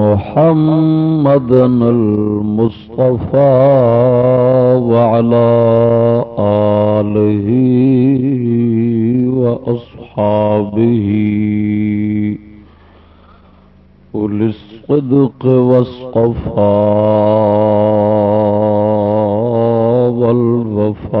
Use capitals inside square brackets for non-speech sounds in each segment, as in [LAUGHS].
محمد المصطفى وعلى آله وأصحابه أولي الصدق والصفاء والوفاء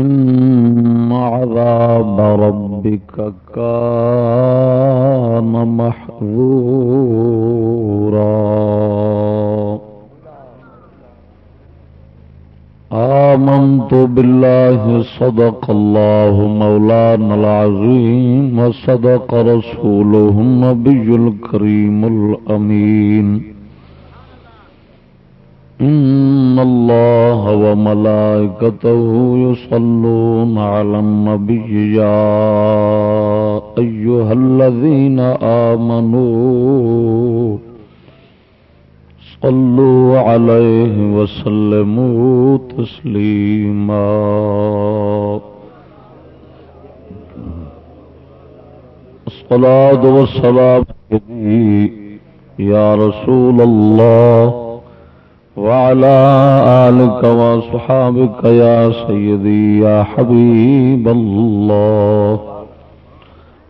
إن عذاب ربك كان محذورا آمنت بالله صدق الله مولانا العظيم وصدق رسوله النبي الكريم الأمين إن الله وملائكته يصلون على النبي يا أيها الذين آمنوا صلوا عليه وسلموا تسليما الصلاة والسلام يا رسول الله وعلى آلك وصحابك يا سيدي، يا حبيب الله.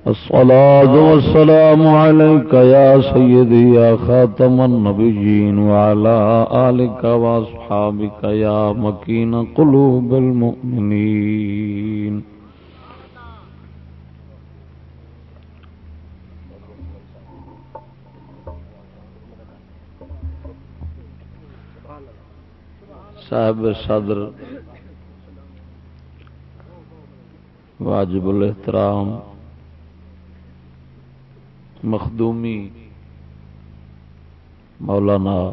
الصلاة والسلام عليك يا سيدي، يا خاتم النبيين، وعلى آلك وصحابك يا مكين قلوب المؤمنين. صاحب صدر واجب الاحترام، مخدومی مولانا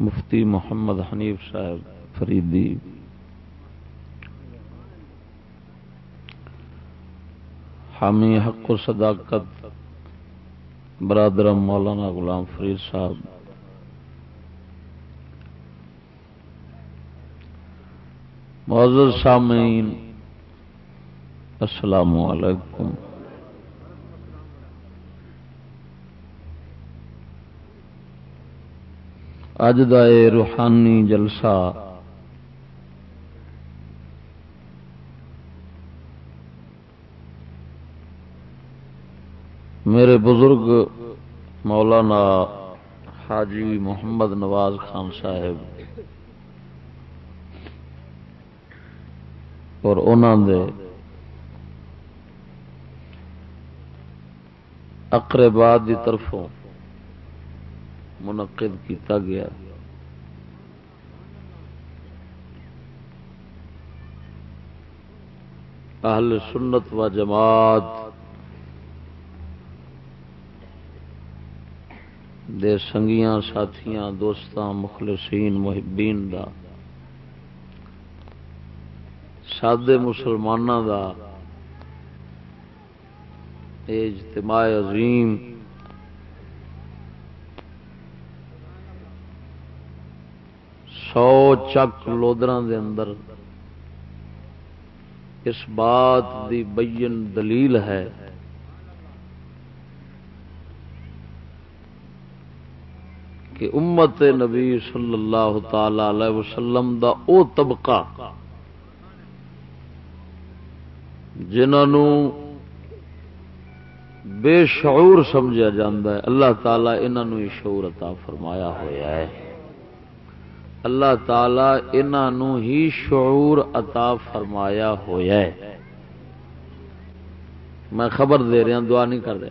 مفتی محمد حنیف صاحب فریدی، حامی حق و صداقت برادرم مولانا غلام فرید صاحب معذر سامعین، السلام علیکم۔ اج کا یہ روحانی جلسہ میرے بزرگ مولانا حاجی محمد نواز خان صاحب اور انہوں دے اقرباد کی طرفوں منعقد کیتا گیا۔ اہل سنت و جماعت دے سنگیاں، ساتھیاں، دوستاں، مخلصین، محبین دا سادے مسلمانوں کا اجتماع عظیم سو چک لودر دے اندر اس بات دی بین دلیل ہے کہ امت نبی صلی اللہ تعالی علیہ وسلم دا او طبقہ جنہوں بے شعور سمجھا ہے۔ اللہ تعالی انہوں شعور عطا فرمایا ہوا ہے۔ اللہ تعالی انہوں ہی شعور عطا فرمایا ہوا ہے۔ میں خبر دے رہا دعا نہیں کر رہا۔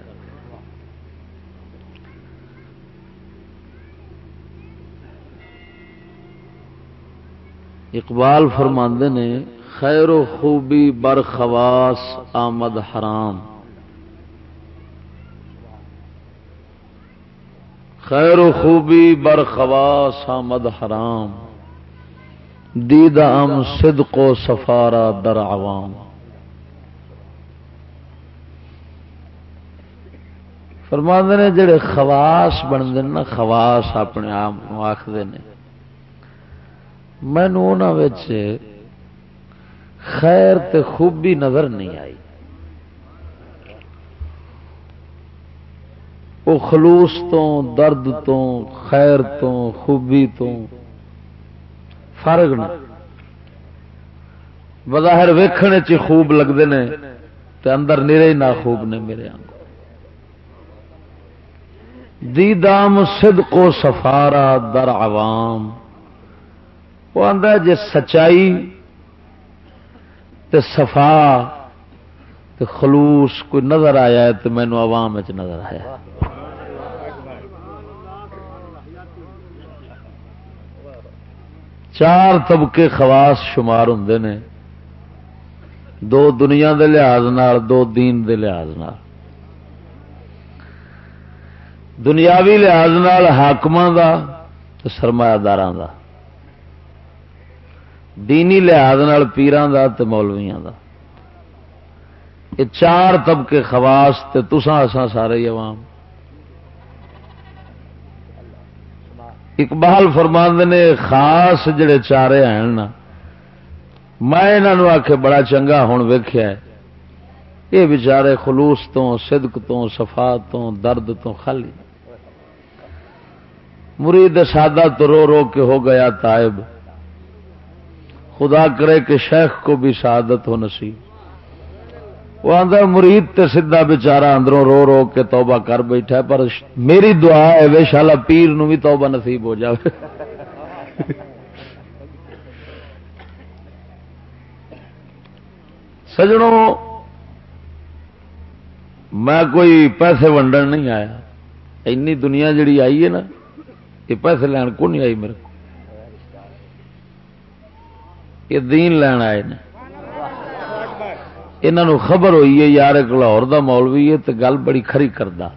اقبال فرماندے نے خیر و خوبی برخواس آمد حرام خیر و خوبی برخواس آمد حرام دید ام صدق و سفارا در عوام فرماندے نے جڑے خواس بنتے نا خواس اپنے آپ آخر نے۔ مینو خیر تے خوبی نظر نہیں آئی۔ وہ خلوص تو، درد تو، خیر تو، خوبی تو، فرق نہ۔ بظاہر ویکھنے چ خوب لگتے ہیں تے اندر نیرے نہ خوب نے میرے آنگ دیدام صدق و سفارا در عوام۔ وہ آدھا جی سچائی تے صفا، تے خلوص کوئی نظر آیا ہے تو مینو عوام چ نظر آیا چار طبقے خواص شمار ہوں نے۔ دو دنیا دے لحاظ نال، دو دین دے لحاظ نال۔ دنیاوی لحاظ نال حاقم دا سرمایہ دار دا۔ دینی لحاظ پیران دا تے مولویاں دا۔ یہ چار طبقے خواص تے تساں اساں سارے عوام۔ اقبال فرماند نے خاص جڑے چارے ہیں نا، میں انہوں آخ بڑا چنگا ہوں ویخیا یہ بچارے خلوص تو، صدق تو صفا تو، درد تو، خالی۔ مرید سادہ تو رو رو کے ہو گیا تائب خدا کرے کہ شیخ کو بھی شہادت ہو نصیب۔ وہ آدھا مرید تے سیدا بچارا اندروں رو رو کے توبہ کر بیٹھا پر میری دعا ہے، وے شالا پیر نو بھی توبہ نصیب ہو جائے سجڑوں میں کوئی پیسے ونڈن نہیں آیا۔ اینی دنیا جڑی آئی ہے نا، یہ پیسے لین کو نہیں آئی میرے کو۔ یہ دین لین آئے نا انہوں خبر ہوئی ہے یار ایک لاہور کا مولوی ہے تو گل بڑی کھری کرتا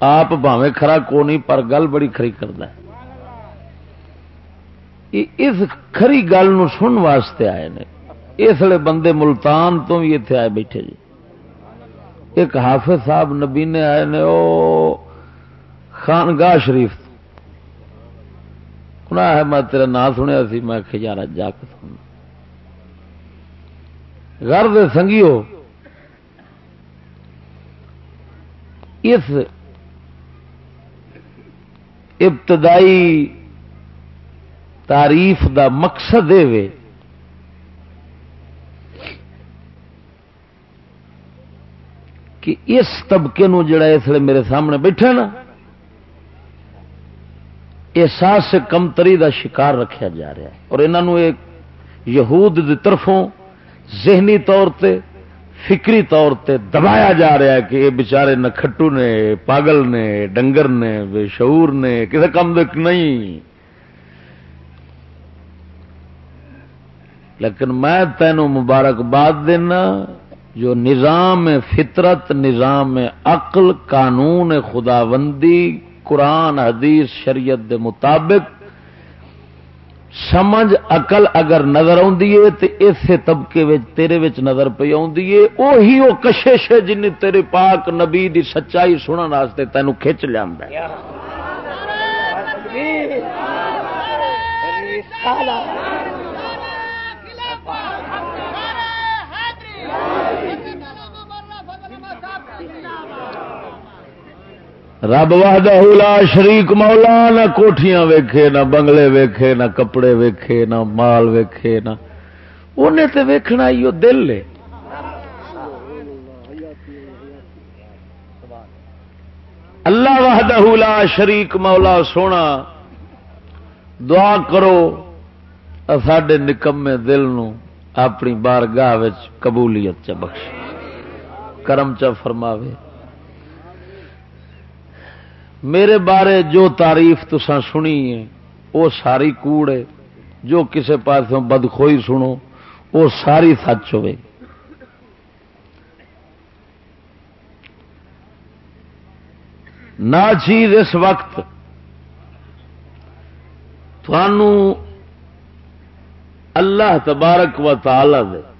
آپ بھاوے کھرا کو نہیں پر گل بڑی کھری کرتا اس کھری گل سن واسطے آئے نے۔ اس لیے بندے ملتان تو بھی اتنے آئے بیٹھے جی۔ ایک حافظ صاحب نبی نے آئے نے وہ خانگاہ شریف ہے، میں تیرا نام سنیا سی، میں یار جا کے سننا گھر دے سنگیو اس ابتدائی تعریف دا مقصد یہ کہ اس طبقے نو جڑا اس لیے میرے سامنے بیٹھا نا احساس کمتری دا شکار رکھا جا رہا ہے۔ اور انہوں ایک یہود دی طرفوں ذہنی طور تے، فکری طور تے دبایا جا رہا ہے کہ یہ بچارے نکھٹو نے، پاگل نے، ڈنگر نے، بے شعور نے کسی کم دک نہیں۔ لیکن میں تینوں مبارکباد دینا، جو نظام فطرت، نظام عقل، قانون خداوندی قرآن، حدیث، شریعت دے مطابق سمجھ اقل اگر نظر آسے طبقے تیرے وچ نظر پی آہی وہ کشش ہے جن تیرے پاک نبی دی سچائی سننے تینوں کھچ لیا رب لا شریک مولا نہ کوٹیاں ویکھے، نہ بنگلے ویکھے، نہ کپڑے ویکھے، نہ مال ویکھے، نہ انہیں تے ویکھنا ہی دل ہے۔ اللہ وحدہ لا شریک مولا سونا، دعا کرو ساڈے نکمے دل نو اپنی بارگاہ قبولیت چ بخش کرم چ فرماوے۔ میرے بارے جو تعریف تسان سنی ہے وہ ساری کوڑ ہے۔ جو کسے پاس بدخوئی سنو، وہ ساری سچ ہوئے۔ نہ چیز اس وقت تھانوں اللہ تبارک و تعالی دے۔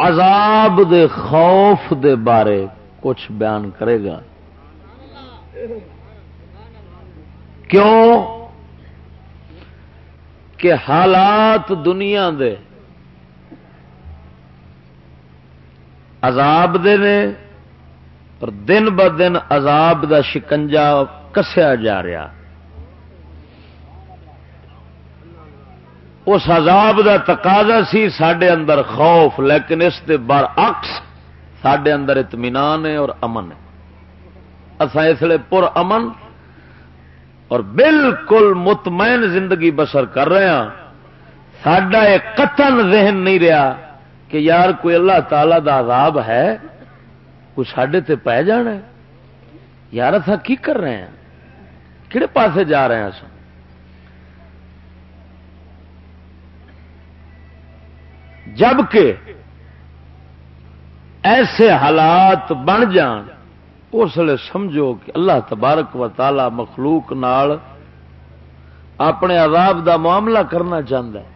عذاب دے خوف دے بارے کچھ بیان کرے گا۔ کیوں؟ کہ حالات دنیا دے عذاب دے نے اور دن ب دن عذاب دا شکنجا کسیا جا رہا۔ اس عذاب دا تقاضا سی سڈے اندر خوف، لیکن اس دے بار اکس سڈے اندر اطمینان ہے اور امن ہے۔ اصا اس لیے پر امن اور بالکل مطمئن زندگی بسر کر رہے ہیں۔ سڈا یہ قتل ذہن نہیں رہا کہ یار کوئی اللہ تعالی دا عذاب ہے، کوئی سڈے تے پی جانا ہے۔ یار اصا کی کر رہے ہیں؟ کہڑے پاسے جا رہے ہیں جبکہ ایسے حالات بن جان، اس لیے سمجھو کہ اللہ تبارک و تعالی مخلوق نال اپنے عذاب دا معاملہ کرنا چاہتا ہے۔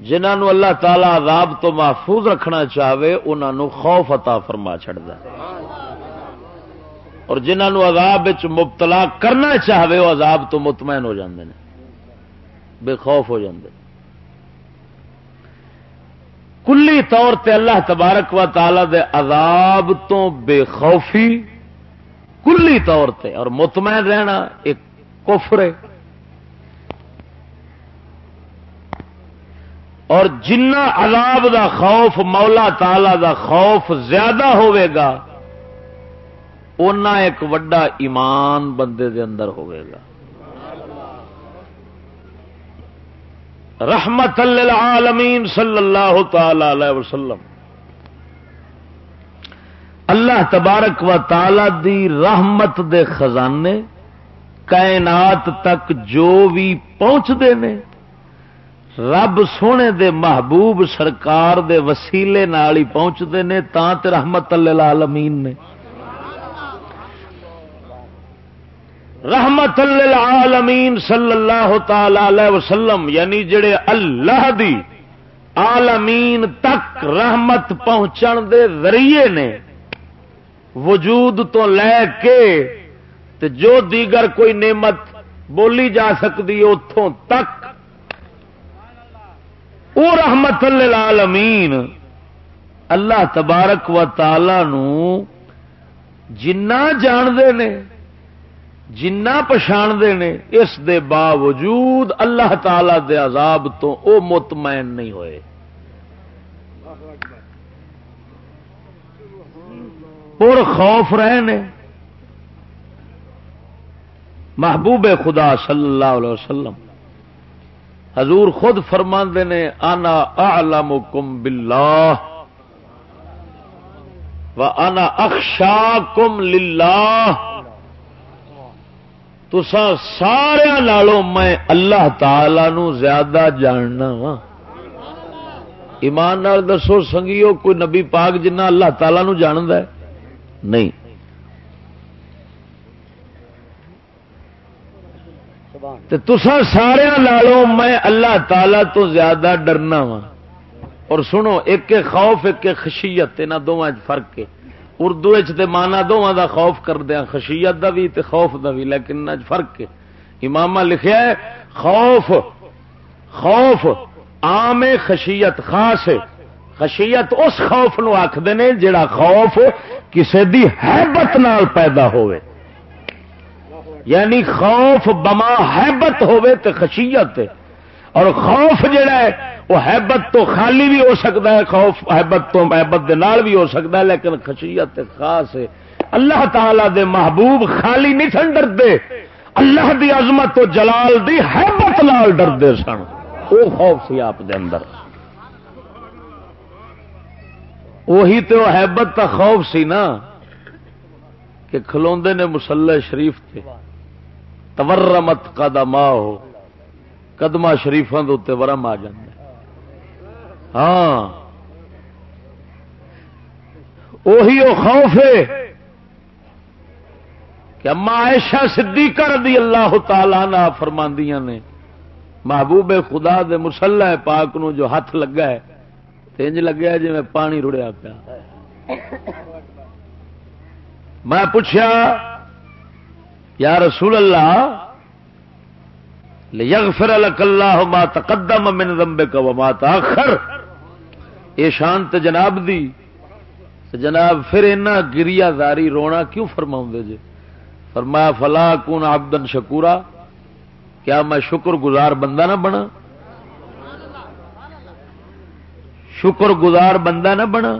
جنہوں اللہ تعالی عذاب تو محفوظ رکھنا چاہے انہوں خوف عطا فرما چڑھتا اور جنہوں عذاب مبتلا کرنا چاہے وہ عذاب تو مطمئن ہو جاندے ہیں بے خوف ہو جاندے۔ کلی طور تے اللہ تبارک و تعالی دے عذاب تو بے خوفی کلی طور تے اور مطمئن رہنا ایک کفر ہے۔ اور جنہ عذاب دا خوف مولا تالا دا خوف زیادہ ہوئے گا اُنہ ایک وڈا ایمان بندے دے اندر ہوئے گا۔ رحمت للعالمین صلی اللہ تعالی علیہ وسلم۔ اللہ تبارک و تعالی دی رحمت دے خزانے کائنات تک جو بھی پہنچتے ہیں رب سونے دے محبوب سرکار دے وسیلے نال ہی پہنچتے ہیں تے رحمت للعالمین نے۔ رحمت للعالمین صلی اللہ تعالی علیہ وسلم یعنی جڑے اللہ دی عالمین تک رحمت پہنچن دے ذریعے نے وجود تو لے کے تے جو دیگر کوئی نعمت بولی جا سکتی اتوں تک وہ رحمت للعالمین اللہ تبارک و تعالی نو جنا جانتے نے جنا پچھاڑتے نے، اس دے باوجود اللہ تعالی دے عذاب تو او مطمئن نہیں ہوئے۔ پور خوف رہے نے۔ محبوب خدا صلی اللہ علیہ وسلم حضور خود فرما نے آنا آلام کم بلا و آنا اخشا کم للہ۔ تسا سارا نالوں میں اللہ تعالی نو زیادہ جاننا وا۔ ایمان نال دسو، سنگیو، کوئی نبی پاک جنہ اللہ تعالی نو جاند ہے؟ نہیں۔ تسا سارے لالو میں اللہ تعالی تو زیادہ ڈرنا وا۔ اور سنو، ایک خوف، ایک خشیت یہاں دونوں فرق ہے۔ اردو مانا دونوں دا خوف کر دیا ہاں، خشیت دا بھی تے خوف دا بھی لیکن فرق ہے۔ لکھیا ہے، خوف خوف، عام خشیت خاص خشیت اس خوف نو آخر نے جڑا خوف کسی دی حیبت نال پیدا ہوئے یعنی خوف بما حیبت ہوے تو خشیت اور خوف جڑا ہے، وہ حیبت تو خالی بھی ہو سکتا ہے، خوف، حیبت تو حیبت دے نال بھی ہو سکتا ہے، لیکن خشیت خاص ہے۔ اللہ تعالی دے محبوب خالی نہیں سن ڈرتے اللہ دی عظمت تو جلال دی حیبت لال ڈرتے سن۔ وہ خوف سی آپ دے اندر۔ وہی تو حیبت کا خوف سی نا کہ کھلوندے نے مسلح شریف تے۔ تورمت قدم ہو قدمہ شریفوں کے ورم آ جائے ہاں۔ وہی وہ خوف ہے کہ اما عائشہ صدیقہ رضی اللہ تعالی نہ فرماندیاں نے، محبوب خدا دے مسلح پاک نو جو ہاتھ لگا ہے، تینج لگیا جی میں پانی رڑیا پیا۔ میں پوچھا یا رسول اللہ یغفر لك الله ما تقدم من ذنبك وما تاخر یہ شانت جناب دی. جناب پھر اینا گریا زاری رونا کیوں فرماؤں دے جے؟ فرمایا، فلا کون عبدن شکورا. کیا میں شکر گزار بندہ نہ بنا؟ شکر گزار بندہ نہ بنا؟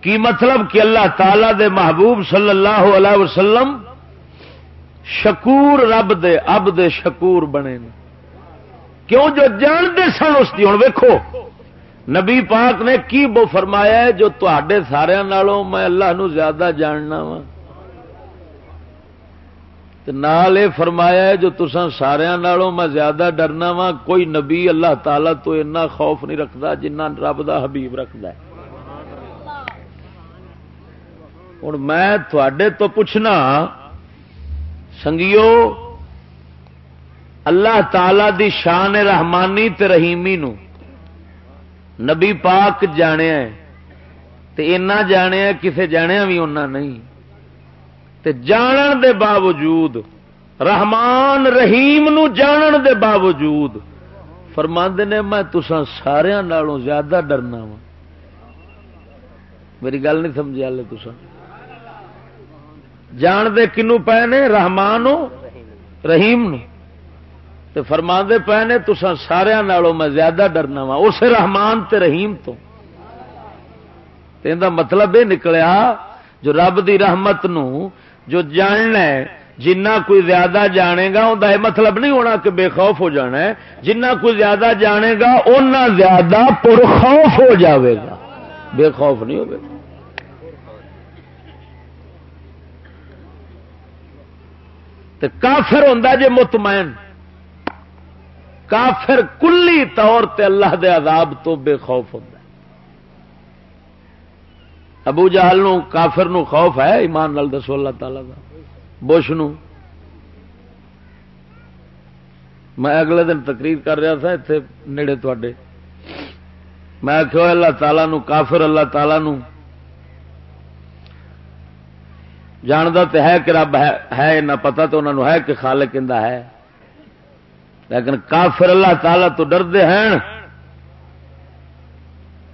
کی مطلب کہ اللہ تعالی دے محبوب صلی اللہ علیہ وسلم شکور رب دے، اب دے شکور بنے کیوں جو جانتے سن اس کی ہوں ویکو نبی پاک نے کی بو فرمایا ہے؟ جو تے سارا نالوں میں اللہ نو زیادہ جاننا وا۔ نال یہ فرمایا ہے، جو تسا سارا نالوں میں زیادہ ڈرنا وا، کوئی نبی اللہ تعالی تو اتنا خوف نہیں رکھتا جنہ رب دا حبیب رکھتا ہے۔ ہوں میں تھوڑے تو پوچھنا سنگیو، اللہ تعالی دی شان رحمانی تے رحیمی نو۔ نبی پاک جانے اینا جانے کسے جانے بھی انہوں نہیں۔ تے جانن دے باوجود، رحمان رحیم نو جانن دے باوجود فرماند نے، میں تسا سارا نالوں زیادہ ڈرنا وا۔ میری گل نہیں سمجھا لے تسا جان دے کنو پے نے رحمان رحیم نو تے فرما دے پے نے تسا سارا نالوں میں زیادہ ڈرنا وا۔ اس رحمان تے رحیم تو۔ دا مطلب یہ نکلیا، جو رب دی رحمت نو جو جاننا ہے، جنہ کوئی زیادہ جانے گا ان یہ مطلب نہیں ہونا کہ بے خوف ہو جانا ہے۔ جنہ کوئی زیادہ جانے گا اُنہ زیادہ پرخوف ہو جاوے گا۔ بے خوف نہیں ہوگا کافر ہوں جی مطمئن۔ کافر کلی طور تے اللہ دے عذاب تو بے خوف ہوتا ابو جہل نو، کافر نو خوف ہے، ایمان نال دسو اللہ تعالی کا بش نو۔ میں اگلے دن تقریر کر رہا تھا اتنے نیڑے تے میں آخو اللہ تعالی نو، کافر اللہ تعالی نو۔ جانتا تو ہے کہ رب ہے نہ پتا تو انہوں ہے کہ خالق ہے۔ لیکن کافر اللہ تعالی تو ڈردے ہیں۔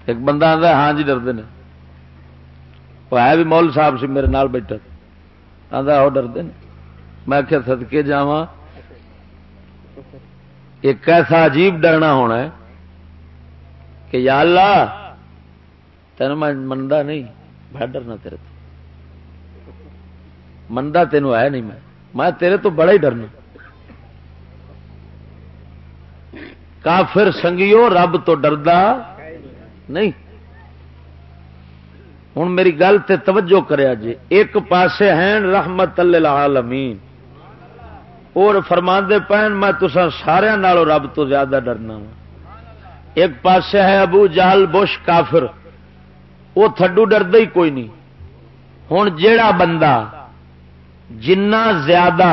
ایک بندہ آتا ہاں جی ڈردے نے۔ وہ ہے بھی مول صاحب سی میرے نال بیٹھا۔ آتا وہ ڈردے میں آخیا سدکے جا ایک ایسا عجیب ڈرنا ہونا ہے کہ یا اللہ تین میں منتا نہیں بڑا ڈرنا تیرے تو منتا تینوں ہے نہیں میں۔ میں تیرے تو بڑا ہی ڈرنا۔ کافر سنگیو رب تو ڈردا نہیں۔ ہوں میری گل تے توجہ کریا جی ایک پاسے ہیں رحمت العالمین اور فرما دے پہن میں تسا سارا نالوں رب تو زیادہ ڈرنا وا ایک پاسے ہے ابو جال بش کافر۔ وہ تھڈو ڈرد ہی کوئی نہیں۔ ہوں جیڑا بندہ جنہ زیادہ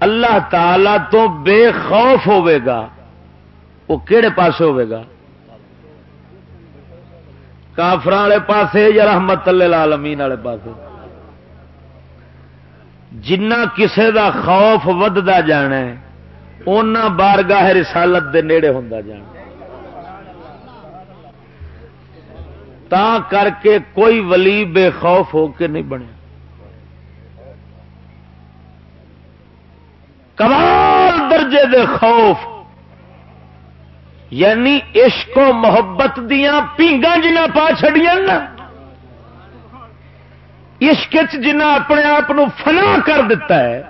اللہ تعالی تو بے خوف گا، وہ کہڑے پاس گا؟ کافر والے پاسے یا رحمت اللہ امی والے پاس جنہ کسے دا خوف ودتا جانا ہے اونا بارگاہ رسالت دے نیڑے ہوں جانا تا کر کے کوئی ولی بے خوف ہو کے نہیں بنے۔ کمال دے خوف یعنی عشق و محبت دیا پیگا جنہ پا چڑیا نا، عشق جنہ اپنے آپ فنا کر دیتا ہے،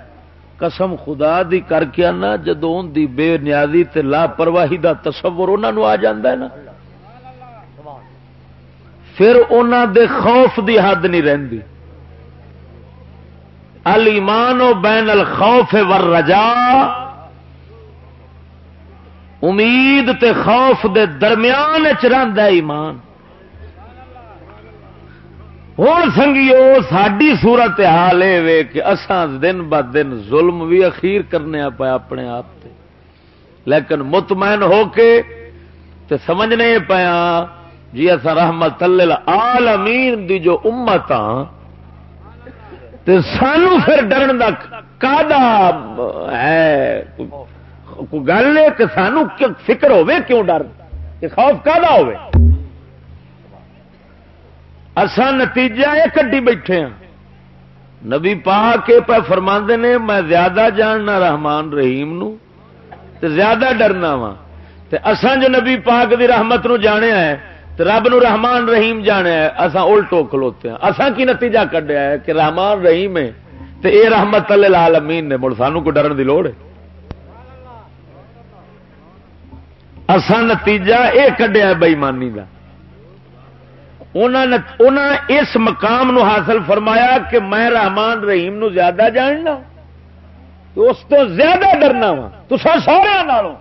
قسم خدا دی کر کے آنا جدو ان دی بے نیازی تے لاپرواہی دا تصور انہوں آ جاندہ ہے نا، پھر انہوں دے خوف دی حد نہیں رہندی المان و بین الخوف ور رجا امید تے خوف دے درمیان چ ایمان۔ ہوں سنگیو ساری صورت حال یہ کہ اسان دن ب دن ظلم بھی اخیر کرنے پایا اپنے آپ تے۔ لیکن مطمئن ہو کے تے سمجھنے پایا جی اصا رحمت عالمین دی جو امت ہاں تے سانو پھر ڈرن کا ہے۔ گل ہے کہ سانو فکر ہوے کیوں ڈر؟ کہ خوف کا ہوے اصا نتیجہ یہ کڈی بیٹھے ہاں۔ نبی پا کے پہ فرما نے، میں زیادہ جاننا رحمان رحیم نو تے زیادہ ڈرنا وا اسان جو نبی پاک دی رحمت نو جانے ہے، تے رب نو رحمان رحیم جانے ہے اسان الٹو کھلوتے ہیں اساں کی نتیجہ کڈیا ہے کہ رحمان رحیم ہے، تے اے رحمت اللہ العالمین نے، مڑ سانو کو ڈرن دی لوڑ ہے۔ اسان نتیجہ اے کڈیا بےمانی کا اس مقام نو حاصل فرمایا کہ میں رحمان رحیم نو زیادہ جاننا۔ تو اس تو زیادہ ڈرنا وا۔ تو سارا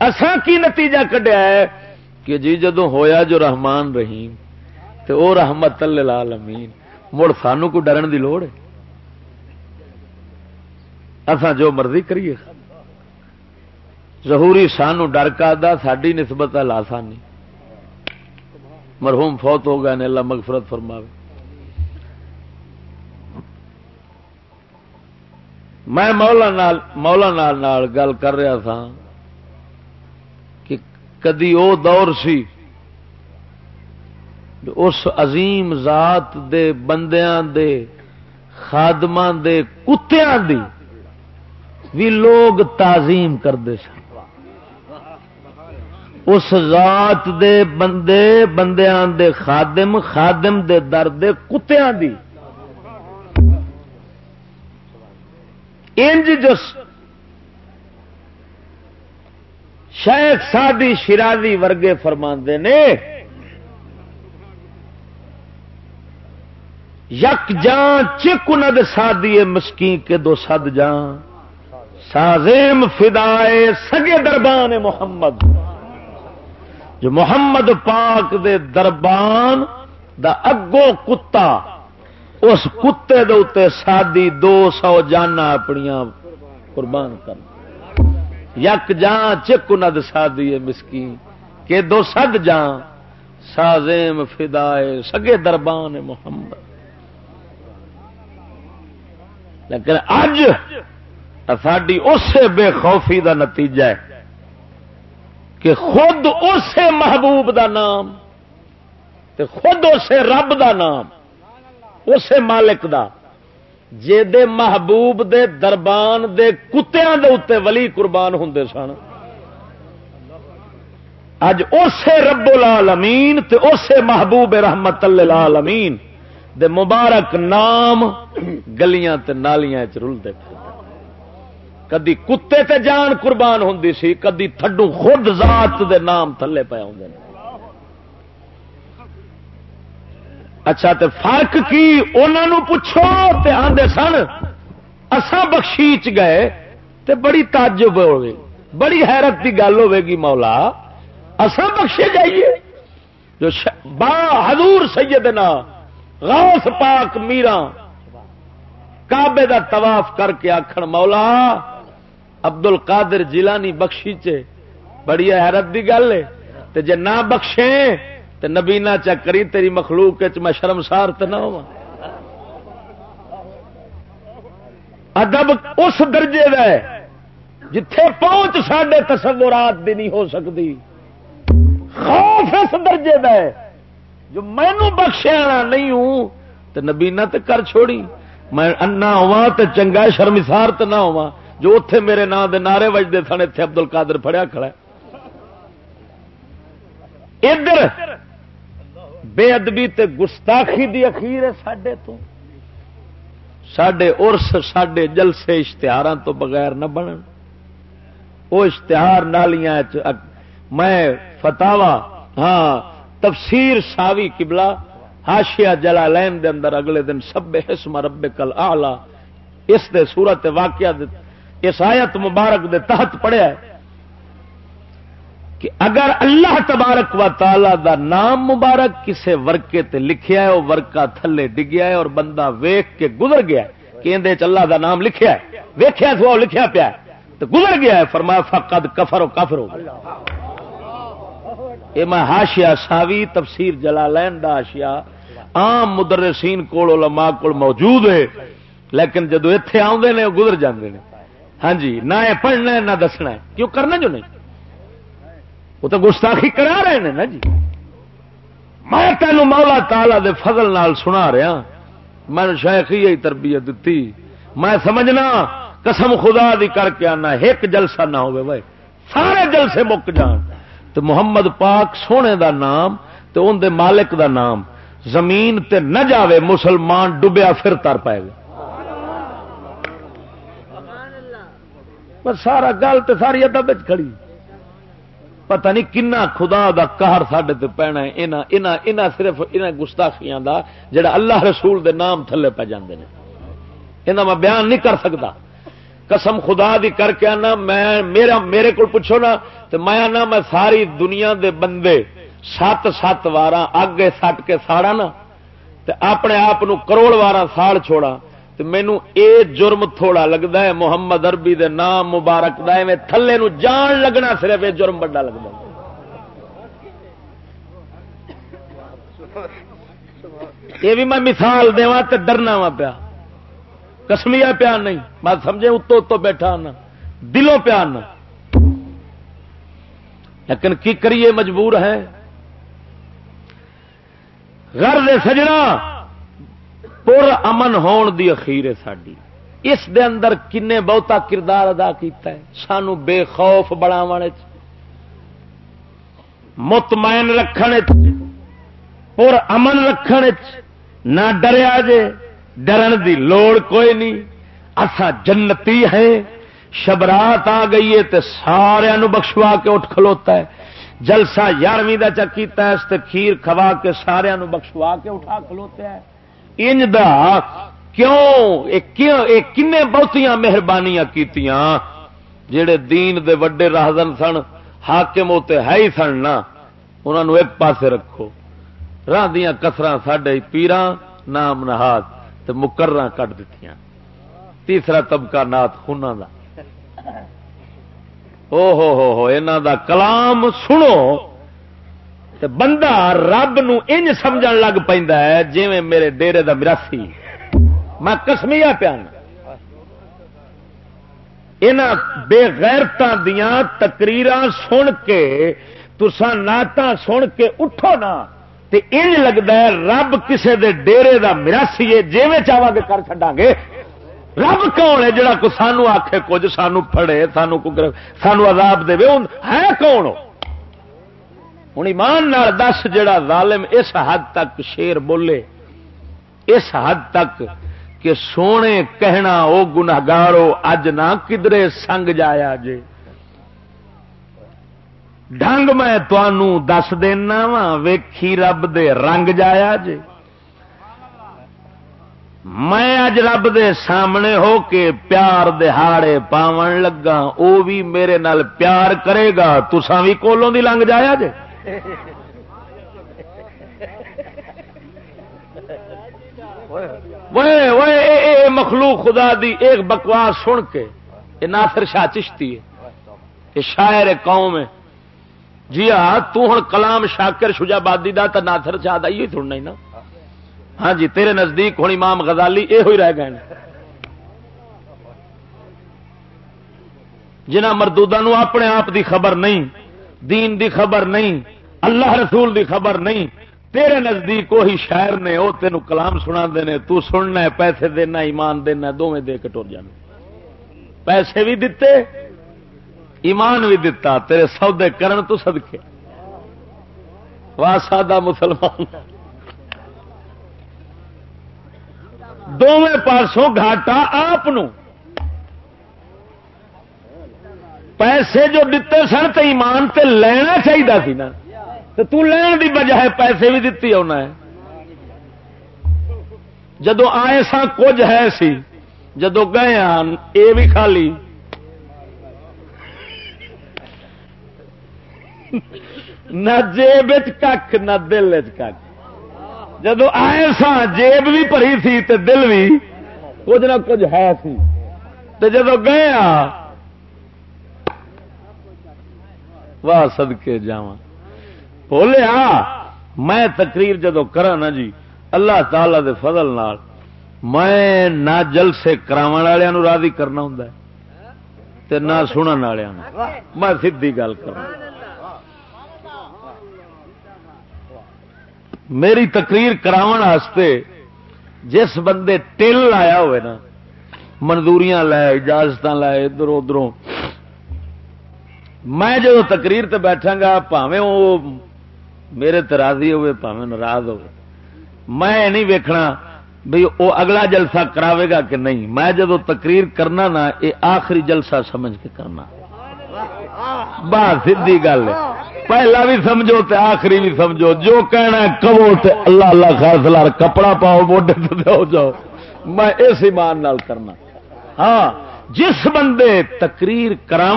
اسان کی نتیجہ کڈیا ہے کہ جی جدو ہویا جو رحمان رحیم تو وہ رحمت اللہ امین مڑ سانو کو ڈرن دی لوڑ ہے۔ اسان جو مرضی کریے۔ ظہوری سانو ڈر کا دا ساری نسبت ہے لاسانی مرحوم فوت ہو گئے نے، اللہ مغفرت فرماوے۔ میں مولا نال مولا نال نال گل کر رہا تھا کہ کدی او دور سی اس عظیم ذات دے بندیاں دے خادمان دے، کتیاں دی بھی لوگ تعظیم کرتے سن۔ اس ذات دے بندے، بندیاں دے خادم خادم دے درد کتیاں دی۔ انج جو شیخ سادی شرازی ورگے فرماندے نے، یک جان چکند سادی مسکین کے دو سد جان۔ سازیم فدائے سگے دربان محمد۔ جو محمد پاک دے دربان دا اگو کتا، اس کتے دے اتنے سادی دو سو جانا اپنی قربان کر۔ یک جان چک ند سادی مسکین۔ کہ دو سد جان سازیم فدائے، سگے دربان محمد۔ لیکن اج ساری اسے بے خوفی دا نتیجہ ہے۔ کہ خود اسے محبوب دا نام تے خود اسے رب دا نام، اسے مالک دا۔ جے دے محبوب دے دربان دے کتیاں دے اتنے ولی قربان ہوں سن۔ اج اسے رب العالمین تے اسے محبوب رحمت للعالمین دے مبارک نام گلیاں تے نالیاں چ رلتے کدی کتے تے جان قربان ہوں سی، کدی تھڈو خود ذات دے نام تھلے پے ہوں اچھا تے فرق کی؟ انہوں پوچھو تے آدھے سن اسا بخشیچ گئے تے بڑی تعجب ہوگی بڑی حیرت کی گل ہوے گی مولا۔ اسا بخشے جائیے۔ جو با حضور سیدنا غوث پاک میرا کعبے دا طواف کر کے آخر مولا ابدل کادر جیلانی بخشی چ بڑی حیرت کی گل ہے۔ جے نہ بخشے تو نبینا چکری تیری مخلوق میں شرمسار تو نہ ہوا ادب اس درجے کا جتھے پہنچ سڈے تصورات بھی نہیں ہو سکتی۔ خوف اس درجے کا جو مینو بخشے والا نہیں ہوں تو نبینا تو کر چھوڑی۔ میں انا ہوا تو چنگا شرمسار تو نہ ہوا جو اتے میرے نام دے نعرے وجدے سن اتنے ابدل کادر فڑیا کھڑا ادھر بے ادبی تے گستاخی دی اخیر ہے سڈے تو۔ سڈے ارس سڈے جلسے اشتہار تو بغیر نہ بنن۔ وہ اشتہار نالیاں میں فتوا ہاں تفسیر ساوی کبلا ہاشیا جلا لین دے اندر اگلے دن سب حسم رب کل آلہ اس دے سورت واقعہ دے اس آیت مبارک دے تحت پڑھیا ہے کہ اگر اللہ تبارک و تعالی دا نام مبارک کسے ورکے تے لکھیا ہے، وہ ورکا تھلے ڈگیا ہے اور بندہ ویخ کے گزر گیا ہے کہ اللہ دا نام لکھیا ہے۔ ویخیا تو لکھیا پیا ہے۔ تو گزر گیا ہے، فرمایا، فقد کفر و کفر ہو گیا۔ یہ میں ہاشیا ساوی، تفسیر جلالین دا ہاشیا عام مدرسین کول، علماء کول موجود ہے، لیکن جدو اتے آدھے نے، وہ گزر جاندے نے۔ ہاں جی نہ یہ پڑھنا ہے، نہ دسنا ہے۔ کیوں کرنا جو نہیں؟ وہ تو گستاخی کرا رہے ہیں نا جی۔ میں تینوں مولا تالا دے فضل نال سنا رہا ہاں۔ میں شاید یہی تربیت دیتی میں سمجھنا، قسم خدا دی کر کے آنا، ایک جلسہ نہ ہوئے بھائی سارے جلسے مک جان۔ تو محمد پاک سونے دا نام تو ان دے مالک دا نام۔ زمین تے نہ جاوے، مسلمان ڈبیا پھر تر پائے گا۔ سارا گل تو ساری ادب کھڑی۔ پتہ نہیں کنا خدا دا قہر سڈے تے پینا ہے صرف گستاخیاں دا جڑا اللہ رسول دے نام تھلے پہ جاندے نے۔ انہاں میں بیان نہیں کر سکتا۔ قسم خدا دی کر کے آنا، میں، میرا، میرے کو پوچھو نا تو میں آنا، میں ساری دنیا دے بندے سات سات وار اگے سٹ کے ساڑا نا اپنے آپ کروڑ وار ساڑ چھوڑا۔ تو مینو اے جرم تھوڑا لگتا ہے، محمد اربی دے نام مبارک دا میں تھلے نو جان لگنا صرف یہ جرم بڑا لگتا یہ بھی میں مثال دا تو ڈرنا وا پیا۔ کسمیا پیا نہیں، میں سمجھے اتو اتو بیٹھا نا دلوں پیا نا لیکن کی کریے مجبور ہے؟ گھر دے سجنا پور امن ہون دی اخیر ہے ساری اس دے اندر کنے بہتا کردار ادا کیتا ہے۔ سانو بے خوف بڑھاو مطمئن رکھنے پور امن رکھنے نہ ڈریا جے۔ ڈرن دی لوڑ کوئی نہیں۔ اصا جنتی ہے شبرات آ گئی ہے سارا بخشوا کے اٹھ کھلوتا ہے۔ جلسہ یارویں کا چکیتا ہے کھیر کھوا کے سارا بخشوا کے اٹھا کھلوتا ہے۔ انج دا کیوں؟ کن بہتیاں مہربانیاں کیتیاں؟ جڑے دین دے وڈے راہدن سن، حاکم ہوتے ہے ہی سن نا انہوں ایک پاسے رکھو۔ راہ دیا کسر سڈے پیران نام نہاد تو مقرر کٹ دیتی تیسرا طبقہ نات خونا دا۔ او ہو ہو ہو انہ دا کلام سنو۔ تے بندہ رب نو انج سمجھن لگ پہ جی میرے ڈیرے دا مراسی میں کسمیا پیا بے غیرتاں دیاں تقریر سن کے تسا نعت سن کے اٹھو نا تے انج لگتا ہے رب کسے دے ڈیرے دا مراسی ہے جی چاہا گے کر چڈا گے۔ رب کون ہے جڑا کو سانو آخے کچھ، سانو پڑے سانو سانو عذاب دے ہے کون؟ ہوں ایمان دس جڑا ظالم اس حد تک شیر بولے، اس حد تک کہ سونے کہنا او گناگارو اج نہ کدرے سنگ جایا جے۔ ڈنگ میں دس دینا وا، ویکھی رب دے رنگ جایا جے۔ میں اج رب دے سامنے ہو کے پیار دہاڑے پاون لگا، او بھی میرے نال پیار کرے گا تسا بھی کولوں دی لنگ جایا جے۔ مخلوق خدا دی ایک بکواس سن کے، یہ ناصر شاہ چشتی ہے، یہ شاعر قوم ہے۔ جی ہاں توں کلام شاکر شجابادی دا تو ناصر شاہ دا ہی سننا ہی نا۔ ہاں جی تیرے نزدیک ہوں امام غزالی یہ ہوئی رہ گئے جنہ مردودا اپنے آپ دی خبر نہیں دین دی خبر نہیں، اللہ رسول دی خبر نہیں، تیرے نزدیک وہی شاعر نے وہ تین کلام سنا دینے تو سننا ہے، پیسے دینا، ایمان دینا دونوں دے کے ٹور جانے۔ پیسے بھی دیتے ایمان بھی دتا، تیرے سودے کرن تو صدقے۔ واہ سادہ مسلمان۔ دونوں پاسوں گھاٹا آپ پیسے جو دیتے سن تو ایمان تے لینا چاہیے سی نا۔ تو لین دی بجائے پیسے بھی دیتی ہونا ہے۔ جدو آئے سا کچھ ہے سی، جدو گئے آن، اے بھی خالی۔ نہ جیب کھ نہ دل چ جدو آئے سا جیب بھی پری تھی تے دل بھی کچھ نہ کچھ ہے سی۔ تے جدو گئے واہ سدکے جا بولیا میں تقریر جدو کرا نا جی اللہ تعالی دے فضل نال میں نہ جلسے کرا والوں راضی کرنا ہوں تے نہ سنن والوں میں سیدھی گل کرنا میری تقریر کراستے جس بندے ٹل آیا ہوئے نا، منظوریاں لے اجازت لے، ادھر ادھر میں جب تقریر تے بیٹھا گا پاوے وہ میرے تراضی ہوئے پاوے ناراض ہو میں نہیں ویکھنا بھئی وہ اگلا جلسہ کراوے گا کہ نہیں۔ میں جب تقریر کرنا نا یہ آخری جلسہ سمجھ کے کرنا۔ بات سی گل۔ پہلا بھی سمجھو تے آخری بھی سمجھو۔ جو کہنا کہو تے اللہ اللہ خاص کپڑا پاؤ موڈے تو جاؤ۔ میں اس ایمان نال کرنا۔ ہاں جس بندے تقریر کرا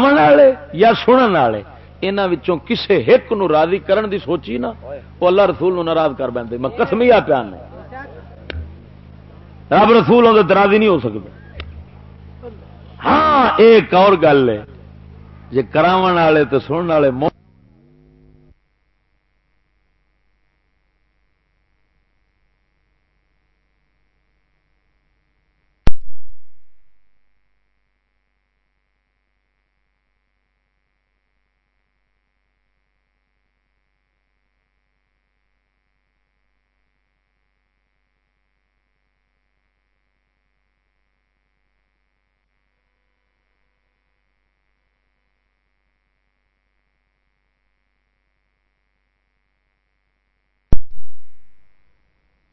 یا سنن والے یہاں کسے ایک نو راضی کرن دی سوچی نا وہ اللہ رسول نو ناراض کر بندے میں کسمیا پیان رب رسول راضی نہیں ہو سکتا ہاں ایک اور گل ہے۔ جی کراون والے تو سننے والے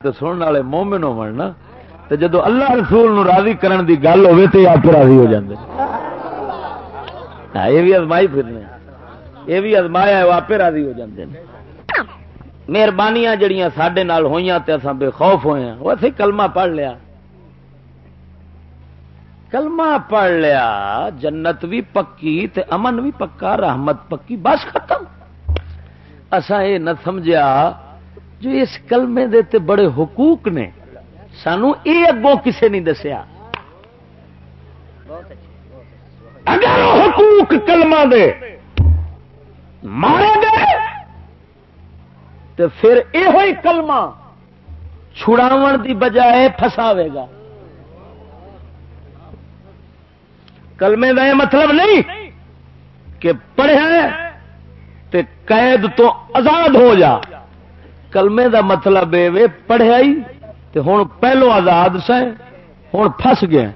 تو سننے والے مومن ہونا تو جدو اللہ رسول نو راضی کرن دی گل ہوے تو آپ راضی ہو جاندے۔ ہاں، یہ بھی ازمائی پھرنے۔ یہ بھی ازمایا ہے وہ آپ راضی ہو جاندے مہربانیاں جڑیاں سڈے نال ہوئیاں تے اساں بے خوف ہوئے ہیں۔ وہ اسی کلمہ پڑھ لیا۔ کلمہ پڑھ لیا جنت بھی پکی تے امن بھی پکا رحمت پکی بس ختم۔ اساں یہ نہ سمجھا جو اس کلمے دے تے بڑے حقوق نے، سانو یہ اگوں کسے نہیں دسیا۔ اگر حقوق کلمہ دے مارے گئے تو پھر یہ کلمہ چھڑاو دی بجائے فساوے گا۔ کلمے کا یہ مطلب نہیں کہ پڑھے قید تو آزاد ہو جا۔ کلمے دا مطلب یہ پڑھیا ہوں پہلو آزاد سے ہوں فس گیا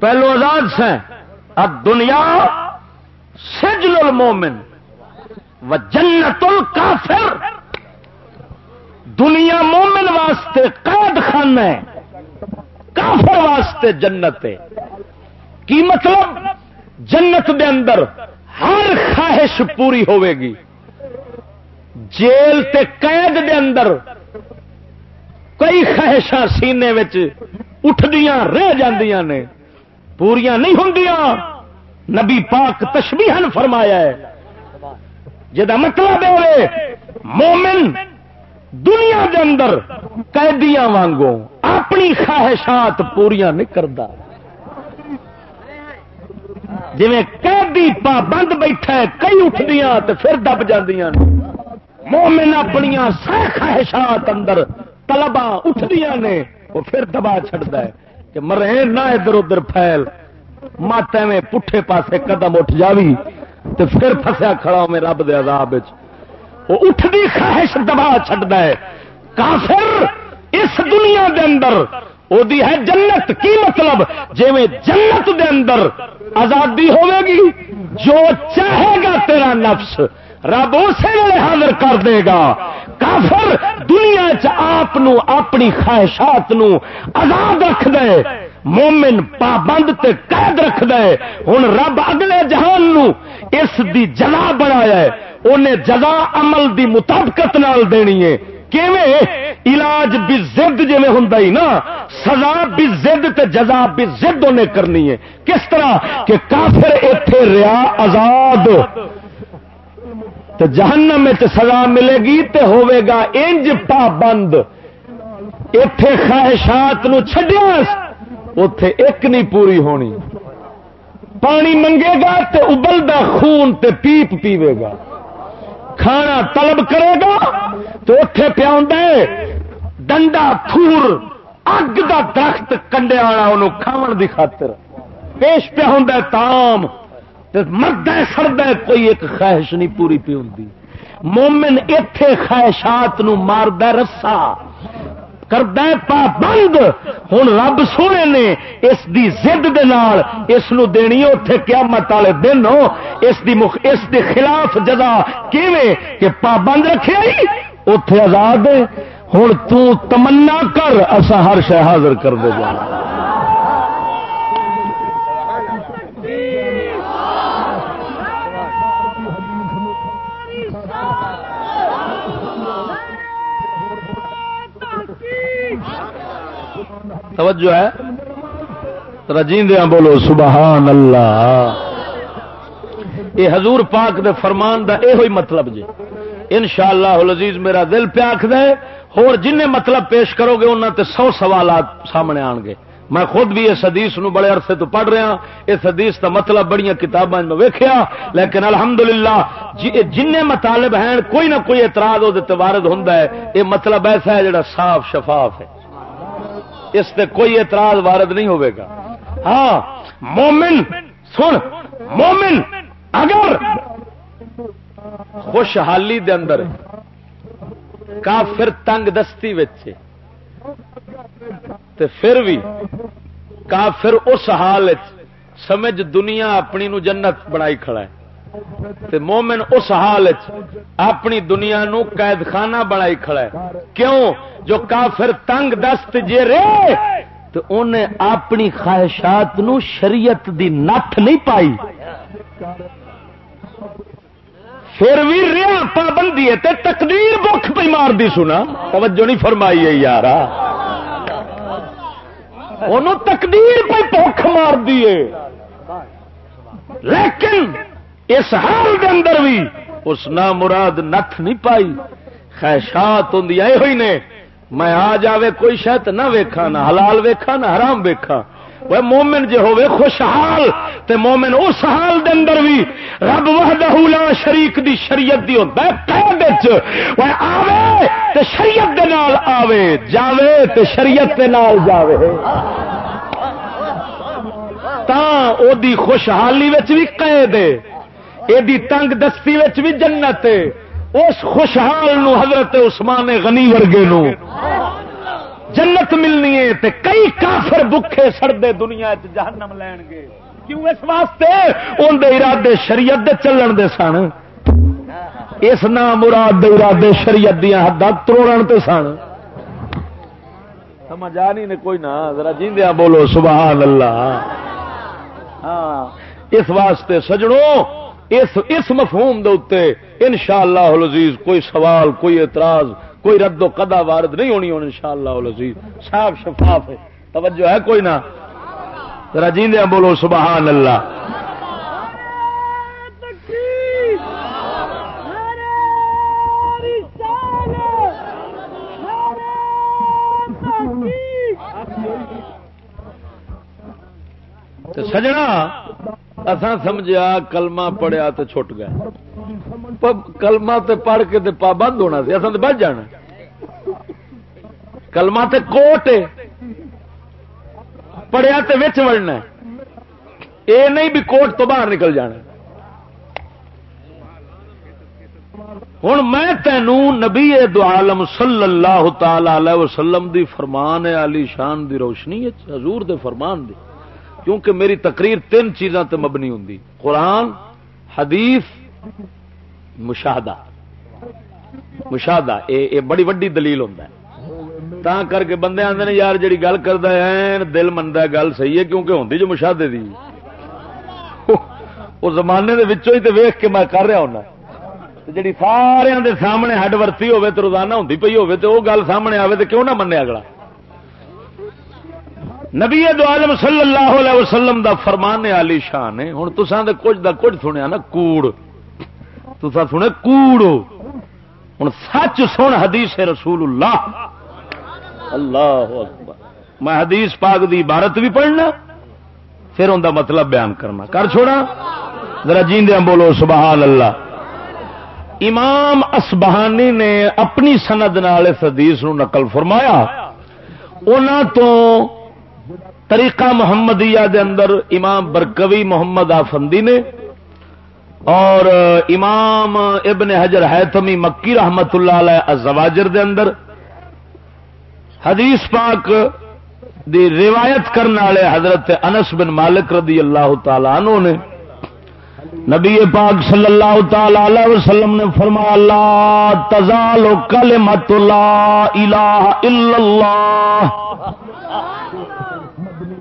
پہلو آزاد سے اب دنیا سجل المومن و جنت الکافر۔ دنیا مومن واسطے قید خان ہے۔ کافر واسطے جنت ہے۔ کی مطلب؟ جنت دے اندر ہر خواہش پوری ہوے گی۔ جیل تے قید دے اندر کئی خواہشاں سینے اٹھدیاں، رہ جاندیاں نے۔ پوریا نہیں ہوں نبی پاک تشبیہن فرمایا ہے۔ جا مطلب ہے مومن دنیا دے اندر قیدیاں وانگو، اپنی خواہشات پوریا نہیں کرتا جی قیدی پابند بیٹھا ہے، کئی اٹھدیاں تو پھر دب جاندیاں مومن اپنی سہ خواہشات اندر تلبا اٹھدیا نے، وہ پھر دبا چڑھتا ہے کہ مرے نہ ادھر ادھر پھیل۔ مت میں پٹھے پاسے قدم اٹھ جاوی تو پھر فسیا کھڑا میں رب دے عذاب وہ اٹھتی خواہش دبا چڑھتا ہے۔ کافر اس دنیا دے اندر وہ ہے جنت، کی مطلب؟ جی جنت دے اندر آزادی ہوے گی، جو چاہے گا تیرا نفس۔ رب اسی ویلے حاضر کر دے گا۔ کافر دنیا چ اپنی خواہشات نو آزاد رکھ دے۔ مومن پابند تے قید رکھ دے۔ ہوں رب اگلے جہان نو اس دی جزا بنایا ہے۔ انہیں جزا عمل دی مطابقت نال دینی ہے۔ علاج بھی زد جی ہوں نا۔ سزا بھی زد تے جزا بھی زد انہیں کرنی ہے۔ کس طرح؟ کہ کافر اتے ریا آزاد۔ تو جہنم سزا ملے گی تے ہوے گا انج پابند۔ اتے خواہشات نو چڈیا اتے ایک نہیں پوری ہونی۔ پانی منگے گا تے ابلدا خون تے پیپ پیوے گا۔ کھانا طلب کرے گا تو اتے پیا ڈنڈا تھور، اگ دا درخت کنڈے والا انہوں کھاون دی خاطر۔ پیش پیا ہوں تام۔ مرد سرد کوئی ایک خواہش نہیں پوری پی ہوں مومن اتے خواہشات مارد رسا کرد پابند۔ ہوں رب سونے نے اس دی زد دے نال اس نو دینی اتے قیامت والے دن اس دی مخ اس دے خلاف جزا کیویں؟ کہ پابند رکھے اتے آزاد ہوں تمنا کر اصا ہر شہ حاضر کر دے جانا۔ توجہ ہے؟ رجیندیا بولو سبحان اللہ یہ حضور پاک دے فرمان دا اے ہوئی مطلب جی۔ ان شاء اللہ میرا دل پہ آخ دے ہور جن مطلب پیش کرو گے انہوں تے سو سوالات سامنے آن گے۔ میں خود بھی اس حدیث نو بڑے عرصے تو پڑھ رہا اس حدیث کا مطلب بڑی کتابیں میں ویکیا لیکن الحمدللہ جی- للہ جن مطالب ہیں، کوئی نہ کوئی اعتراض وہ وارد ہوں یہ مطلب ایسا ہے جڑا صاف شفاف ہے۔ اس سے کوئی اعتراض وارد نہیں ہوئے گا۔ ہاں مومن، سن، مومن، اگر خوشحالی دے اندر کافر تنگ دستی تے پھر بھی کافر اس حال سمجھ دنیا اپنی نو جنت بنائی کھڑا ہے۔ تے مومن اس حال اپنی دنیا نو قید خانہ بنائی کھڑا ہے۔ کیوں؟ جو کافر تنگ دست جے رے تو انہیں اپنی خواہشات نو شریعت دی نٹ نہیں پائی۔ پھر بھی ریا پابندی ہے، تے تقدیر بخ پہ مار دی سنا۔ توجہ نہیں فرمائی ہے یار تقدیر پہ بخ مار دیے لیکن اس حال دے اندر بھی اس نہ مراد نت نہیں پائی۔ خیشات ہوں ہوئی نے۔ میں آ جاوے کوئی شاید نہ ویکھا نہ حلال ویکھا نہ حرام ویکھا وہ مومن جے ہوئے خوشحال، تے مومن اس حال دے اندر بھی رب وحدہ لا شریک دی شریعت دی ہوتا ہے قید وچ۔ وہ آوے تے شریعت دے نال آوے، جاوے تے شریعت دے نال جاوے۔ تا او دی خوشحالی وچ بھی قید ہے۔ یہ تنگ دستی بھی جنت اس خوشحال نو حضرت عثمان غنی ورگے نو۔ جنت ملنی ہے تے کئی کافر بکھے سڑتے دنیا جہنم لین گے۔ کیوں اس واسطے؟ اندر ارادے شریعت دے چلن دے سن۔ اس نام مراد دے ارادے شریعت دیا حد توڑ سن۔ سمجھ آ نہیں کوئی نہ ذرا جیندیا بولو، سبحان اللہ۔ ہاں اس واسطے سجڑوں۔ اس اس مفہوم دے اتنے ان شاء اللہ لذیذ کوئی سوال، کوئی اعتراض، کوئی رد و قدا وارد نہیں ہونی ان شاء اللہ لذیذ صاف شفاف ہے۔ توجہ ہے کوئی نہ؟ رجیندیا بولو سبحان اللہ سجنا اسان سمجھا کلمہ پڑھیا تو چھٹ گیا۔ کلمہ تے پڑھ کے تے پابند ہونا سی اصل بچ جانا۔ کلمہ تے کوٹ پڑھیا تے وچ وڑنا اے نہیں بھی کوٹ تو باہر نکل جانا۔ ہوں میں تینوں نبی دعالم صلی اللہ تعالی وسلم دی فرمان علی شان دی روشنی حضور دے فرمان دی۔ کیونکہ میری تقریر تین چیزاں تے مبنی ہوں قرآن، حدیث، مشاہدہ۔ مشاہدہ یہ بڑی وڈی دلیل ہوتا ہے۔ تا کر کے بندے آتے ہیں یار جی گل کرتا ہے دل منتا گل صحیح ہے، کیونکہ ہوتی جو مشاہدے دی۔ [LAUGHS] وہ زمانے دے وچوں ہی تے ویخ کے میں کر رہا ہوں جی سارے دے سامنے ہڈ ورتی ہوے تو روزانہ ہوتی پی ہوے تو وہ گل سامنے آئے تو کیوں نہ من اگلا؟ نبی دو عالم صلی اللہ علیہ وسلم دا فرمان علی شان ہے۔ ہوں تو کچھ دا کچھ سنیا نا، کوڑ۔ تو سنے کوڑ۔ ہوں سچ سن حدیث رسول اللہ اللہ اکبر۔ میں حدیث پاک دی عبارت بھی پڑھنا، پھر ان دا مطلب بیان کرنا۔ کر چھوڑا۔ ذرا جیندیا بولو سبحان اللہ امام اسبہانی نے اپنی سند نال اس حدیث نو نقل فرمایا۔ انہاں تو طریقہ محمدیہ دے اندر امام برکوی محمد آفندی نے اور امام ابن حجر حیتمی مکی رحمت اللہ علیہ الزواجر دے اندر حدیث پاک دی روایت کرنے والے حضرت انس بن مالک رضی اللہ تعالی عنہ نے نبی پاک صلی اللہ تعالی علیہ وسلم نے فرمایا اللہ تزال کلمت لا الہ الا اللہ۔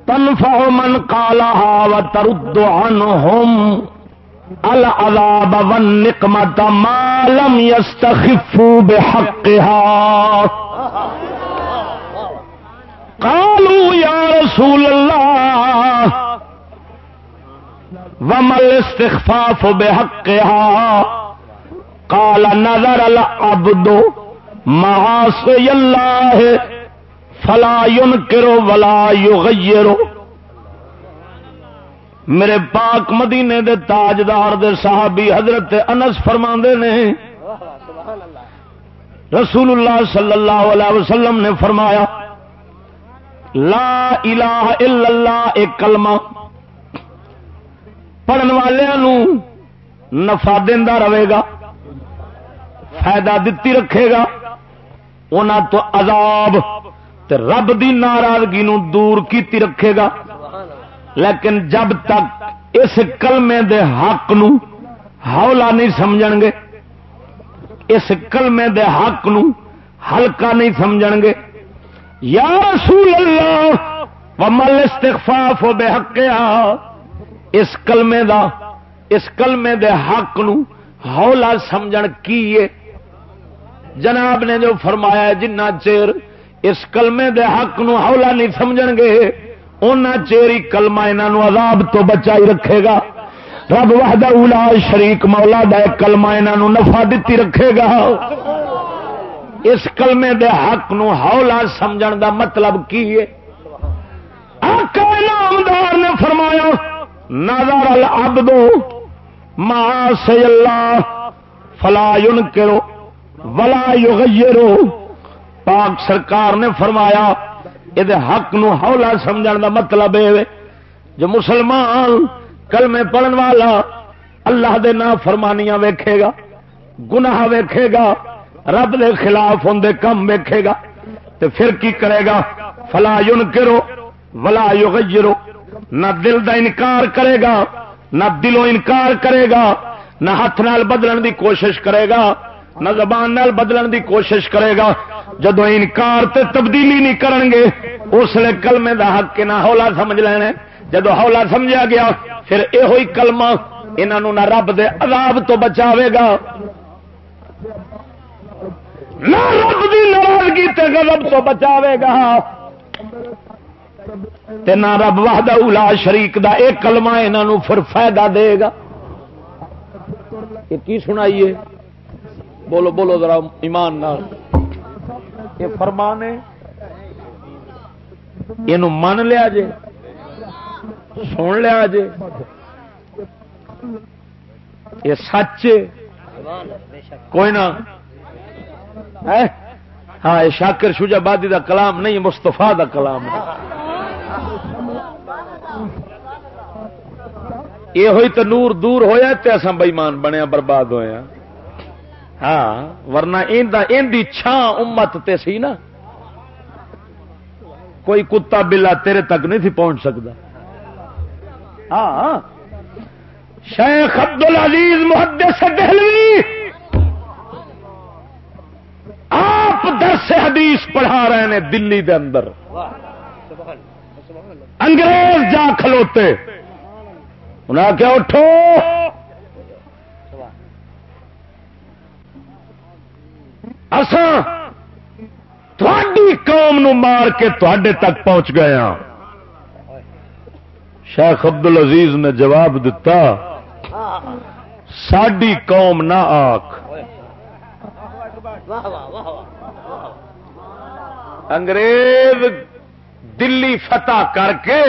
تنفع من قالها وترد عنهم العذاب والنقمة ما لم يستخفوا بحقها. قالوا يا رسول الله، وما الاستخفاف بحقها؟ قال نظر العبد معاصي الله فلا یون کرو ولا یغیرو میرے پاک مدینے دے تاجدار دے صحابی حضرت انس فرما نے رسول اللہ صلی اللہ علیہ وسلم نے فرمایا، لا الہ الا اللہ ایک کلمہ پڑھن والوں نفا دینا رہے گا، فائدہ دتی رکھے گا انہوں تو عذاب تے رب دی ناراضگی نو دور کیتی رکھے گا۔ لیکن جب تک اس کلمے دے حق نو ہولا نہیں سمجھ گے، اس کلمے دے حق نو ہلکا نہیں سمجھ گے۔ یا رسول اللہ ومل استغفاف بے حق اس کلمے دا، اس کلمے دے حق نو ہولا سمجھ کی جناب نے جو فرمایا جنہ چیر اس کلمے دے حق نو ہولا نہیں سمجھ گے۔ ان چیری کلمہ انہوں عذاب تو بچائی رکھے گا۔ رب وحدہ اولا شریک مولا دا کلمہ انہوں نفع دیتی رکھے گا۔ اس کلمے دے حق نو ہولا سمجھن دا مطلب کی ہے؟ آقا نامدار نے فرمایا، نظر العبد ما سی اللہ فلا ينکرو ولا یغیرو۔ پاک سرکار نے فرمایا یہ حق نو ہولا سمجھ دا مطلب ہے جو مسلمان کل میں پڑھن والا اللہ دے نا فرمانیاں ویکھے گا، گناہ ویکھے گا، رب دے خلاف ہوں کم ویکھے گا تو پھر کی کرے گا؟ فلا یون کرو ولا یغیرو، نہ دل دا انکار کرے گا، نہ دلوں انکار کرے گا، نہ ہاتھ نال بدلن دی کوشش کرے گا۔ نہ زبان نال بدلن دی کوشش کرے گا۔ جدو انکار تے تبدیلی نہیں کرن گے، اس لیے کلمے دا حق نہ ہولا سمجھ لینا جدو ہولا سمجھا گیا، پھر یہ ہوئی کلمہ انہوں نہ رب دے عذاب تو بچاوے گا۔ نہ رب دی ناراضگی تے غضب تو بچاوے گا۔ تے نہ رب وحدہ اولا شریک دا ایک کلمہ انہوں پھر فائدہ دے گا۔ یہ کی سنائیے؟ بولو بولو ذرا ایمان نال۔ یہ فرمان ہے یہ من لیا جے، سن لیا جے، یہ سچ کوئی نہ۔ ہاں یہ شاکر شوجا بادی دا کلام نہیں مستفا دا کلام یہ ہوئی تو نور دور ہویا تے اصا بئیمان بنیا، برباد ہویا ہاں ورنہ دی چھان امت تے سی نا۔ کوئی کتا بلا تیرے تک نہیں تھی پہنچ سکتا۔ ہاں۔ شیخ عبد العزیز محدث دہلوی۔ آپ درس حدیث پڑھا رہے ہیں دلی دے اندر۔ انگریز جا کھلوتے۔ انہیں کیا اٹھو! تھوڑی قوم نو مار کے تھوڑے تک پہنچ گیا ہاں۔ شیخ عبد العزیز نے جواب دیتا ساڈی قوم نہ آخ انگریز دلی فتح کر کے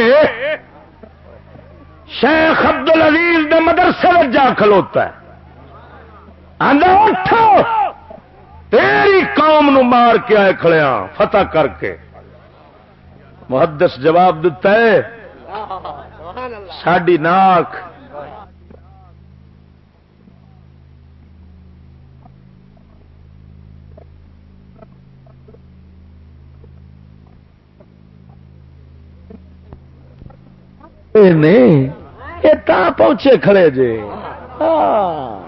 شیخ ابد العزیز نے مدرسے جا کھلوتا ہے۔ اٹھو۔ تیری قوم نو مار کے آئے کھڑیا فتح کر کے۔ محدث جواب دیتا ہے، ساڈی ناک۔ نہیں یہ پہنچے کھڑے جی ہاں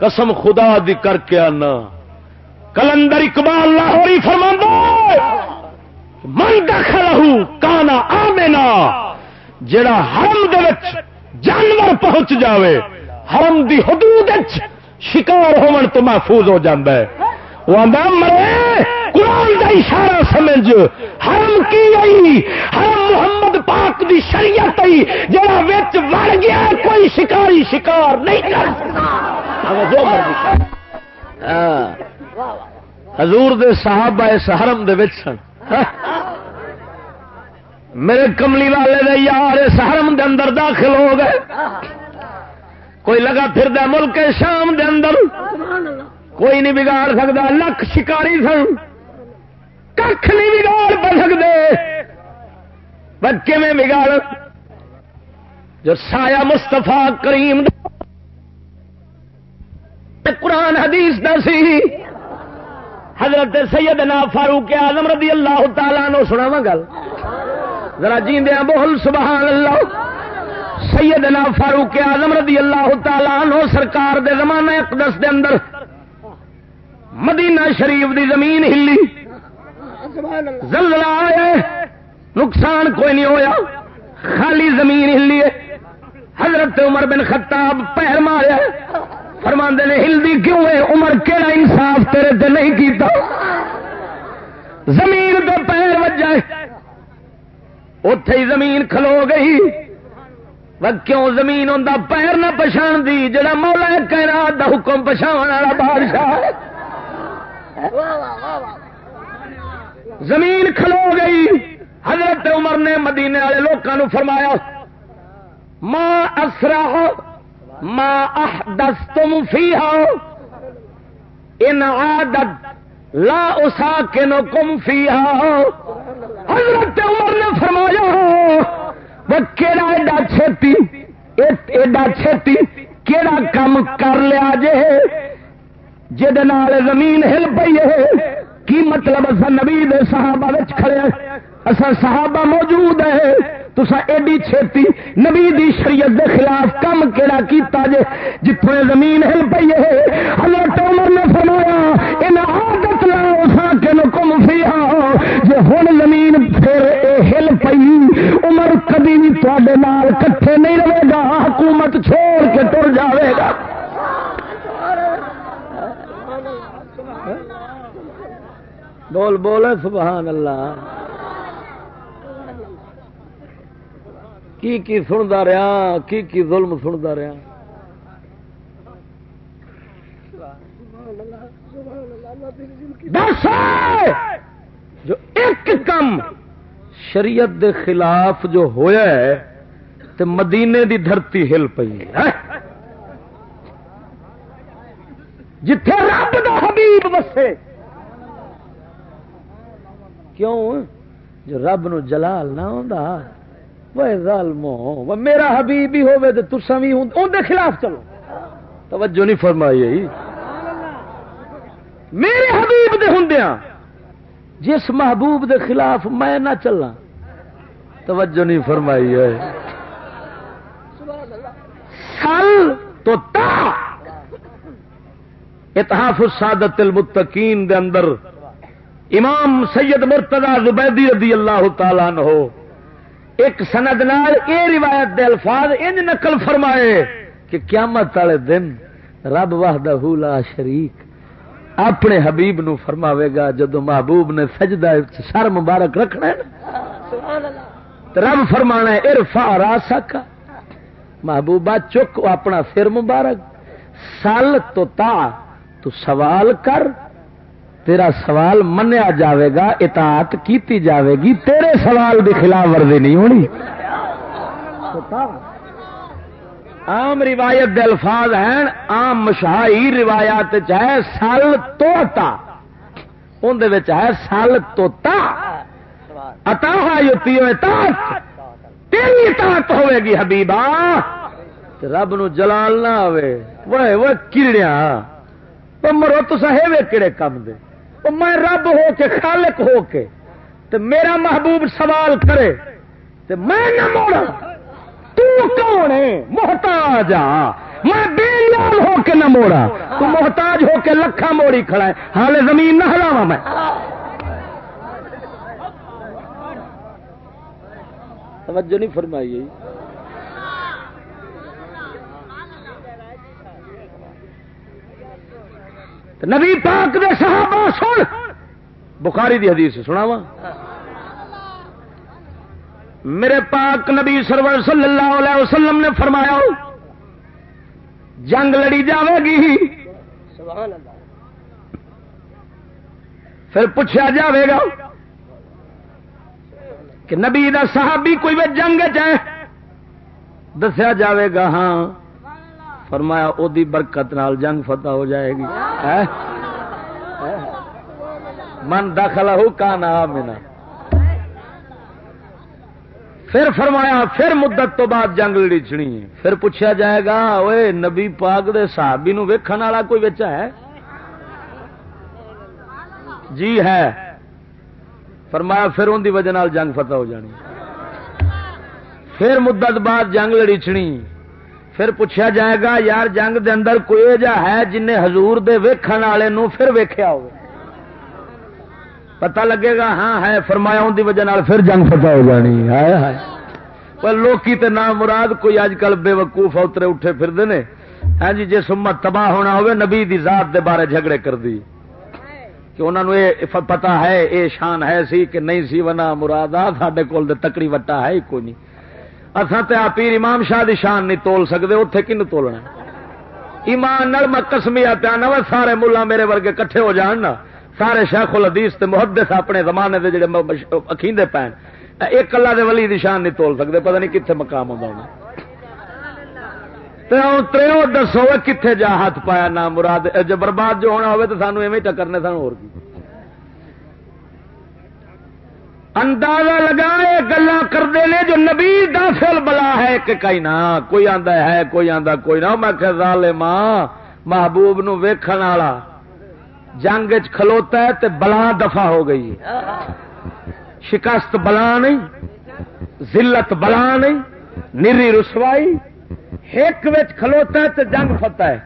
قسم خدا دی کر کے آنا۔ کلندر اقبال لاہوری فرما من دخل کانا آمنا جڑا حرم دے جانور پہنچ جاوے، حرم دی حدود شکار ہون تو محفوظ ہو جاندہ ہے۔ وہ مرے قرآن کا اشارہ سمجھ، حرم کی آئی، حرم محمد پاک دی شریعت آئی، جڑا وچ وڑ گیا، کوئی شکاری شکار نہیں کر سکتا۔ ہاں۔ حضور دے صحابہ اس حرم دے وچ سن۔ ہاں۔ میرے کملی والے دے یار اس حرم دے اندر داخل ہو گئے۔ کوئی لگا پھر دے ملک شام دے اندر۔ کوئی نہیں بگاڑ سکتا لکھ شکاری سن۔ کھ نہیں بگاڑ پہ سکتے بچے میں بگاڑ؟ جو سایہ مستفا کریم قرآن حدیث دا سی۔ حضرت سیدنا فاروق اعظم رضی اللہ تعالیٰ نو سنا گل۔ ذرا جیندیا بول سبحان اللہ۔ سیدنا فاروق اعظم رضی اللہ تعالیٰ نو سرکار دے زمانہ اقدس دے اندر مدینہ شریف دی زمین ہلی۔ زلزلہ آیا نقصان کوئی نہیں ہویا۔ خالی زمین ہلی ہے۔ حضرت عمر بن خطاب پیر ماریا فرما نے، ہلدی کیوں ہے؟ عمر کہڑا انصاف تیرے تے نہیں کیتا؟ زمین تو پیر وجہ اتے ہی زمین کھلو گئی۔ کیوں زمین ہوں پیر نہ پچھان دی؟ جڑا مولا کہنا دا حکم پچھاڑ والا بادشاہ زمین کھلو گئی۔ حضرت عمر نے مدینے والے لوگوں فرمایا ماں اسرا ماں احدث تم فی ان عادت لا اسا کے نو کم فی حضرت عمر نے فرمایا وہ کہڑا ایڈا چھتی ایڈا چھتی کہڑا کم کر لیا جے؟ جہد زمین ہل پی ہے۔ کی مطلب اصا نبی دے صحابہ کھڑے اصا صحابہ موجود ہے تسا ایڈی چھتی نبی دی شریعت دے خلاف کم کیڑا کیتا جے جتوں زمین ہل پی ہے۔ حضرت عمر نے فرمایا، ان عادت لا اسا کے نکم فیہا۔ جے ہن زمین پھر اے ہل پئی، عمر کبھی بھی تواڈے نال کٹھے نہیں رہے گا۔ حکومت چھوڑ کے ٹر جاوے گا۔ بول بول سبحان اللہ۔ کی کی سنتا رہا، کی کی ظلم سنتا رہا۔ جو ایک کم شریعت دے خلاف جو ہویا ہے تو مدینے دی دھرتی ہل پی ہے۔ جتھے رب دا حبیب بسے کیوں؟ جو رب نو جلال نہ ظالمو، وہ میرا حبیب بھی ہوے تو تسا بھی ان دے خلاف چلو۔ توجہ نہیں فرمائی میرے حبیب دے ہندیاں، جس محبوب دے خلاف میں نہ چلنا توجہ نہیں فرمائی ہے سل تو تا۔ اتحاف السادت المتقین دے اندر امام سید مرتضی زبیدی رضی اللہ تعالیٰ عنہ ایک سند نال اے روایت دے الفاظ انج نقل فرمائے کہ قیامت والے دن رب وحدہ لا شریک اپنے حبیب نو فرماوے گا جدو محبوب نے سجدہ سر مبارک رکھنا ہے رب فرمانا ہے ارفا راسا کا محبوبہ، چک اپنا سر مبارک۔ سال تو تا، تو سوال کر۔ تیرا سوال منیا جاوے گا، اطاعت کیتی جاوے گی، تیرے سوال بھی خلاف ورزی نہیں ہونی۔ عام روایت دے الفاظ ہیں، عام مشاہی روایات ہے، سل توتا۔ اندر ہے، سل توتا۔ اتا یوتی تیری اطاعت ہوے گی حبیبا۔ رب نو جلال نہ آئے وہ کیڑیا مرو تو ہے کہڑے کام دے؟ میں رب ہو کے خالق ہو کے تے میرا محبوب سوال کرے تے میں نہ موڑا۔ تو کون ہے؟ محتاج آ میں بے لال ہو کے نہ موڑا۔ تو محتاج ہو کے لکھا موڑی کھڑا ہے۔ حال زمین نہ ہلاوا میں۔ توجہ نہیں فرمائی۔ نبی پاک دے صحابہ سن۔ بخاری دی حدیث سنا وا میرے پاک نبی سرور صلی اللہ علیہ وسلم نے فرمایا، جنگ لڑی جاوے گی۔ پھر پوچھا جاوے گا کہ نبی دا صحابی کوئی وہ جنگ چ دسیا جاوے گا ہاں۔ فرمایا او دی برکت نال جنگ فتح ہو جائے گی۔ من داخلہ ہو کا نام پھر فرمایا، پھر مدت تو بعد جنگ لڑی پھر پوچھا جائے گا اوے نبی پاک دے صحابی نو ویکھن والا کوئی بچا ہے؟ جی ہے۔ فرمایا، پھر ان دی وجہ نال جنگ فتح ہو جانی۔ پھر مدت بعد جنگ لڑیچنی پھر پوچھا جائے گا، یار جنگ دے اندر کوئی جا ہے جن حضور دے ویکھن والے نو پھر ویکھیا ہو پتہ لگے گا ہاں ہے فرمایا ان دی وجہ نال پھر جنگ فتح ہو جانی ہے ہے لوکی تے نام مراد کوئی اج کل بے وقوف اوترے اٹھے پھر نے۔ ہاں جی جس امت تباہ ہونا ہوئے، نبی دی ذات دے بارے جھگڑے کر دی۔ کہ انہوں نے پتا ہے، اے شان ہے سی کہ نہیں سی ونا مراد آ سڈے کول تکڑی وٹا ہے کوئی نہیں۔ اصل تو پیر امام شاہ دی شان نہیں تول سکتے اتنے کن تولنا؟ ایمان نال میں کسمیا پیا نہ سارے ملا میرے ورگے کٹھے ہو جان نا۔ سارے شیخ الحدیث تے محدث اپنے زمانے دے جڑے اکھیندے پین۔ ایک کلا دے ولی دی شان نہیں تول سکتے پتہ نہیں کتنے مقام ہونا۔ تریو دسو کتنے جا ہاتھ پایا نہ مراد جو برباد جو ہونا ہوئے تو سانو ایویں ٹکرنے سانو اور کی اندازہ لگا یہ گلا کرتے ہیں جو نبی داخل بلا ہے کہ کئی نہ کوئی آندا ہے، کوئی آندا، کوئی نہ، میں کہ ظالماں، محبوب نو ویکھن والا، جنگ کھلوتا ہے تے بلا دفع ہو گئی شکست بلا نہیں، ذلت بلا نہیں، نری رسوائی ایک کھلوتا ہے تے جنگ فتح ہے۔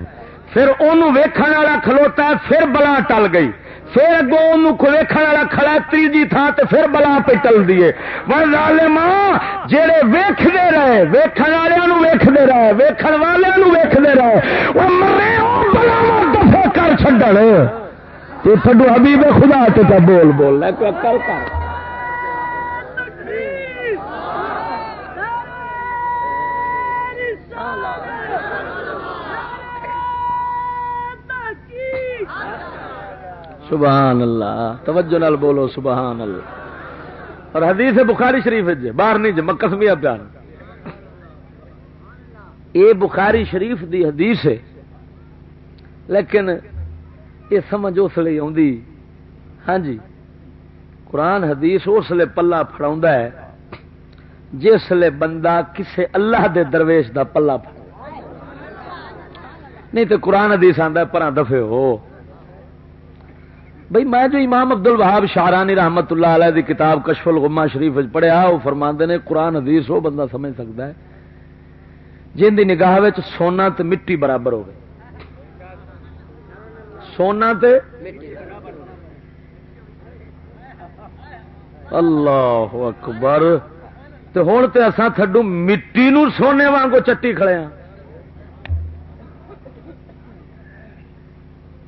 پھر انہوں ویکھن والا کھلوتا ہے، پھر بلا ٹل گئی۔ پھر اگوں ویکھن والا کھڑا تیجی تھان تے پھر بلا پہ ٹل دیے والے ماں جہے ویختے رہے ویکن والوں ویختے رہے ویکن والوں ویختے رہے، وہ مرے بلا دفاع کر چڈن تو تھڈو حبیب خدا تے بول بول کر کر۔ سبحان اللہ۔ توجہ نال بولو سبحان اللہ۔ اور حدیث بخاری شریف جی باہر نہیں جی مکسمیا پیار۔ یہ بخاری شریف دی حدیث ہے، لیکن یہ سمجھ اس لیے آدھی ہاں جی قرآن حدیث اس لیے پلا فڑا ہے، جس لیے بندہ کسے اللہ دے درویش دا پلا پڑ نہیں تو قرآن حدیث آتا پرا دفے ہو۔ بھائی میں جو امام عبد الوہاب شاہرانی رحمت اللہ علیہ دی کتاب کشف الغما شریف پڑھیا وہ فرما نے قرآن حدیث وہ بندہ سمجھ سکتا ہے، جن دی نگاہ سونا تو مٹی برابر ہو گئی سونا تے اللہ اکبر۔ تو ہوں تو اصا تھڈو مٹی نو سونے وانگو چٹی کھڑے ہاں۔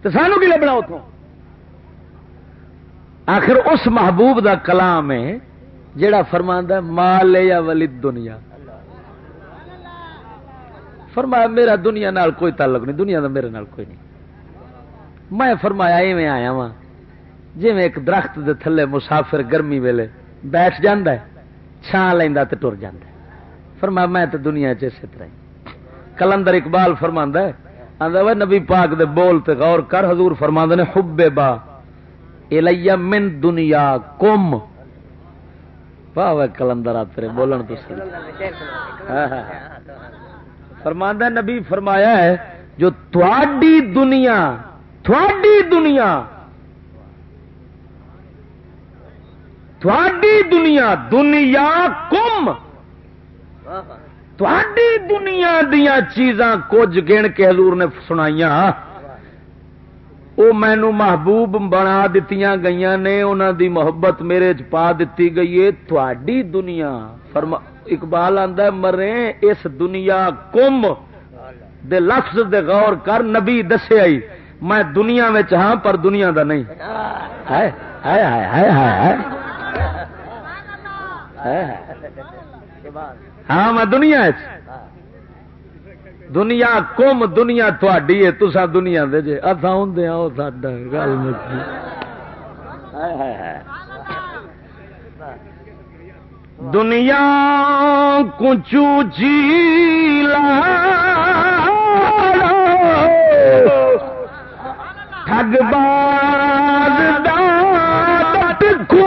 تو سانو کی لبنا اتوں آخر اس محبوب دا کلام ہے جڑا فرماندہ مال یا ولید دنیا؟ فرمایا، میرا دنیا نال کوئی تعلق نہیں، دنیا دا میرے نال کوئی نہیں۔ میں فرمایا، ایویں آیا وا جی میں ایک درخت دے تھلے مسافر گرمی ویلے بیٹھ جاندہ ہے چھان لینا تو ٹر جاندہ ہے۔ فرمایا، میں تو دنیا چیسے طرح کلندر اقبال فرماندہ ہے آدھا نبی پاک دے بول تے غور کر، حضور فرماندہ نے، حب با۔ الیا من دنیا کم واہ کلندر آ بولن تو صحیح۔ ہاں، ہاں، ہاں۔ فرماندہ نبی فرمایا ہے، جو تھوڑی دنیا تھوڑی دنیا تھوڑی دنیا دنیا کم تھوڑی دنیا دیا چیزاں کچھ گن کے حضور نے سنائی وہ مینو محبوب بنا دیتی گئی نے انہوں دی محبت میرے چ پا دیتی گئی ہے تھوڑی دنیا فرما اقبال آندا مرے اس دنیا کم دے لفظ دے غور کر نبی دسے آئی میں دنیا میں ہاں پر دنیا دا نہیں ہاں میں دنیا دنیا کم دنیا تھوڑی ہے تسا دنیا دے جے۔ اتھا ہوں وہ ساڈا گل مکی دنیا کچو جیلا ٹگ باز دات کو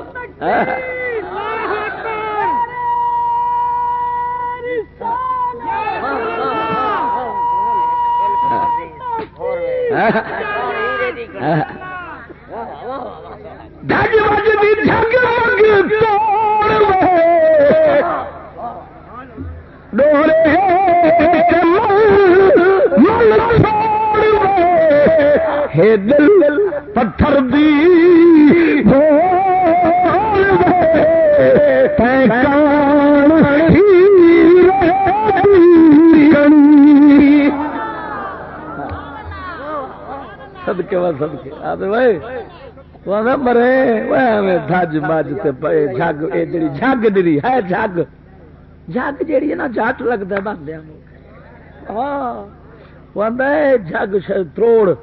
ڈگ بج بھی جگ مگ ڈورے مل ہے دل پتھر دی سدکے وا سدکے آدھے بھائی مرے دج مج پے جگ یہ جگ ڈری ہے جگ جگ جیڑی ہے نا جٹ لگتا بندیا ہاں جگ تروڑ۔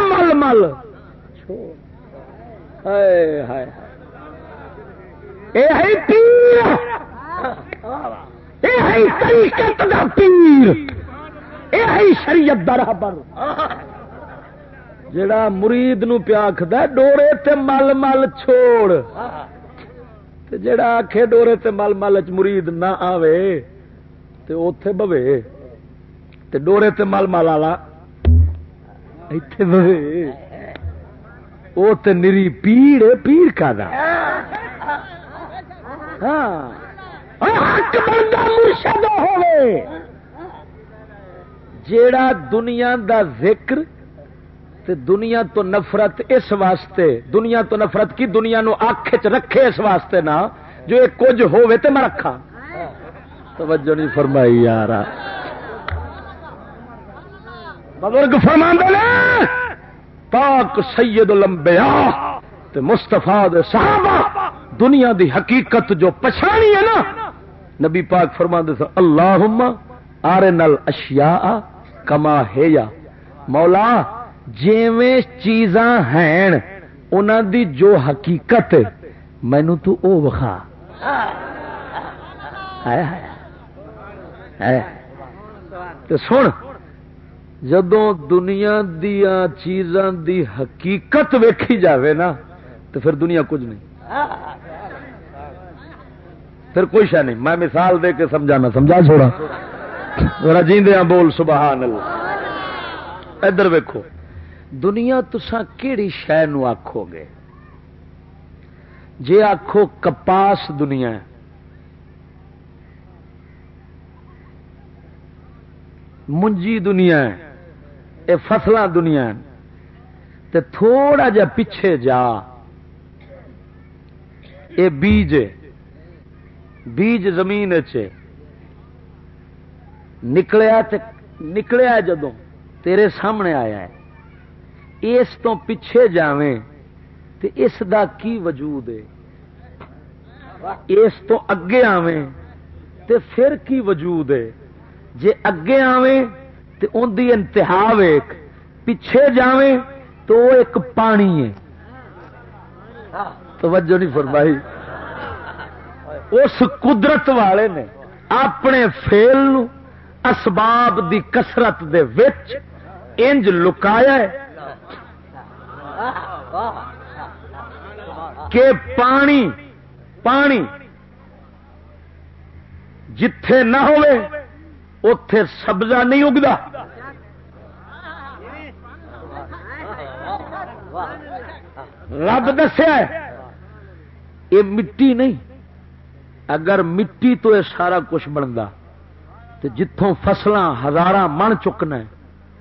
مل مل۔ پیر۔ ہی شریعت برابر جڑا مرید نو پیاکھد ڈورے تے مل مل چھوڑ. جڑا آخ ڈورے تے مل مل چ مرید نہ آوے، تے اوتھے بوے. تے ڈورے تے مل مل والا ایتھے بوے. وہ تے نری پیڑ پیڑ کا دا ہاں. مرشد ہوئے جیڑا دنیا دا ذکر تے دنیا تو نفرت اس واسطے، دنیا تو نفرت کی دنیا نو آخ چ رکھے اس واسطے نا، جو ایک کچھ ہوئے تے میں رکھا توجہ نہیں فرمائی یار بزرگ فرما پاک سید الانبیاء تے مستفا صحابہ، دنیا دی حقیقت جو پچھانی ہے نا، نبی پاک فرما دے سو اللہ آر نل اشیا کما ہے یا مولا جیویں چیزاں ہیں انہوں دی جو حقیقت مینو تو او وخا تو سن جدو دنیا دیا چیزاں دی حقیقت ویکھی جاوے نا تو پھر دنیا کچھ نہیں پھر کوئی شہ نہیں میں مثال دے کے سمجھانا سمجھا چھوڑا ذرا جیندے بول، سبحان اللہ۔ ادھر ویکو دنیا تسا کیڑی شہ نو آخو گے؟ جے آخو کپاس دنیا ہے۔ منجی دنیا ہے۔ اے فصل دنیا ہے تے تھوڑا جا پیچھے جا۔ اے بیج بیج زمین چ نکلیا تے نکلیا جدو تیرے سامنے آیا ہے۔ اس تو پیچھے جاویں تے اس دا کی وجود ہے؟ اس تو اگے آویں تے پھر کی وجود ہے؟ جے اگے آویں تے ان دی انتہا ویک پیچھے جاویں تو وہ ایک پانی ہے۔ توجہ نہیں فرمائی۔ اس قدرت والے نے اپنے فیل نو اسباب دی کسرت دے وچ انج لکایا ہے کہ پانی پانی جتھے نہ ہوئے اتے سبزہ نہیں اگتا رب دسیا یہ مٹی نہیں۔ اگر مٹی تو یہ سارا کچھ بنتا تو جتوں فصل ہزار من چکنا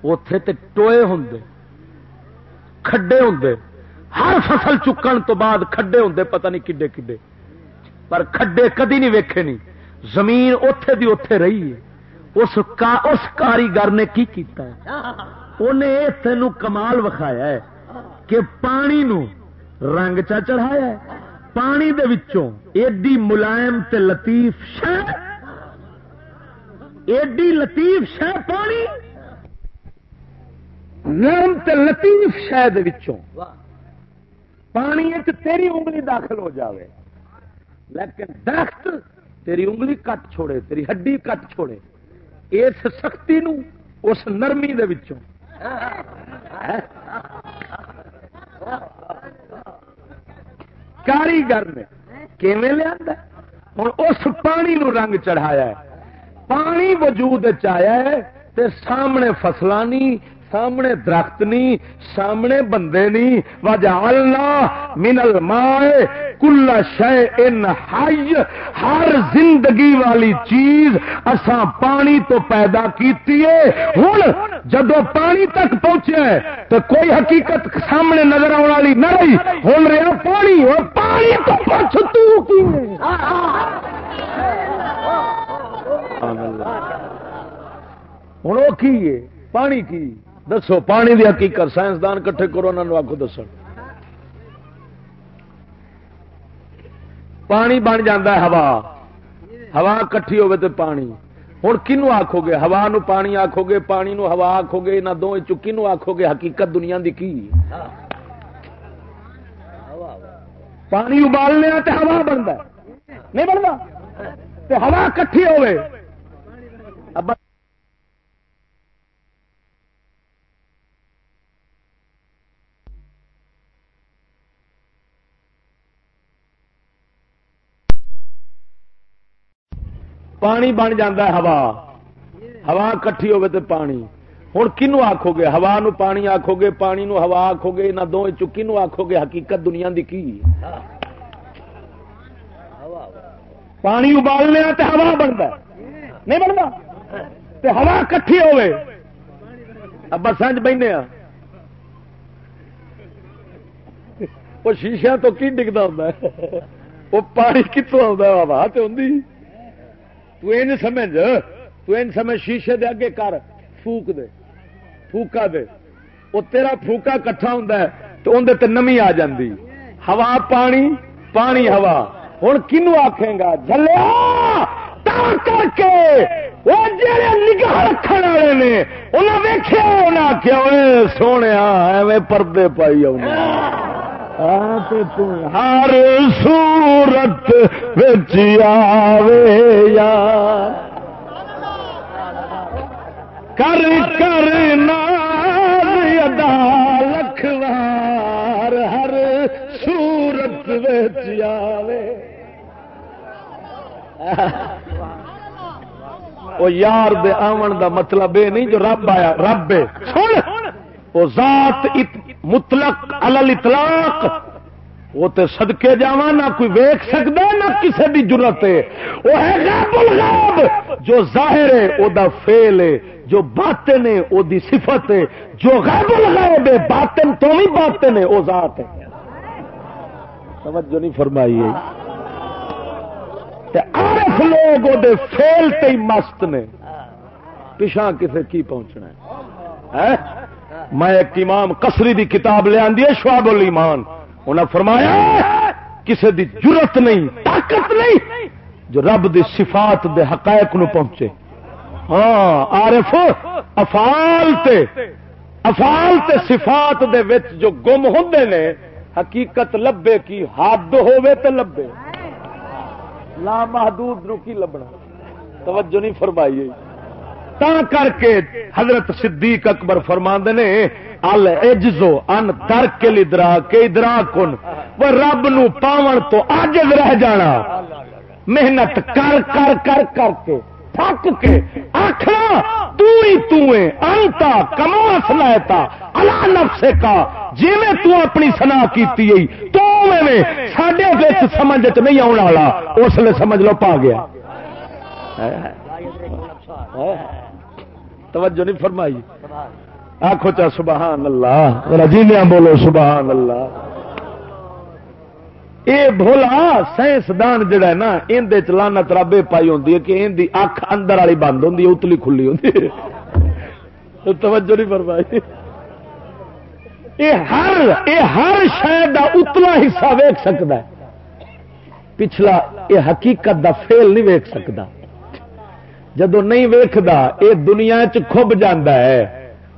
اتے تو ٹوئے ہوں کھڈے ہوں ہر فصل چکن تو بعد کھڈے ہوں پتہ نہیں کڈے کڈے۔ پر کھڈے کدی نہیں ویکھے نہیں زمین اتے دی اتے رہی ہے۔ اس کا، اس کاریگر نے کی کیتا ہے؟ انہیں تینوں کمال وکھایا ہے کہ پانی نو رنگ چا چڑھایا ہے۔ پانی دے وچوں ایڈی ملائم تے لطیف شہ ایڈی لطیف شہ پانی؟ نرم تے لطیف شہ پانی تیری انگلی داخل ہو جاوے۔ لیکن درخت تیری انگلی کٹ چھوڑے، تیری ہڈی کٹ چھوڑے۔ اس سختی نو اس نرمی دے وچوں۔ کاریگر نے کیویں لیا ہوں اس پانی نو رنگ چڑھایا ہے۔ پانی وجود چیا تے سامنے فصلیں نہیں سامنے درخت نہیں سامنے بندے نہیں وجالنا من الماء کل شے ان حی، ہر زندگی والی چیز اساں پانی تو پیدا کیتی ہے۔ ہن جدو پانی تک پہنچے تو کوئی حقیقت سامنے نظر آنے والی نہ رہی، ہن رہا پانی اور پانی تو پوچھ تو کی ہوں وہ کی پانی کی۔ دسو، پانی دی حقیقت سائنسدان کٹھے کرو انہوں آخو دس پانی بن جا ہوا۔ ہوا کٹھی ہوے تو پانی۔ ہوں کنو آخو گے؟ ہوا نو پانی آخو گے، پانی نو ہوا آخو گے نہ دو چکی نو آخو گے، حقیقت دنیا دی کی؟ پانی ابالنے تو ہوا بنتا نہیں بنتا ہوا کٹھی ہوے پانی بن جا ہوا۔ ہوا کٹھی ہوگی تو پانی۔ ہوں کنو آخو گے ہوا نو پانی آخو گے پانی نو ہوا آخو گے نہ دو چکی نو آخو گے حقیقت دنیا دی کی؟ پانی ابالنے تو ہوا بنتا نہیں بنتا ہوا کٹھی ہوے بسان چ ہاں وہ شیشیا تو کی ڈگتا ہوں وہ پانی کتوں آتا ہوا تو ہوں تو سمجھ تو سمجھ شیشے دے اگے کر فوک دے فوکا دے۔ وہ تیرا فوکا کٹھا ہوں تو اندر تے نمی آ جاندی۔ ہوا پانی پانی ہوا۔ ہوں کنو آخے گا؟ جلیا کر کے! وہ جڑے نگاہ رکھنے والے نے انہیں ویخیا انہیں آخیا سونے ایویں پردے پائی ہر سورت آوے یار کر کر ادا لکھوار ہر سورت آوے۔ وہ یار دے آمن دا مطلب یہ نہیں جو رب آیا، رب وہ ذات مطلق الل اطلاق وہ تے صدقے جاوا نہ کوئی ویک سکتا نہ کسی بھی ضرورت ہے۔ وہ ہے غیب الغیب۔ جو ظاہر ہے وہ دا فیل ہے۔ جو باطن ہے وہ دی صفت ہے۔ جو غیب الغیب ہے، باطن تو بھی باطن ہے وہ ذات ہے۔ توجہ نہیں فرمائی ہے عارف لوگ وہ فیل تے مست نے۔ پچھا کسے کی پہنچنا ہے؟ ہاں؟ میں ایک امام کسری دی کتاب لے آدھی ہے شواب الایمان۔ انہیں فرمایا، کسے دی جرت نہیں، طاقت نہیں، جو رب دی صفات دے حقائق نو پہنچے۔ ہاں عارف افال تے افال تے صفات دے وچ جو گم ہوندے نے، حقیقت لبے کی حد ہوے تے لبے۔ لا محدود نو کی لبنا؟ توجہ نہیں فرمائی۔ تا کر کے حضرت صدیق اکبر فرما نے، ال اجزو ان در کے لدرا کے ادرا کن وہ رب نو پاون تو اج رہ جانا۔ محنت کر کر کر کر کے، تھک کے آخر تو ہی تو انتا کما سنایتا اللہ نفسے کا جی میں تو اپنی سنا کیتی گئی تو میں ساڈے بچ سمجھ نہیں آنے والا، اس لیے سمجھ لو پا گیا۔ ہاں؟ توجہ نہیں فرمائی۔ آخو چا سبحان اللہ۔ رجیلیا بولو سبحان اللہ۔ یہ بولا سائنسدان جڑا ہے نا اندر چلانا ترابے پائی ہوتی ہے کہ ان کی اکھ اندر والی بند ہوں اتلی کھلی ہوں توجہ نہیں فرمائی۔ ہر ہر شہر کا اتلا حصہ ویک سکتا ہے۔ پچھلا یہ حقیقت دا فیل نہیں ویک سکتا جدو نہیں ویکھدا یہ دنیا چب جانا ہے۔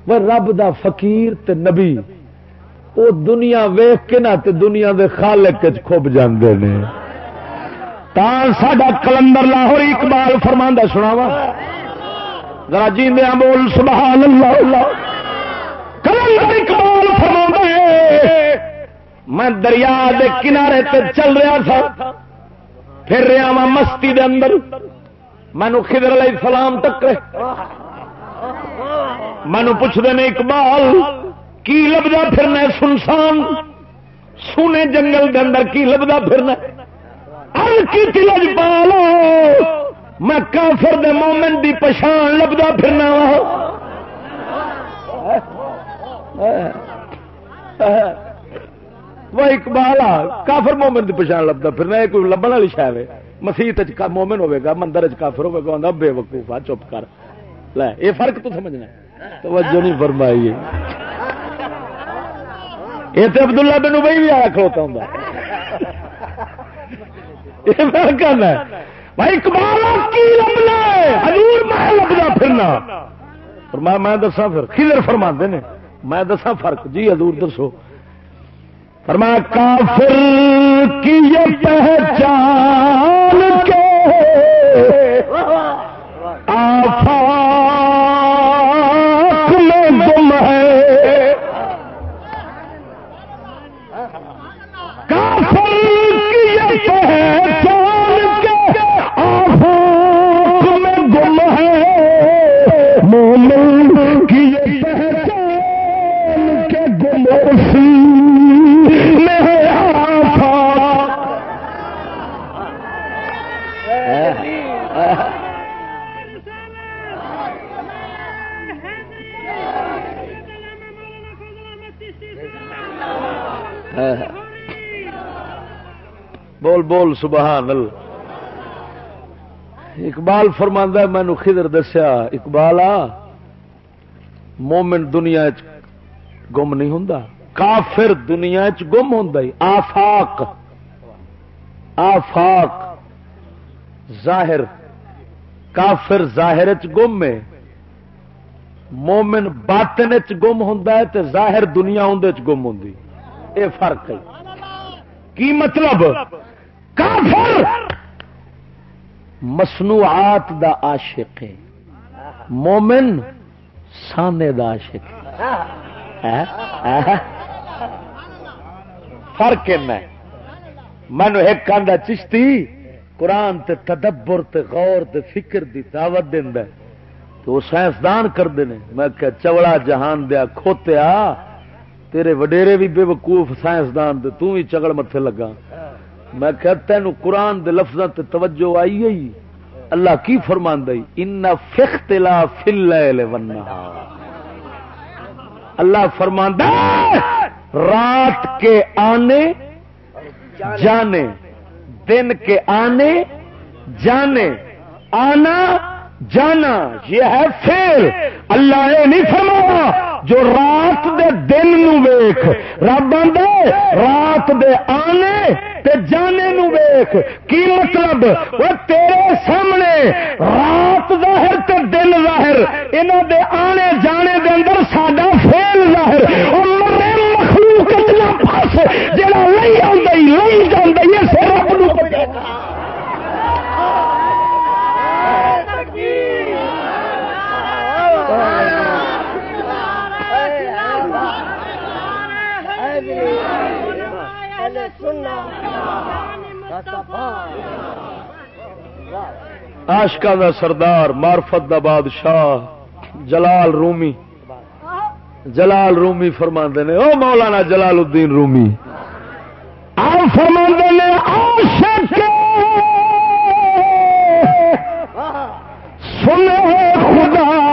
وہ رب دا فقیر تے نبی۔ وہ دنیا ویخ کے نہ تے دنیا دے خالق کھب جاندے نے۔ تا ساڈا کلندر لاہور اقبال فرما سناوا ذرا جی بول سبحان اللہ اللہ کلندر اقبال فرما میں دریا دے کنارے تے چل رہا تھا۔ پھر رہا وا مستی دے اندر۔ مینو خدر علیہ السلام ٹکرے مینو پوچھتے ہیں اقبال، کی لبدا پھرنا سنسان؟ سونے جنگل کے اندر کی لبدا پھرنا کی تلج پالو میں کافر دے مومن دی پچھان لبدا پھرنا وہ اقبال، کافر مومن دی پچھان لبدا پھرنا یہ کوئی لبن والی شاید ہے۔ مسیحت مومن ہوگا مندر کافر چافر ہوگا بے وقوفا چپ کر۔ لے، یہ فرق تو سمجھنا توجہ نہیں فرمائی یہ تو عبد اللہ بن بھائی بھی آیا کھڑوتا ہوں یہ فرق کرنا بھائی حضور میں لبدا پھرنا۔ فرمایا میں دسا پھر کلر فرما نے۔ میں دسا فرق۔ جی حضور دسو۔ فرمایا کافر کی یہ پہچان آفا بول بول سبحان اللہ۔ اقبال فرماندہ مینو خدر دسیا اقبال آ مومن دنیا گم نہیں ہوں کافر دنیا چ گم ہوں آفاق آفاق ظاہر، کافر ظاہر چ گم ہے۔ مومن باطن چ گم ہوں تے ظاہر دنیا اندر گم ہوں یہ فرق ہے۔ کی مطلب؟ کافر! مصنوعات دا عاشق ہے۔ مومن سانے دا عاشق ہے۔ فرق ہے مینو ایک کاندا چشتی قرآن تے تدبر تے غور تے فکر دی دعوت دینا تو وہ سائنسدان کرتے ہیں میں کہ چوڑا جہان دیا کھوتیا، تیرے وڈیرے بھی بے وقوف سائنسدان دے، تو بھی چگڑ متے لگا۔ میں کہ تینو قرآن دے لفظ تے توجہ آئی گئی اللہ کی فرمان دئی ان فختلا فل اللہ فرمان رات کے آنے، جانے۔ دن کے آنے، جانے۔ آنا، جانا۔ یہ ہے فیل اللہ نے نہیں فرمایا۔ جو رات دے دن نو ویخ رب آدھے رات دے آنے تے جانے نو ویخ کی مطلب؟ وہ تیرے سامنے رات ظاہر تے دن ظاہر انہوں دے آنے جانے دے اندر ساڈا فیل ظاہر۔ اور مرے مخلوق پاس، جڑا لئی آئی لئی جانا یہ رب نو پتا آشکا دا سردار مارفت دا بادشاہ، جلال رومی۔ جلال رومی فرما نے، او مولانا جلال الدین رومی۔ فرما نے سنے خدا۔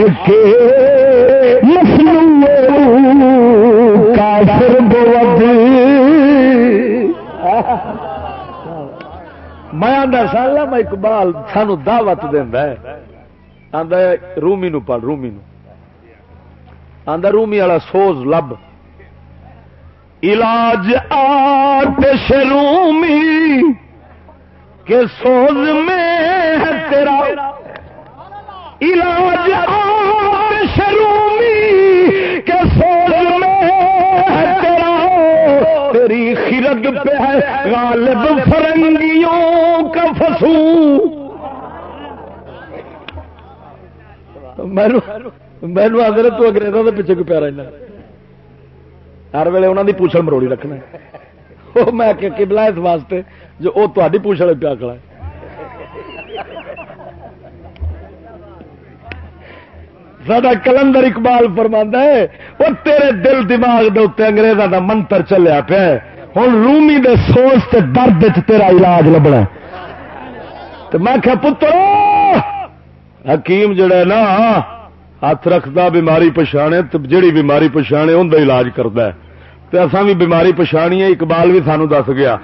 عاشق کافر بود میں آدھا سال میں اقبال سانو دعوت دینا آدھا رومی نو پڑھ، رومی نو۔ آدھا رومی والا سوز لب۔ علاج آتش رومی کے سوز میں ہے تیرا۔ علاج شرومی کے سوز میں تیرا۔ تیری خرد پہ ہے غالب فرنگیوں کا فسو۔ مینو آدھے تو انگریزوں کے پیچھے کو پیارا ہر ویلے انہوں کی پوچھل مروڑی رکھنا وہ میں کہ بلا اس واسطے جو وہ تاری پوچھل پیا کلا ہے۔ سڈا کلندر اقبال فرما ہے، وہ تیرے دل دماغ دے انگریزوں کا منتر چلیا پیا ہوں رومی دے سوچ تے درد تیرا علاج لبنا تو میں کیا پتر حکیم جڑا ہے نا، ہاتھ رکھتا بیماری پچھانے جڑی بیماری پچھانے ان علاج کرتا ہے۔ تو اصا بھی بیماری پچھانی ہے، اقبال بھی سانو دس گیا۔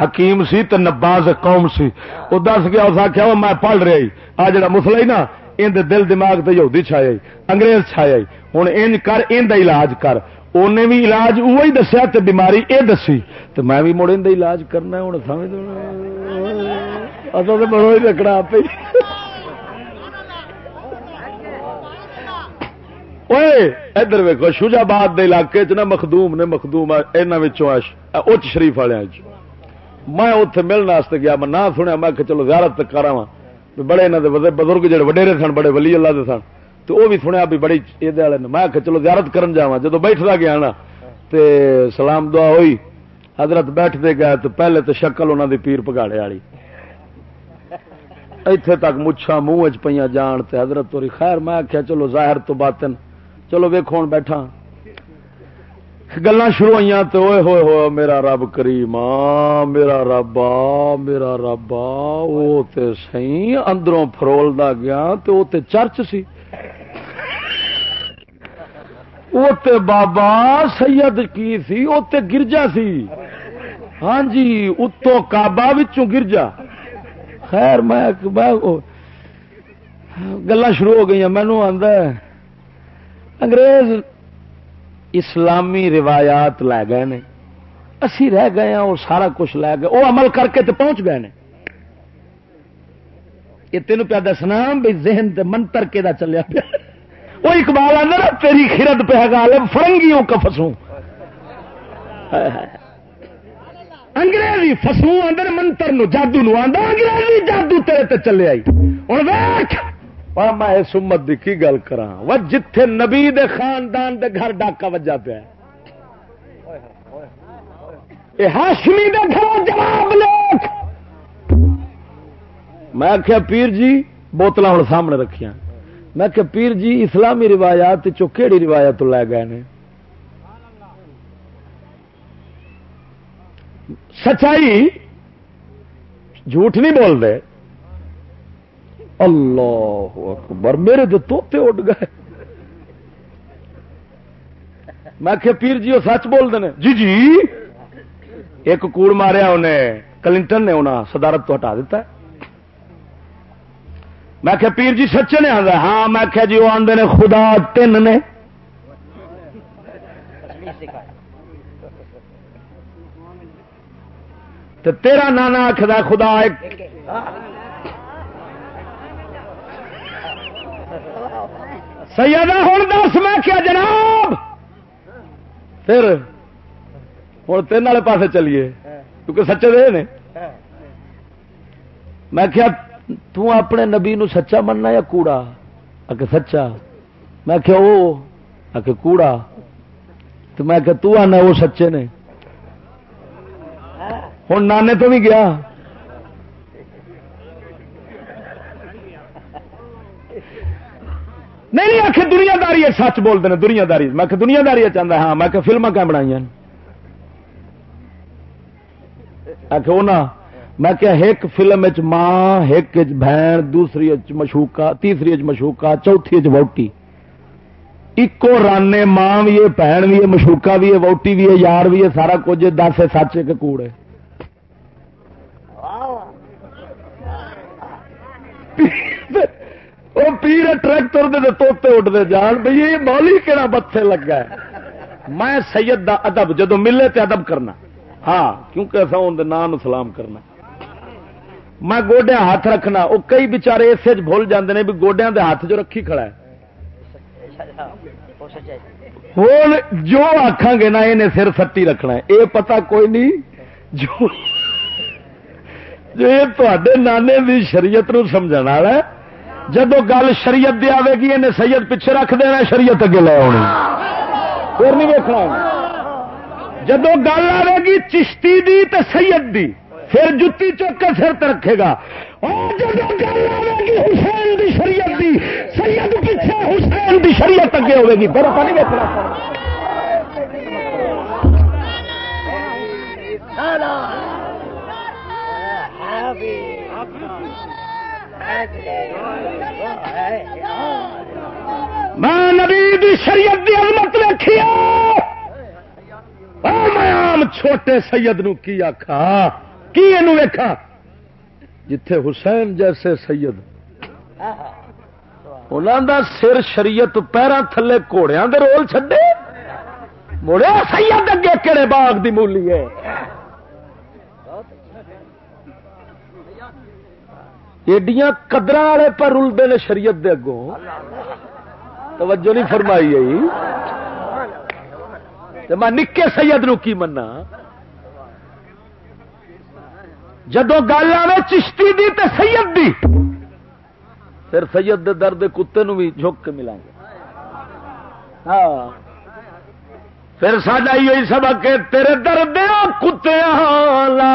حکیم سی تو نباز قوم سی۔ وہ دس گیا، اس آخیا میں پڑھ رہا آ جڑا مسلا ہی نا ان دل دماغ تے یہودی چھایا انگریز چھایا ہوں ان کر ان علاج کر۔ انہیں بھی علاج وہی دسیا تے بیماری اے دسی۔ تو میں بھی مڑ ان علاج کرنا ہوں سمجھ اصل تو بڑو ہی رکھنا آپ ادھر ویکو شوجاباد کے علاقے چ نا مخدوم نے مخدوم اچ شریف والے میں اتنے ملنے گیا، میں نہ سنیا، میں چلو زیارت کرا بڑے بزرگ جڑے وڈیرے سن بڑے ولی اللہ دے سن تو وہ بھی سنیا بھی بڑی یہ میں چلو زیارت کرن جا جب بیٹھتا گیا نا تے سلام دعا ہوئی حضرت بیٹھتے گئے تو پہلے تو شکل انہوں دی پیر پگاڑے والی ایتھے تک مچھا منہ چ پہ جان تے حضرت توری خیر میں آخیا چلو ظاہر تو باطن چلو ویخو بیٹھا گلا شروع ہوئی تو ہوئے ہوئے ہو میرا رب کریم میرا رب، آ، میرا رب، آ وہ تے سی اندروں فرولدا گیا تو وہ تے چرچ سی۔ وہ تے بابا سید کی سی وہ تے گرجا سی۔ ہاں جی اتو کابا گرجا۔ خیر، میں گلا شروع ہو گئی مینو آدھا انگریز اسلامی روایات لے گئے نے۔ اسی رہ گئے ہیں اور سارا کچھ لے گئے۔ وہ عمل کر کے تو پہنچ گئے نے۔ یہ تین پیا دسنا بھی ذہن تے منتر کے چلیا پیا۔ وہ اقبال آدھا نا، تیری خرد پہ گال فرنگیوں کا فسوں۔ انگریزی فسو آدھے منتر نو، جادو نو آدھا انگریزی جادو تیرے تے چلے آئی۔ ہوں ویخ میں اس امت کی کی گل کرا وہ جتھے نبی دے خاندان دے گھر ڈاکا وجا پیا ہاشمی دے گھر جواب لوگ میں کیا پیر جی بوتل ہوں سامنے رکھیا میں کہ پیر جی اسلامی روایات چو کہڑی روایت لے گئے نے؟ سچائی جھوٹ نہیں بول رہے اللہ اکبر، میرے تو توتے اڈ گئے۔ میں کہ پیر جی وہ سچ بول دے جی جی۔ ایک کوڑ ماریا انہیں، کلنٹن نے انہیں صدارت تو ہٹا دیتا ہے۔ میں کہ پیر جی سچے نے آدھا ہاں میں کہ جی وہ آدھے نے، خدا تین نے۔ تیرا نانا آخر خدا ایک۔ سیدہ ہوں دس میں کیا جناب؟ پھر ہوں تین والے پاسے چلیے، کیونکہ سچے دے نے۔ میں کیا تو اپنے نبی نو سچا مننا یا کوڑا؟ آ سچا۔ میں کیا وہ آ کوڑا۔ تو میں کہ تو آنا، وہ سچے نے۔ ہوں نانے تو بھی گیا۔ نہیں آخ دنیا داری سچ بولتے ہیں دنیا داری میں دنیا داری چاہتا ہاں میں فلما کیا بنائی آخ میں کیا ایک فلم ماں ایک بہن دوسری مشوکا تیسری مشوکا چوتھی ووٹی۔ ایکو رانے ماں بھی ہے بہن بھی ہے مشوکا بھی ہے ووٹی بھی ہے یار بھی ہے سارا کچھ دس سچ ایک کوڑ ہے۔ [LAUGHS] وہ پیر ٹریکٹر دے توتے اڈتے جان بھائی یہ مولی کہڑا بتھے لگا ہے؟ میں سید دا ادب جدو ملے تے ادب کرنا۔ ہاں کیونکہ ایسا نام سلام کرنا۔ میں گوڈیا ہاتھ رکھنا وہ کئی بچارے اسے بھول جاندے نے بھی گوڈیا دے ہاتھ جو رکھی کھڑا ہے۔ ہوں جو آخان گے نا یہ سر سٹی رکھنا ہے۔ یہ پتا کوئی نہیں جو یہ تے نانے کی شریعت نو سمجھا ہے۔ جب گل شریعت دی آئے گی، انہیں سید پیچھے رکھ دینا، شریعت اگے لے آنی پھر نہیں ویکنا جب گل آئے گی چشتی دی تے سید دی، پھر جتی چک کے سر رکھے گا۔ اور جب گل آئے گی حسین دی شریعت دی، سید پیچھے حسین دی شریعت اگے ہوے گی۔ پھر نہیں ویکنا میں نبی شریعت کی عظمت رکھی میں آم چھوٹے سید نو کی آخا کی یہ ویکھا؟ جتھے حسین جیسے سید۔ انہوں دا سر شریعت پیروں تھلے گھوڑیا دے رول چھڈے۔ مڑے سید اگے کہڑے باغ دی مولی ہے؟ ایڈیاں قدر والے پر رلتے نے شریعت دے اگوں۔ توجہ نہیں فرمائی آئی۔ میں نکے سید نو کی منا جدو گل آئے چشتی دی تے سید دی، پھر سید دے درد کتے نو بھی جھک کے ملا گے۔ ہاں۔ پھر ساڈا یہ سبق کہ تیرے درد کتے لا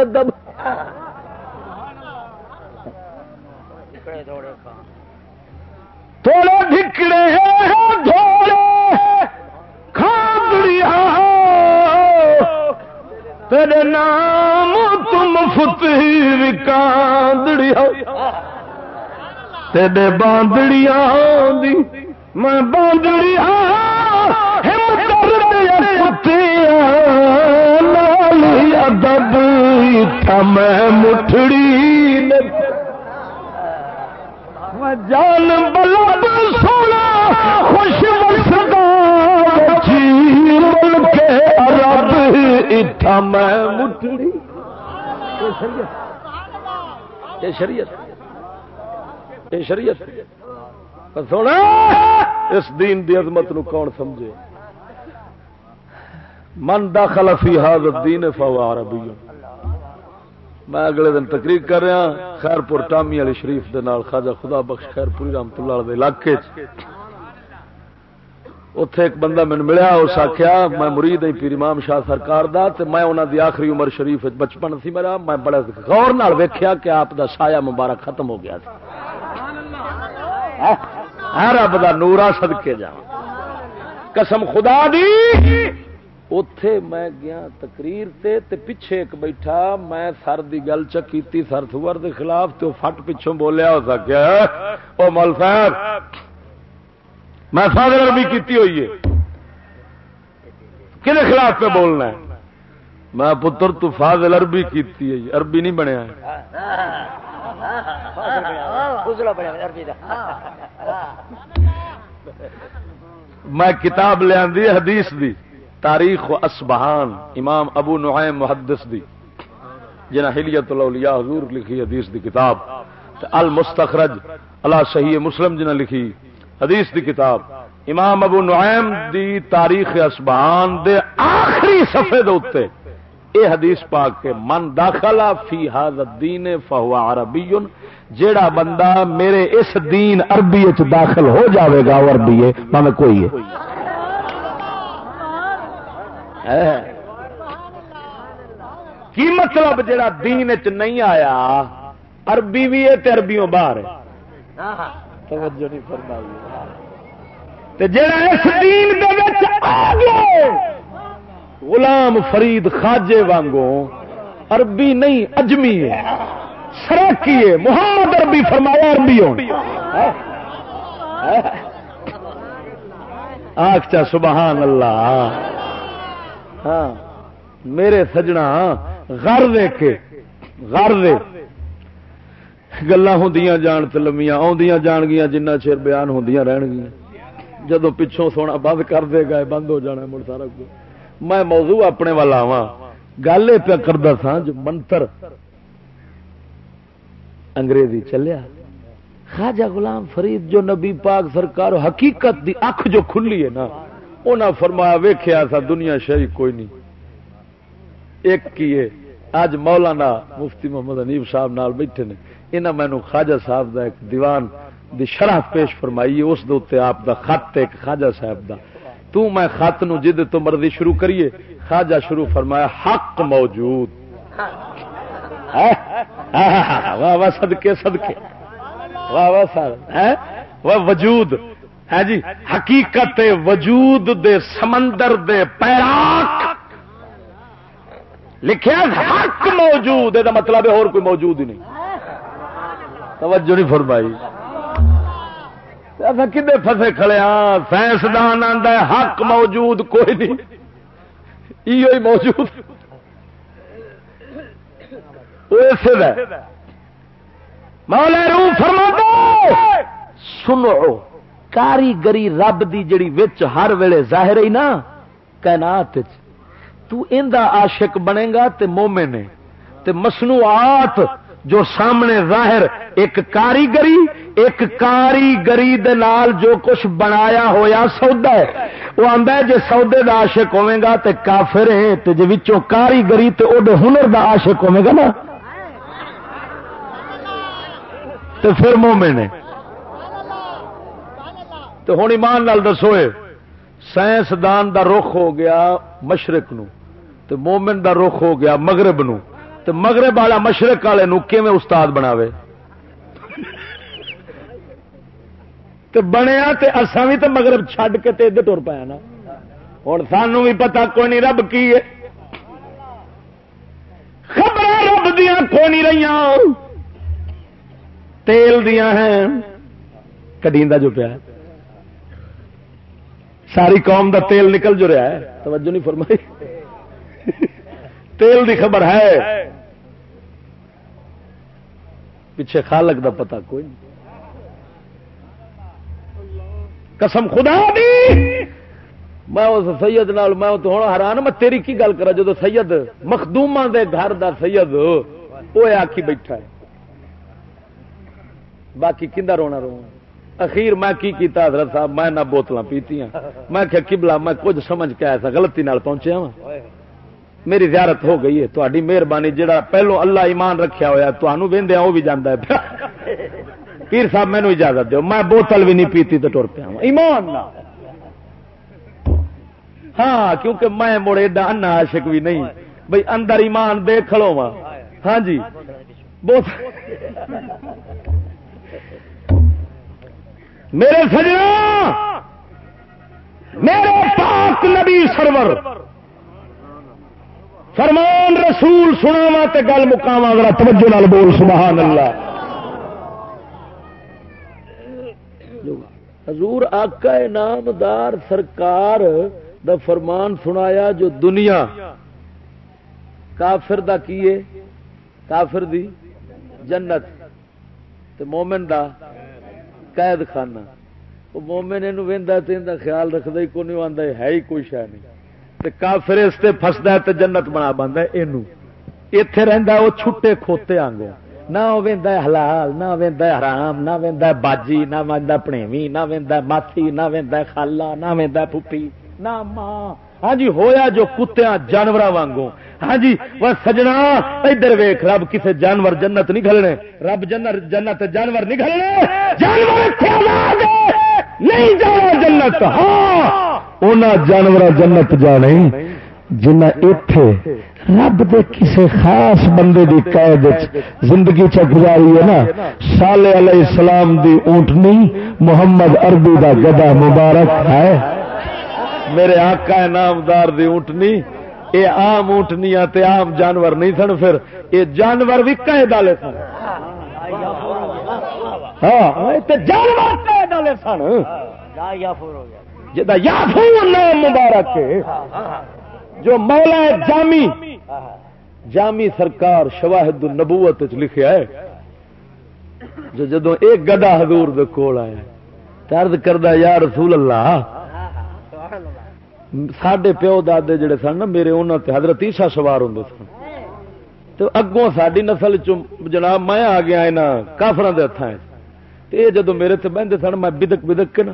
ادب تھوڑے ڈھکڑے دھوڑے کھاندڑیا تیرے نام تم فتیر کاندڑیا تیرے باندڑیاں دی، میں باندڑیا ادب میں مٹھڑی جان بلب سونا، خوش وسدا مل کے رب اتھا میں مٹڑی۔ یہ شریعت یہ شریعت سونا، اس دین دی عظمت نو کون سمجھے؟ من داخل فی هذا الدین فهو عربی۔ میں اگلے دن تقریر کر رہا خیر پور ٹامی علی شریف دے نال خواجہ خدا بخش خیر پوری رحمت اللہ علاقے اتے ایک بندہ مین ملیا اس آخیا میں مرید ہوں پیر امام شاہ سرکار دا تے میں انہوں دی آخری عمر شریف بچپن سی میرا، میں بڑے غور نال ویکھیا کہ آپ دا سایہ مبارک ختم ہو گیا ہاں، ہاں رب دا نورا صدقے جا قسم خدا دی! اتے میں گیا تقریر تے تے پیچھے ایک بیٹھا میں سر دی گل چکی سر تھور دے خلاف تو فٹ پچھوں بولیا ہو سکیا او مول صاحب، میں فاضل عربی کیتی ہوئی ہے۔ کہ خلاف پہ بولنا ہے؟ میں پتر تو فاضل عربی کیتی ہے، عربی نہیں بنیا میں کتاب لیا حدیث دی۔ تاریخ و اسبہان امام ابو نعیم محدث دی، جنہ حلیت الاولیاء حضور لکھی حدیث دی کتاب المستخرج اللہ صحیح مسلم جنہ لکھی حدیث دی کتاب۔ امام ابو نعیم دی تاریخ اسبہان دے آخری صفحے دے اوتے اے حدیث پاک کے، من داخلہ فی هذا الدین فهو عربی، جیڑا بندہ میرے اس دین عربی وچ داخل ہو جاوے گا عربی ہے، میں کوئی ہے؟ کی مطلب جڑا دین چ نہیں آیا؟ عربی بھی ہے اربیوں باہر توجہ نہیں فرمائی جڑا اس دین آ گیا غلام فرید خاجے وانگو عربی نہیں، اجمی ہے. سراکی ہے. محمد عربی فرمایا عربی ہو آخ چا سبحان اللہ. ہاں میرے سجنا غر دے کے غر دے گلا ہوں جان تو لمیا آدیاں جان گیا جنہ چر بیان ہوں رہن گیا جدو پچھوں سونا بند کر دے گا، بند ہو جانا مڑ سارا کچھ۔ میں موضوع اپنے والا آوا گل یہ پیا کرتا سا جو منتر انگریزی چلیا۔ خواجہ غلام فرید جو نبی پاک سرکار حقیقت دی اکھ جو کھلی ہے نا۔ انہیں فرمایا ویخیا تھا دنیا شہری کوئی نہیں۔ ایک کی اج مولانا مفتی محمد انیب صاحب نال بیٹھے نے۔ انہیں مینو خواجہ صاحب دا ایک دیوان دی شرح پیش فرمائی اس دے آپ دا خط ایک خواجہ صاحب دا۔ تو میں خط نو جد تو مرضی شروع کریے۔ خواجہ شروع فرمایا، حق موجود۔ واہ واہ، صدقے صدقے۔ واہ واہ سر وجود۔ ہے جی؟ حقیقت وجود دے سمندر دے پیراک۔ لکھے حق موجود یہ مطلب ہے اور کوئی موجود ہی نہیں۔ توجہ نہیں فرمائی۔ کدے فسے کھڑے ہاں سائنسدان آتا ہے حق موجود کوئی نہیں۔ یہ موجود۔ مولا روح فرما سنو۔ کاریگری رب دی جڑی وچ ہر ویلے ظاہر ہی نا، کائنات تو اندا عاشق بنے گا تے مومن ہے۔ تے مصنوعات جو سامنے ظاہر، ایک کاریگری ایک کاریگری دے نال جو کچھ بنایا ہویا سودا ہے۔ وہ آندا ہے، جے سودے دا عاشق ہوے گا تے کافر ہے، تے جے وچوں کاریگری تے او دے ہنر دا عاشق ہوے گا نا۔ تے پھر مومن ہے۔ تو ہوں ایمان نال دسو سائنسدان دا رخ ہو گیا مشرق نو، تو مومن دا رخ ہو گیا مغرب نو۔ تو مغرب والا مشرق والے کیویں استاد بناوے؟ تو بنیا تے اساں بھی تو مغرب چھڈ کے تے ادھر ٹر پایا نا۔ ہوں سانو بھی پتا کوئی نہیں رب کی ہے۔ خبر رب دیا کوئی نہیں رہی تیل دیا ہیں کدی جو پیا ساری قوم دا تیل نکل جو رہا ہے۔ توجہ نہیں فرمائی۔ تیل دی خبر ہے۔ پیچھے خالق دا پتا کوئی نہیں۔ قسم خدا دی۔ میں اس سید نال، میں تو ہوں حیران، میں تیری کی گل کرا جدو سید مخدوما دے گھر دا سید، وہ آخی بیٹھا ہے۔ باقی کندا رونا رو اخیر میں کی کیتا حضرت صاحب؟ میں نہ بوتل پیتی میں کہ کبلا میں کچھ سمجھ کے ایسا غلطی نال پہنچیا وا میری زیارت ہو گئی ہے۔ تاری مہربانی جہاں پہلو اللہ ایمان رکھیا ہوا تمہوں وہدیا وہ بھی جانا ہے۔ پیر صاحب مینو اجازت دو میں بوتل بھی نہیں پیتی تو ٹر پیا ایمان ہاں کیونکہ میں مڑے ایڈا انا عاشق بھی نہیں۔ بھائی اندر ایمان دے کھلو ہاں جی۔ بوتل میرے سجنا، میرے پاک نبی سرور۔ فرمان رسول سناوا تے گل مکاوا ذرا توجہ نال بول، سبحان اللہ۔ حضور آقا نامدار سرکار دا فرمان سنایا جو دنیا، کافر دا کیے؟ کافر دی جنت۔ تے مومن دا قید خانہ۔ وہ مومن یہ وہدا تو ان خیال رکھتا ہی کو نہیں آتا ہے ہی کوئی شہ نہیں۔ تے کافر اس سے فستا تو جنت بنا بنتا اتے رہتا وہ چھٹے کھوتے آنگو نہ وہ حلال، نہ وہدا حرام، نہ وہدا باجی، نہ وہدا پنیوی نہ وہدا ماسی نہ وہدا خالا نہ وہدا پھوپھی، نہ ماں۔ ہاں جی ہویا جو کتیا جانور وانگو ہاں جی وہ سجنا، ادھر ویخ رب کسے جانور جنت نہیں کھلنے رب جنت جنت جانور نہیں کھلنے جانور نہیں جانا جنت۔ ہاں جانور جنت جانے۔ جنہ اتے رب دے کسے خاص بندے دی قید زندگی چ گزاری ہے نا سالے علیہ السلام دی اونٹنی محمد عربی دا گدا مبارک ہے۔ میرے آقا نامدار دی اونٹنی یہ آم اونٹنیاں تے عام جانور نہیں سن پھر یہ جانور بھی کہے ڈالے سن۔ ہاں جانور ڈالے سن۔ نام مبارک جو مولا جامی جامی سرکار شواہد النبوت لکھیا ہے، جو جدو ایک گڈا حضور دے کول آیا ترد کردہ یا رسول اللہ سڈے پیو دے جڑے سن نا میرے انہوں تے حضرت عیسیٰ سوار ہوں سن تو اگوں ساری نسل جناب میں آ گیا یہاں کافر کے یہ جدو میرے تے بہتے سن میں بدک بدک کے نا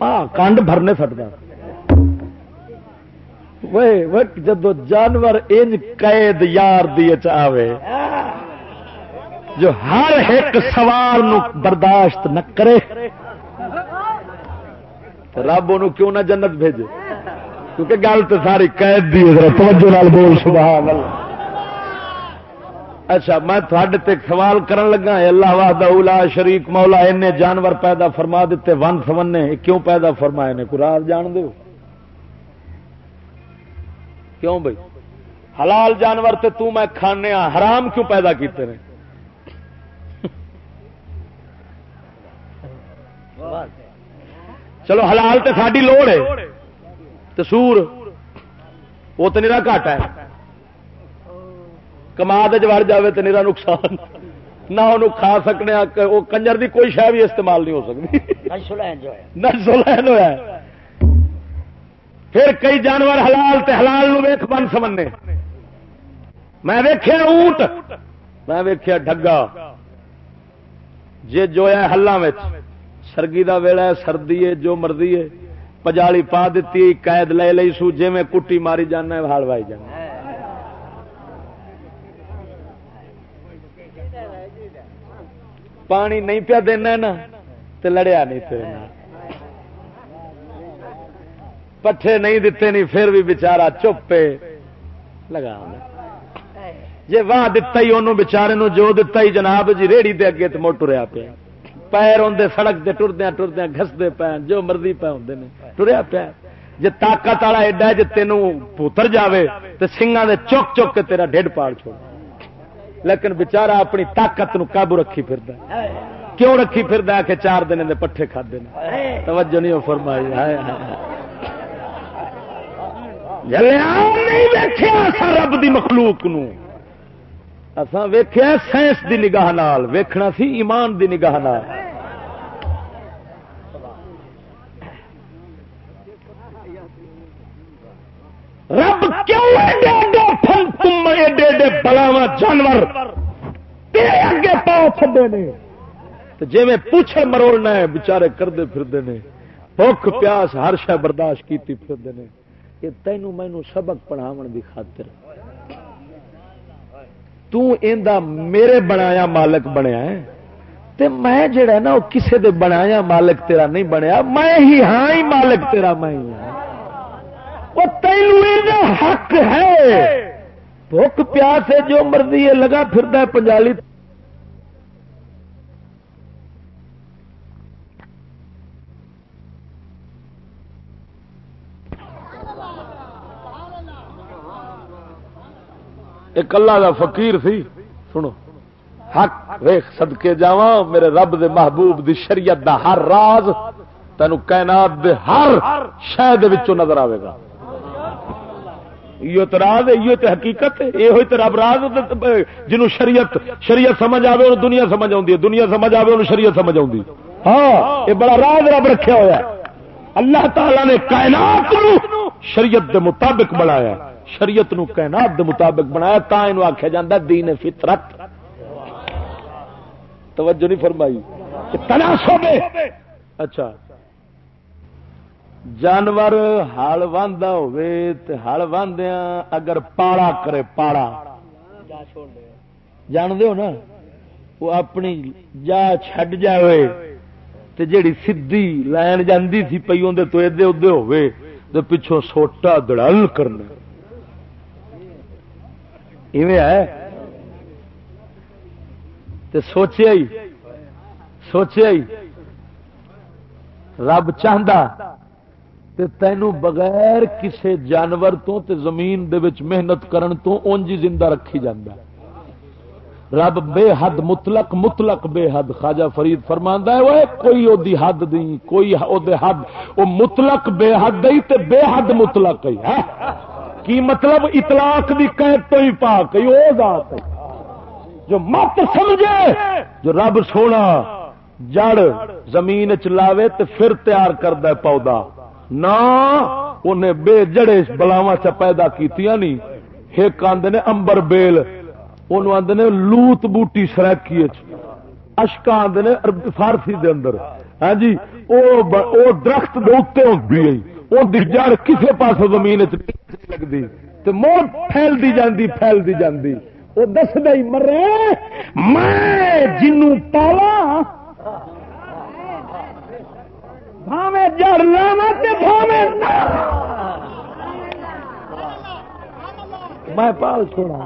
ہاں کانڈ بھرنے سٹتا جدو جانور انج قید یار دی آوے جو ہر ایک سوار نو برداشت نہ کرے رب ان کیوں نہ جنت بھیجے؟ کیونکہ گل تو ساری قید دی توجہ نال بول، سبحان اللہ۔ اچھا میں تھوڑے تے سوال کرن لگا اللہ وحدہ اولا شریک مولا ان جانور پیدا فرما دیتے، ون سونے کیوں پیدا فرمائے نے؟ قرآن جان دو کیوں بھائی؟ حلال جانور تے تو میں کھانے حرام کیوں پیدا کیتے ہیں چلو حلال تے ساری لوڑ ہے۔ تو سور وہ تو نیرا گھٹ ہے۔ کما وڑ جائے تو نیرا نقصان۔ نہ وہ کھا سکنے وہ کنجر دی کوئی شہ بھی استعمال نہیں ہو سکتی۔ نہ ہوا پھر کئی جانور حلال تے حلال نو ویخ بن سمنے میں ویخیا اونٹ میں ویخیا ڈگا جی جو ہے ہلان سرگی دا ویلا ہے، سردی ہے، جو مرضی ہے پجالی پا دیتی قید لے لئی سو جی میں کٹی ماری جانا ہے ہال وائی جانا پانی نہیں پیا دینا نا تو لڑیا نہیں تیرے پٹھے نہیں دیتے نہیں، پھر بھی بچارا چپے۔ لگا جی واہ دتا ہی انہوں بچارے جو دتا ہی، جناب جی ریڑی دے اگے تو موٹو رہا پیا۔ پیر آدھے سڑک سے ٹردیا ٹردیا گستے پے جو مرضی پے ہوں ٹریا پیا جی طاقت والا ایڈا جی تینوں پوتر جائے تو سنگا دے چک چک کے تیرا ڈیڈ پاڑ چھوڑ۔ لیکن بچارا اپنی طاقت نو قابو رکھی پھر کیوں رکھی پھر کہ چار دن دے پٹھے کھدے توجہ نہیں فرمائی۔ رب دی مخلوق نو۔ اساں ویکھیا سائنس دی نگاہ نال، ویکھنا سی ایمان دی نگاہ نال۔ رب کیوں ایڈے ایڈے پھل تم ایڈے ایڈے بلاوا جانور تیرے اگے پاؤ چڈے نے؟ جی میں پوچھے مروڑنا ہے، بچارے کرتے پھرتے ہیں بھوک، پیاس ہر شہ برداشت کی پھرتے ہیں یہ تینوں مینو سبق پڑھاو کی خاطر۔ تا میرے بنایا مالک بنیا ہے۔ تے میں جڑا نا، وہ کسے دے بنایا مالک تیرا نہیں بنیا، میں ہی ہاں ہی مالک تیرا، میں ہی ہاں۔ وہ تینوں حق ہے بھوک پیاس ہے، جو مرضی ہے، لگا پھرتا پنجالی۔ ایک اللہ دا فقیر سی۔ سنو۔ حق ویخ سدکے جا میرے رب دے محبوب دی شریعت دا ہر راز تینو کائنات دے ہر شہ نظر آئے گا۔ یہ تو راز ہے یہ تو حقیقت ہے۔ یہ ہوئی تو رب راز جنہوں شریعت شریعت سمجھ آئے انہوں دنیا سمجھ آتی ہے۔ دنیا سمجھ آئے انہوں شریعت سمجھ آتی ہاں یہ بڑا راز رب رکھا ہوا ہے۔ اللہ تعالی نے کائنات نو شریعت دے مطابق بنایا شریعت نو کائنات دے مطابق بنایا تا یہ آخیا جا دین فطرت۔ توجہ نہیں فرمائی۔ تناسب اچھا۔ جانور ہل واندہ ہل واندیا اگر پاڑا کرے پاڑا۔ جان دے ہو نا؟ وہ اپنی جا چھڈ جائے تے جیڑی سدھی لائن جاندی تھی پئی اندر تو ادے ادے ہوئے تے پچھوں سوٹا دڑل کرنا۔ ایویں ہے؟ تے سوچیا ہی سوچیا ہی رب چاہتا تینوں بغیر کسے جانور تو تے زمین دے وچ محنت کرن تو اونجی زندہ رکھی جاندہ رب بے حد مطلق مطلق بے حد۔ خواجہ فرید فرماندا ہے وہ کوئی او دی حد نہیں، کوئی او دے حد۔ او مطلق بے حد نہیں تے بے حد مطلق ہے ہاں۔ کی مطلب؟ اطلاق دی قید تو ہی پاک ہے او ذات ہے جو مت سمجھے، جو رب سونا، جڑ زمین چ لاوے تے پھر تیار کردا ہے پودا۔ نہ انہیں بے جڑے بلاوا چ پیدا کیتیاں نہیں۔ ایک آدھے نے امبر بیل ان آدھے نے لوت بوٹی سرکی اشکا آدھے نے فارسی دے اندر۔ ہاں جی او درخت دے اتنے ہوتی جڑ کسے پاس زمین لگتی تو موت پھیلتی جاندی پھیلتی جاندی۔ وہ دس دے مرے، میں جنوں پالا بھاوے جڑ لاوا میں پال چھوڑا۔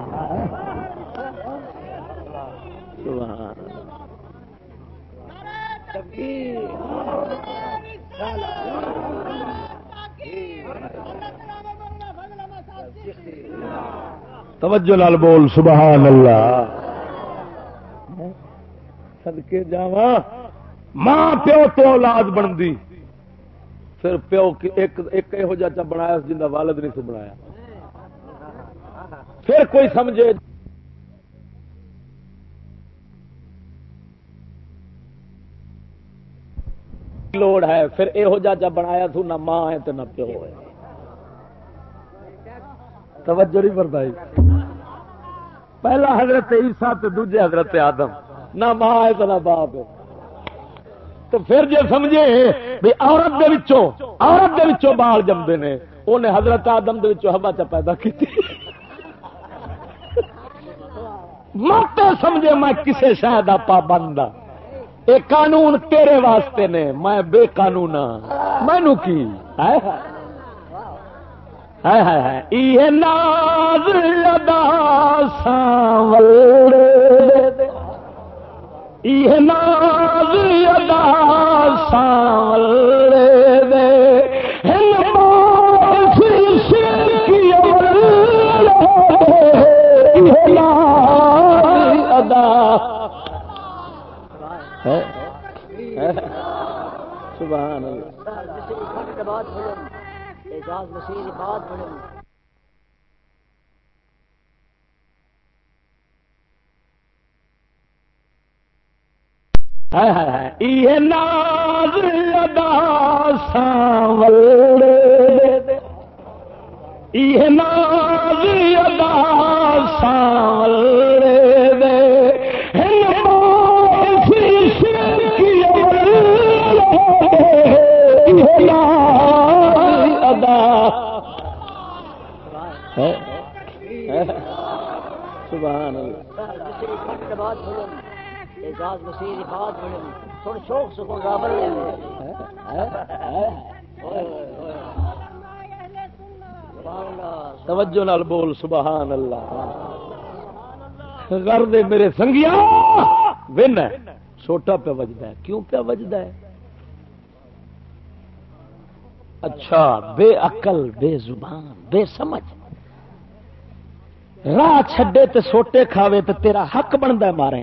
توجہ لال بول، سبحان اللہ۔ سدکے جاوا ماں پیو تو اولاد بنتی پھر پیو ایک یہو جا بنایا جن کا والد نہیں سو بنایا۔ پھر کوئی سمجھے۔ لوڑ ہے، پھر یہو جا بنایا تھو نہ ماں ہے تو نہ پیو ہے۔ توجہ نہیں بردائی پہلا حضرت عیسیٰ تو دوجے حضرت آدم۔ نہ ماں ہے تو نہ باپ ہے۔ تو پھر جی سمجھے بھی عورت دے وچوں، عورت دے وچوں بال جمدے نے انہیں حضرت آدم دے وچوں ہوا چ پیدا کی مت سمجھے میں کسے شاید پابند ہاں۔ یہ قانون تیرے واسطے نے، میں بے قانون ہاں۔ مینو کی؟ ناز ادا ساول ناز ادا ساول دے۔ سبحان اعجاز ناز ادا ساول یہ ناز ادا ساول دے ادا۔ سبحان توجہ نال بول سبحان اللہ۔ کر دے میرے سنگیا ون چھوٹا پہ وجدا ہے۔ کیوں پہ وجدا ہے؟ اچھا بے عقل بے زبان بے سمجھ۔ راہ چھڈے تے سوٹے کھاوے تے تیرا حق بنتا ہے مارے۔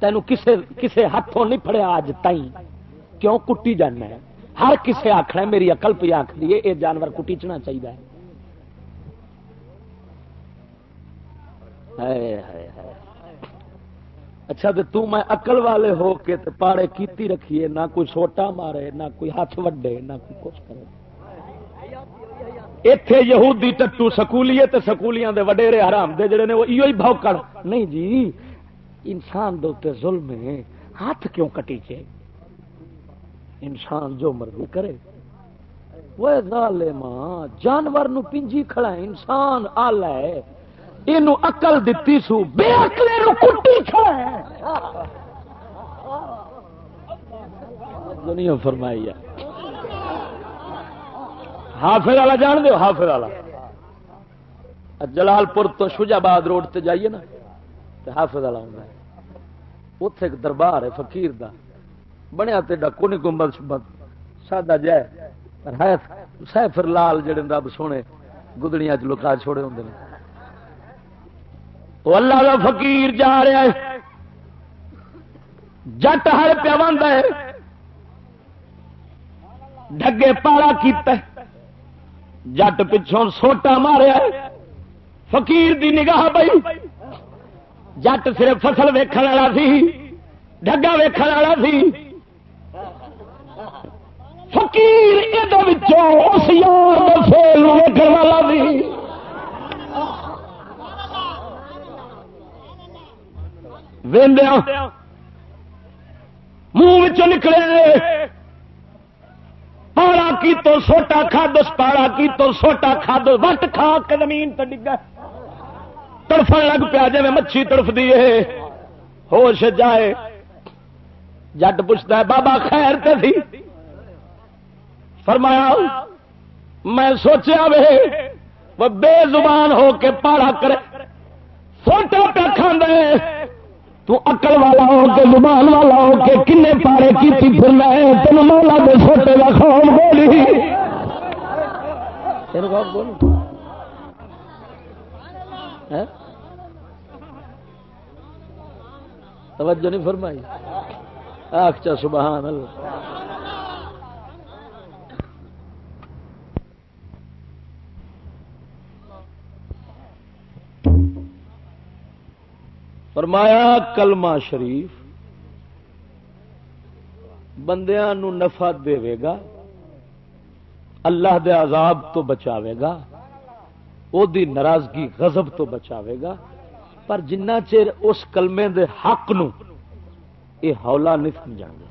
تینوں کسے کسے ہاتھوں نہیں پڑیا اج تائیں۔ کیوں کٹی جانا ہے؟ ہر کسے آخنا میری اقل پہ آخ دیے یہ جانور کٹیچنا چاہیے اچھا تو تو میں اقل والے ہو کے پاڑے کیتی رکھیے، نہ کوئی سوٹا مارے، نہ کوئی ہاتھ وڈے، نہ کوئی کچھ کرے۔ اتے یہودی ٹٹو سکولیے تے سکولیاں دے وڈیرے حرام دے، جڑے نے وہ ایو ہی بھوکڑ۔ نہیں جی انسان دے ظلم ہے، ہاتھ کیوں کٹی چے انسان جو مرضی کرے۔ وہ ظالما جانور نو پنجی کھڑا ہے، انسان آل ہے۔ یہ اقل دتی سو، بے اقلے نو کٹی کھڑا ہے۔ دنیا فرمائی ہے۔ حافظ والا جان دو حافظ والا جلال پور تو شجاباد روڈ تے جائیے نا۔ تو حافظ والا ہوں اتے ایک دربار ہے فقیر دا۔ بنیا تے ڈکو نہیں گنبد شبد سادہ جائے پر ہے سیفر لال جڑے رب سونے گدڑیاں چ لکا چھوڑے ہوں وہ اللہ کا فقیر جا رہا ہے۔ جٹ ہر پیا ہے۔ ڈگے پالا کیتا ہے۔ جٹ پچھوں سوٹا ماریا ہے۔ فقیر دی نگاہ بئی۔ جٹ صرف فصل ویکھن والا سی ڈگا ویکھن والا سی فقیر اس یار فیل ویکن والا سی ویندیا منہ نکلے پاڑا کی تو سوٹا کھادس پاڑا کی تو سوٹا کھاد وٹ کھا کے زمین تو ڈگا تڑفن لگ پیا جی مچھی تڑف دیے ہوش جائے۔ جٹ پوچھتا ہے، بابا خیر تے تھی؟ فرمایا، میں سوچیا وے، وہ بے زبان ہو کے پاڑا کرے۔ سوٹا پہ کھانے تو اکل والا ہو کے، زبان والا ہو کے کن پارے کی پھرنا ہے تین مولا دے سوٹے کا خوف بولی توجہ نہیں فرمائی۔ آخ چا سبحان اللہ۔ فرمایا، کلمہ شریف بندیاں نو نفع دے گا، اللہ دے عذاب تو بچاوے گا۔ او دی ناراضگی غضب تو بچاوے گا۔ پر جنہ چیر اس کلمے دے حق نو یہ ہولا نہیں سمجھ گے۔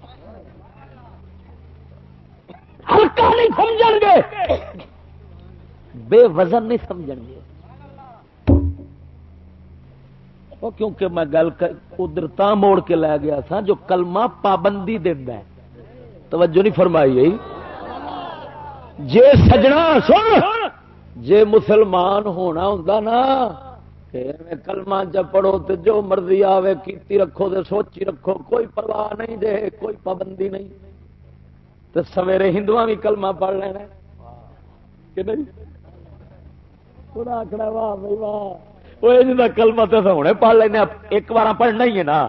ہلکا نہیں سمجھ گے۔ بے وزن نہیں سمجھ گے۔ وہ کیونکہ میں گل ادھر تا موڑ کے لے گیا تھا جو کلمہ پابندی دینا ہے۔ توجہ نہیں فرمائی جے سجنا سن۔ جے مسلمان ہونا ہوں نا کلمہ جب پڑھو تو جو مرضی آوے، کیتی رکھو تو سوچی رکھو، کوئی پرواہ نہیں دے کوئی پابندی نہیں۔ تو سویرے ہندو بھی کلمہ پڑھ لینا۔ کہ نہیں؟ آخر واہ بھائی، واہ۔ وہ کلمہ تو ہونے پڑھ لینا ایک بار پڑھنا ہی ہے نا۔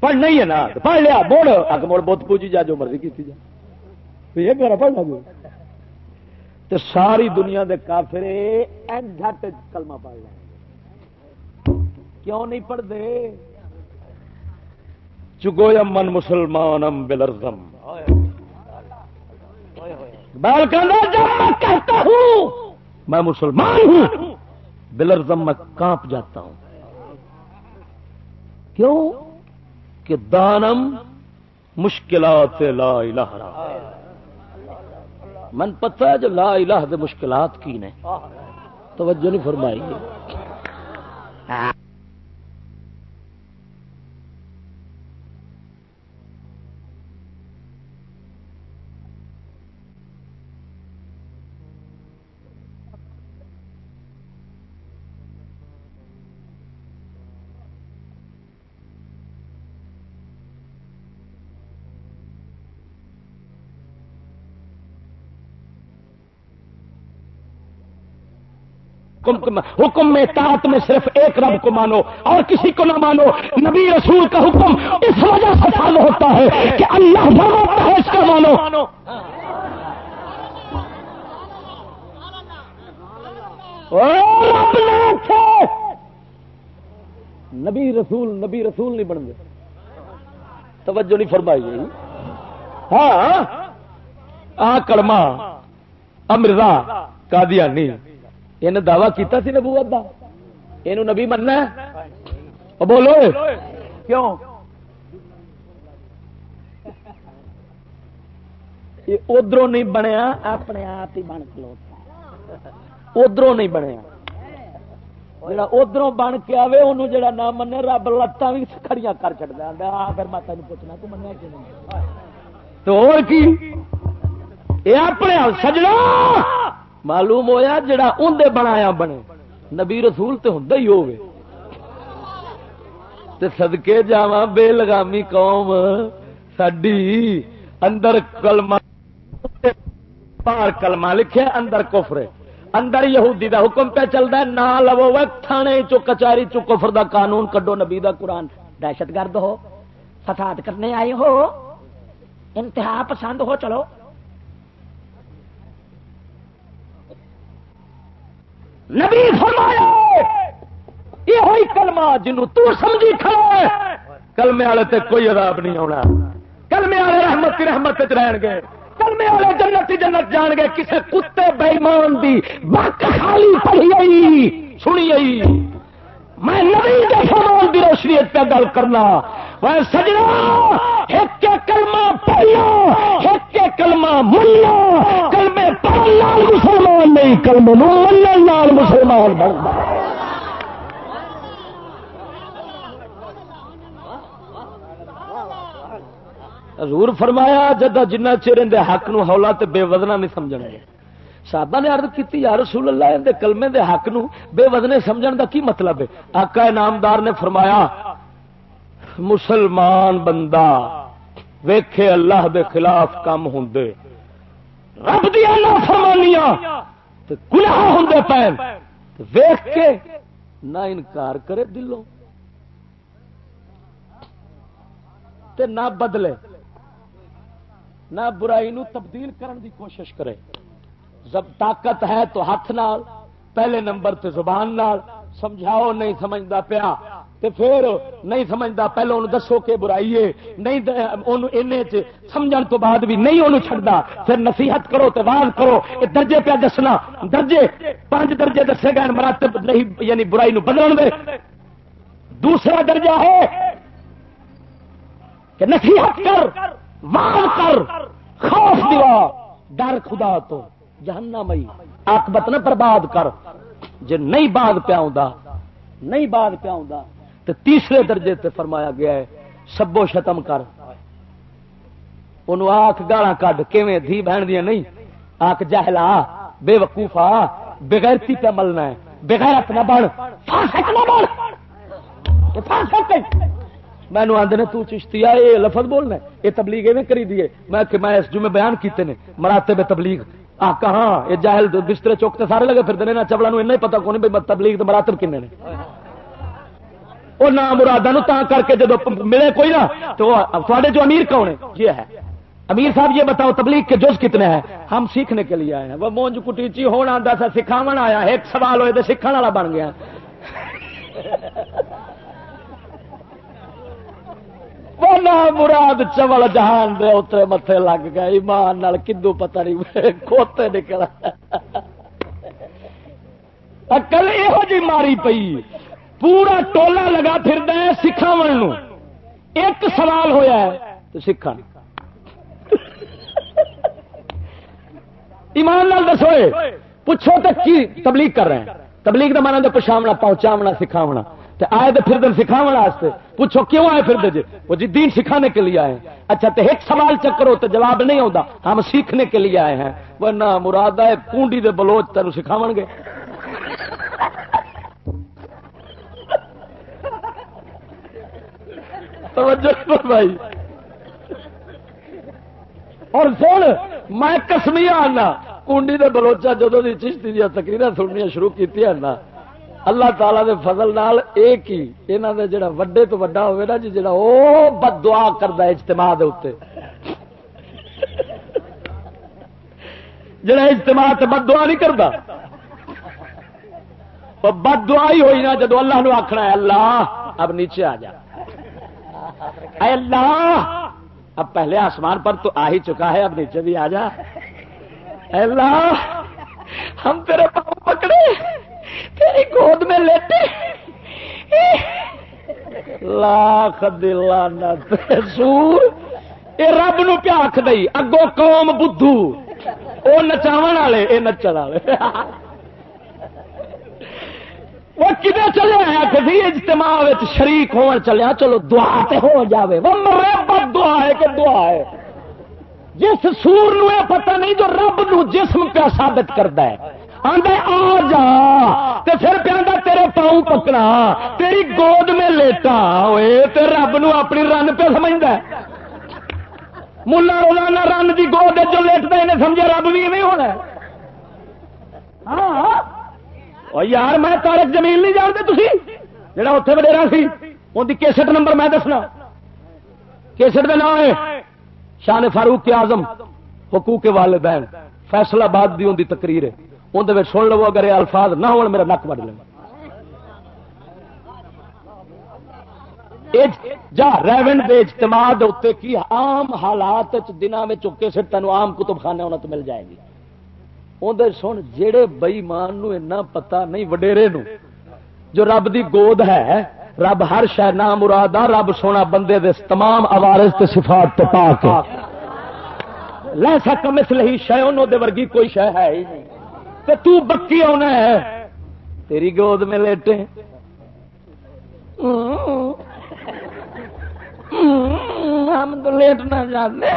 پڑھنا ہی ہے نا۔ پڑھ لیا موڑ اگ موڑ بہت پوجی جا، جو مرضی کی جا۔ ایک بار پڑھنا جو۔ تو ساری دنیا دے کافر جھٹ کلمہ پڑھ لیں کیوں نہیں پڑھتے چگو من مسلمان ام بلرزم میں کہتا ہوں، میں مسلمان ہوں بلرزم میں کانپ جاتا ہوں۔ کیوں؟ کہ دانم مشکلات لا الہ را من پتہ ہے جو لا الہ دے مشکلات کی نے؟ توجہ نہیں فرمائی۔ حکم میں اطاعت میں صرف ایک رب کو مانو اور کسی کو نہ مانو، نبی رسول کا حکم اس وجہ سے فالو ہوتا ہے کہ اللہ فرماتا ہے اس کا مانو۔ نبی رسول نبی رسول نہیں بن گئے توجہ نہیں فرمائی گئی۔ ہاں آ کڑما امرزا کا دیا نہیں یہ دعوی کیتا سی نبوت دا۔ یہ نبی مننا بولو۔ کیوں؟ ادھر نہیں بنیا اپنے آپ ہی بن کلو ادھر نہیں بنیا۔ جا ادھر بن کے آئے ان جا نہ من رب لتان بھی کھڑیاں کر چڑ دیا آ پھر میں تین پوچھنا تو منیا کہ نہیں؟ تو اور کی؟ یہ اپنے سجنا معلوم ہویا جڑا اندر بنایا بنے۔ نبی رسول تے ہوں ہی ہوگی سدکے جا بے لگامی قوم سڈی اندر کلمہ پار کلمہ لکھے اندر کفرے اندر یہودی دا حکم پہ چلتا ہے، نہ لو تھانے چو کچہری چو کفر دا قانون کڈو، نبی دا قرآن۔ دہشت گرد ہو، فساد کرنے آئے ہو، انتہا پسند ہو، چلو۔ نبی فرمایا یہ ہوئی کلمہ جنوں تو سمجھی کھڑا ہے، کلمے والے تے کوئی عذاب نہیں آنا کلمے والے رحمت کی رحمت رہن گے، کلمے والے جنت ہی جنت جان گے، کسے کتے بےمان دی وقت خالی پڑھی آئی سنی آئی میں نبی کے فرمان دی روشنی پہ گل کرنا، میں سجنا، ایک کلمہ پڑھنا ایک کلمہ ملنا کلمے مسلمان نہیں کلمے ملنا مسلمان بننا حضور فرمایا جدا جنہ چیر اندر حق نو ہولا تے بے وزنا نہیں سمجھ گے۔ صحابہ نے عرض کی یا رسول اللہ اندر کلمے دے حق نو بے وزنے سمجھن دا کی مطلب ہے؟ آقا انعامدار نے فرمایا، مسلمان بندہ، ویکھے اللہ دے خلاف کام ہوں رب دیا نہ فرمانیاں گناہ ہوں پین۔ ویخ کے نہ انکار کرے دلوں۔ تے نہ بدلے۔ نہ برائی نو تبدیل کرن دی کوشش کرے۔ جب طاقت ہے تو ہاتھ نال، پہلے نمبر تے زبان نال۔ سمجھاؤ، نہیں سمجھتا پیا۔ تے پھر نہیں سمجھتا پہلے انہوں دسو کہ برائی ہے، نہیں سمجھن تو بعد بھی نہیں انہوں چڑھتا پھر نصیحت کرو تو واز کرو یہ درجے پہ دسنا۔ درجے، پانچ درجے دسے گئے، مراتب نہیں یعنی برائی نو بدل دے۔ دوسرا درجہ ہے کہ نصیحت کر، واز کر، خوف دیا ڈر خدا تو جہنم مئی آکبت نہ برباد کر۔ جی نہیں بعد پیا نہیں بعد پیا تو تیسرے درجے تے فرمایا گیا ہے، سبو شتم کر۔ ان آخ گالا کڈ، کیویں دھی بہن دیا نہیں؟ آخ جہلا بے وقوفا بغیرتی پہ ملنا ہے۔ بغیرت نہ بن مینو آدھے نے، تو چشتی آ یہ لفظ بولنا یہ تبلیغ ایویں کری دیے میں کہ میں اس جمعے بیان کیتے نے۔ مراتے بے تبلیغ۔ آ کہاں یہ جاہل بسترے چوکتے سارے لگے پھر دینے چبڑا نو پتا کون تبلیغ مراتب کنے نے۔ وہ نام مرادہ نو کر کے جب ملے کوئی نا تو تھوڑے جو امیر کون ہے یہ ہے۔ امیر صاحب یہ بتاؤ، تبلیغ کے جز کتنے ہیں؟ ہم سیکھنے کے لیے آئے ہیں۔ وہ مونج کٹیچی ہونا آتا سا سکھاو آیا ایک سوال ہوئے تو سیکھنے والا بن گیا۔ مراد چول جہان دے اترے متے لگ گئے۔ ایمان کدو پتہ نہیں، کھوتے نکلا۔ اکل یہو جی ماری پئی۔ پورا ٹولا لگا پھر سکھاو ایک سوال ہویا ہے تو سکھا۔ ایمان لال دسو پوچھو تو کی تبلیغ کر رہے ہیں۔ تبلیغ کا مانا تو پچھاونا پہنچاونا سکھاونا۔ آئے تو پھر دن سکھاو واسطے۔ پوچھو کیوں آئے پھر جی وہ جی دین سکھانے کے لیے آئے ہیں۔ اچھا تو ایک سوال چکرو تو جواب نہیں ہوتا ہم سیکھنے کے لیے آئے ہیں۔ وہ نہ مراد ہے کنڈی دے بلوچ تین سکھاو گے۔ بھائی اور سن، میں کسمیا آنا کنڈی دے بلوچا جدو دی چشتی دیا تقریر سننی شروع کی اللہ تعالی دے فضل نال ایک ہی یہاں دے جڑا وڈے تو وڈا ہوئے نا جی جڑا او بد دعا کرتا اجتماع دے اتنے جڑا اجتماع تے بد دعا نہیں کرتا بد دعا ہی ہوئی نا جدو اللہ نو آخنا ہے، اللہ، اب نیچے آ جا۔ اے اللہ! اب پہلے آسمان پر تو آ ہی چکا ہے، اب نیچے بھی آ جا۔ اے اللہ! ہم تیرے پاؤں پکڑے، تیری گود میں لیتے لاکھ دلانا سور یہ رب نو پیا آخ دئی اگو قوم بدھو۔ وہ نچاو والے یہ نچن والے۔ وہ کدے چلے آیا کبھی اجتماع شریک ہو چلیا چلو دعا تے ہو جاوے۔ وہ مرے بد دعا ہے کہ دعا ہے۔ جس سور نو پتہ نہیں جو رب نو جسم پہ ثابت کرتا ہے۔ آدھے آ جا۔ تے پھر پہ تیرے پاؤں پکڑا تیری گود میں لیٹا۔ ہوئے تے رب نو اپنی رن پہ سمجھتا ہے۔ ملا روزانہ رن کی گود جو لیٹتا انہیں سمجھا رب بھی نہیں ہونا ہاں۔ یار میں تارک زمین نہیں جانتے تھی جہاں اتنے وڈیرا سی ان کی کیسٹ نمبر میں دسنا کیسٹ کا نام ہے شان فاروق کے آزم حقوق والدین فیصلہ باد دی ان کی تقریر ہے اندر سن لو اگر الفاظ نہ ہو میرا نک بڑھ لینا جا ریون دے اجتماع دے کی عام حالات دنوں کسے تین آم کتب خانے ہونا تو مل جائے گی اندر سن جہے بئیمان نو اینا پتا نہیں، وڈیرے نو۔ جو رب دی گود ہے، رب ہر شہ نام مراد رب سونا بندے دے تمام عوارض تے صفات تے پا کے لے سکم اس لہی شہ انہوں دے ورگی کوئی شہ ہے ہی نہیں۔ تے تو بکی آنا ہے۔ تیری گود میں لیٹے۔ ہم تو لیٹنا چاہتے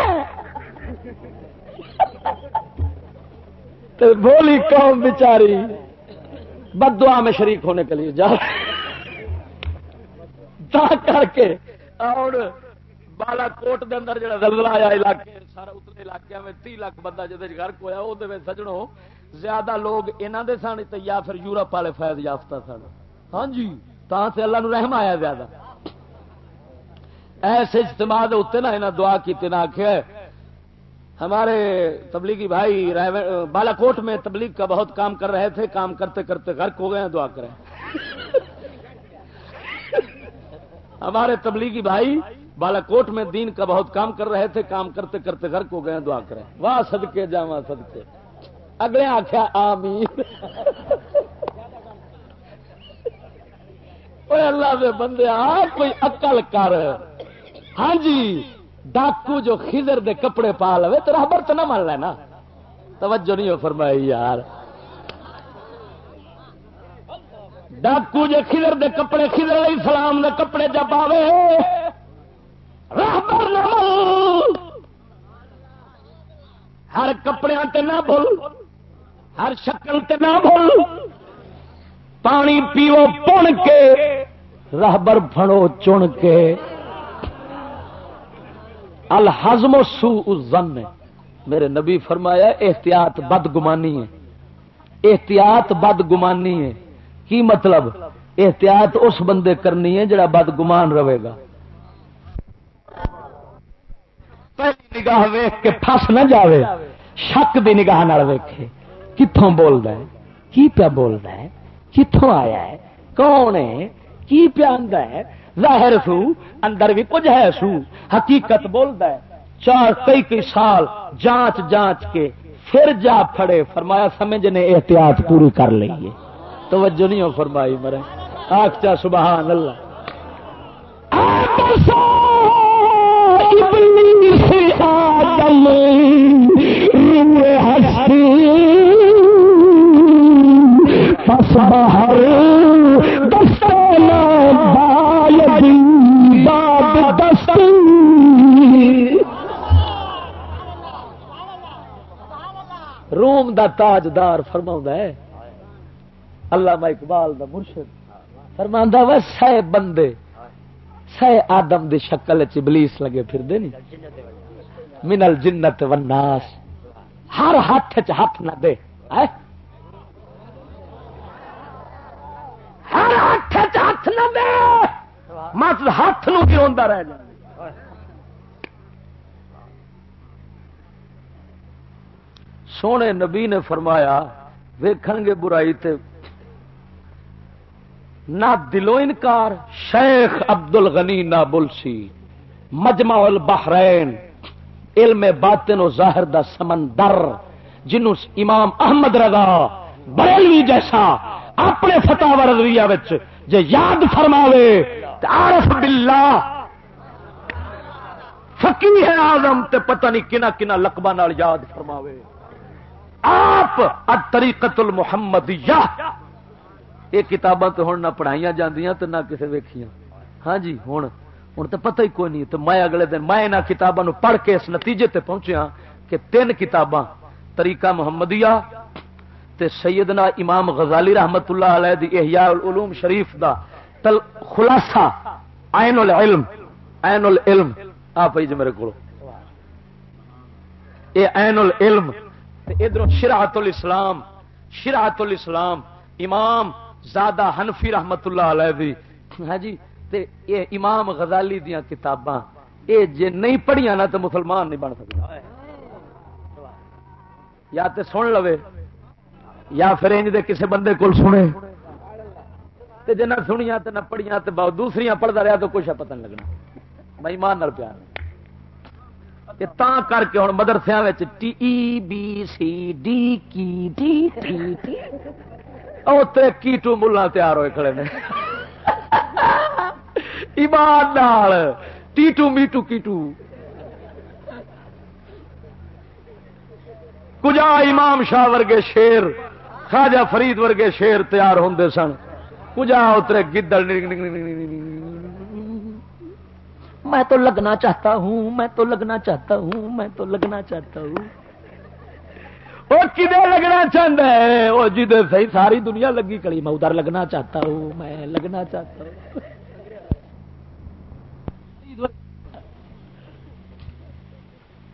بولی قوم بیچاری بدعا میں شریک ہونے کے لیے جا۔ کر کے اور بالا کوٹ دے اندر جڑا زلزلہ آیا علاقے سارا اتنے علاقے میں تی لاکھ بندہ جہد گرک جی ہوا وہ سجڑوں زیادہ لوگ انہوں دے سن یا پھر یورپ والے فیض یافتہ سن۔ ہاں جی تا سے اللہ نو رحم آیا زیادہ۔ ایسے اجتماع اتنے نہ انہیں دعا کی نہ آخیا ہمارے تبلیغی بھائی بالا کوٹ میں تبلیغ کا بہت کام کر رہے تھے، کام کرتے کرتے غرق ہو گئے ہیں، دعا کریں۔ ہمارے تبلیغی بھائی بالا کوٹ میں دین کا بہت کام کر رہے تھے، کام کرتے کرتے غرق ہو گئے ہیں، دعا کریں۔ واہ، صدقے جا وہاں صدقے۔ اگلے آخیا آمین۔ اللہ دے بندے، آ، کوئی اکل کر۔ ہاں جی۔ ڈاکو جو خزر دے کپڑے پا لو تو رابر تو نہ من لینا۔ توجہ نہیں ہو فرمائی یار۔ ڈاکو جو خزر دے کپڑے خزر علیہ السلام دے کپڑے جب آوے رابر نہ ہر کپڑے تے نہ بول ہر شکل تے نہ بول پانی پیو پن کے، رہبر فڑو چن کے۔ الحزم سو الزن میرے نبی فرمایا، احتیاط بد گمانی ہے۔ احتیاط بد گمانی ہے۔ کی مطلب؟ احتیاط اس بندے کرنی ہے جڑا بد گمان رہے گا۔ پہلی نگاہ ویخ کے پھس نہ جاوے۔ شک دی نگاہ ویکھے۔ کتوں بول رہا ہے؟ کی پیا بول رہا ہے؟ کتوں آیا ہے؟ کون ہے؟ کی پیا ہے؟ ظاہر سو، اندر بھی کچھ ہے سو۔ حقیقت بولتا ہے، چار کئی کئی سال جانچ جانچ کے پھر جا پھڑے۔ فرمایا، سمجھ نے احتیاط پوری کر لیے توجہ نہیں ہو فرمائی مرے۔ آخ چا سبحان اللہ۔ آدم روئے ہستی۔ روم دا تاجدار فرما ہے۔ اللہ اقبال دا مرشد فرما و سہ بندے، سہ آدم دی شکل چبلیس لگے پھر دے نہیں منل جنت وناس ہر ہاتھ چ ہاتھ نہ دے۔ ہر ہاتھ چ ہاتھ نہ دے۔ مت ہاتھ نو گروا رہ جائے سونے نبی نے فرمایا، ویکھن گے برائی تے۔ نہ دلو انکار، شیخ ابد ال غنی نہ بلسی مجمع البحرین، علم باطن و ظاہر دا سمندر، جنوں امام احمد رضا بریلوی جیسا اپنے فتح رضویہ وچ جے یاد فرماوے عارف باللہ۔ فقی ہے آزم تے پتہ نہیں کنا کنا لقبہ نال یاد فرماوے۔ آپ طریقت المحمد یہ کتاباں تو ہوں نہ پڑھائی جاندیاں تو نہ کسے ویکھیاں۔ ہاں جی ہوں ہوں تو پتہ ہی کوئی نہیں تو میں اگلے دن میں انہوں کتابوں پڑھ کے اس نتیجے تے پہنچیا کہ تین کتاباں، طریقہ محمدیہ تے سیدنا امام غزالی رحمت اللہ علیہ دی احیاء العلوم شریف دا تل خلاصہ، عین العلم عین العلم۔ آپ جی میرے کو یہ عین العلم ادھر شراہت الاسلام شراہت الاسلام، امام زادہ حنفی رحمت اللہ علیہ دی۔ ہاں جی تے یہ امام غزالی دیا کتاباں یہ جے نہیں پڑھیا نا تو مسلمان نہیں بن سکتا یا تے سن لو یا پھر انج دے کسے بندے کول سنے۔ تے جے نہ سنیا تے نہ پڑھیا تے بہت دوسری پڑھتا رہا تو کچھ پتہ نہیں لگنا۔ میں ایمان نال پیار تا کر کے ہوں مدرسیا ٹی بی سی ڈی کی ڈی ٹی ٹی اتنے کیٹو ملا تیار ہوئے کھڑے نے ایمان نال ٹیٹو میٹو کیٹو کجا امام شاہ ورگے شیر خواجہ فرید ورگے شیر تیار ہوں سن کجا اترے گدڑ میں تو لگنا چاہتا ہوں، میں تو لگنا چاہتا ہوں، میں تو لگنا چاہتا ہوں۔ وہ کدے لگنا چاہتا ہے؟ وہ جی صحیح ساری دنیا لگی کڑی، میں ادھر لگنا چاہتا ہوں، میں لگنا چاہتا ہوں۔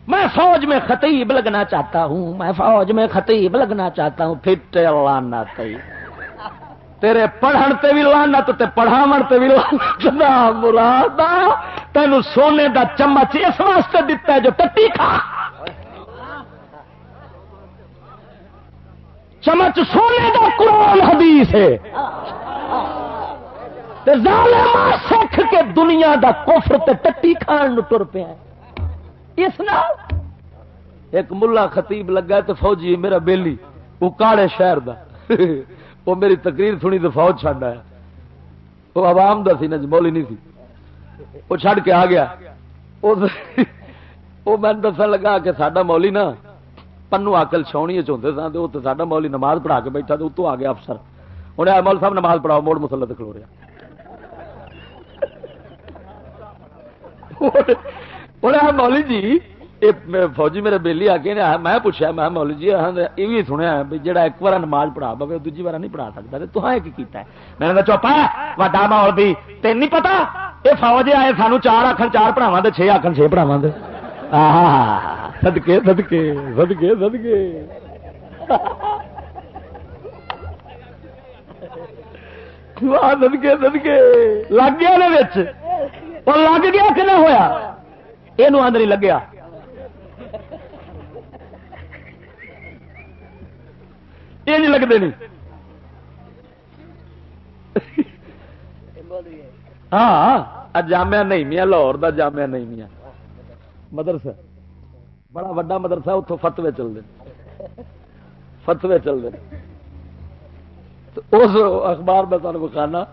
میں فوج میں خطیب لگنا چاہتا ہوں، میں فوج میں خطیب لگنا چاہتا ہوں، پھر لانا چاہیے تیرے پڑھن تے بھی لانت تے پڑھاو تے بھی لانت نہ مراد تین سونے دا چمچ اس واسطے دتا ہے جو ٹٹی کھا۔ چمچ سونے دا قرآن حدیث ہے۔ سکھ کے دنیا دا کفر تے ٹٹی کھان تر پیا اس نال ایک ملا خطیب لگا تو فوجی میرا بیلی وہ کاڑے شہر دا۔ [LAUGHS] وہ میری تقریر سنی تو فوج چڈ آیا۔ وہ عوام دا سی نا مولی نہیں سی۔ وہ چڑھ کے آ گیا۔ وہ میں دس لگا کہ سڈا مولی نا پنو آکل چھونی چاہتے سن تو سا مولی نماز پڑھا کے بیٹھا تو اتو آ گیا افسر۔ انہیں مول صاحب نماز پڑھاؤ، موڑ مسلط کھلو رہا۔ انہیں مولی جی فوجی میرے بےلی آ کے میں پوچھا میں مولی جی یہ بھی سنیا بھی جا ایک بار نماز پڑھا پوے دوجی بار نہیں پڑھا سکتا تو کیتا ہے میں نے چوپا وا ماحول بھی تین نہیں پتا یہ فوج آئے سانو چار آخر چار پڑھاوا دے چھ آخر چھ پڑھاوا دے سدکے سدکے سدکے سدکے سدکے سدکے لگ گیا لگ گیا کہ نہ ہوا یہ آدمی لگیا یہ نہیں لگتے نہیں ہاں جامع نہیں میاں لاہور دا جامع نہیں میاں مدرسہ بڑا وا مدرسہ اتوں فتوے چلتے فتوے چلتے اس اخبار میں تمہیں بکھانا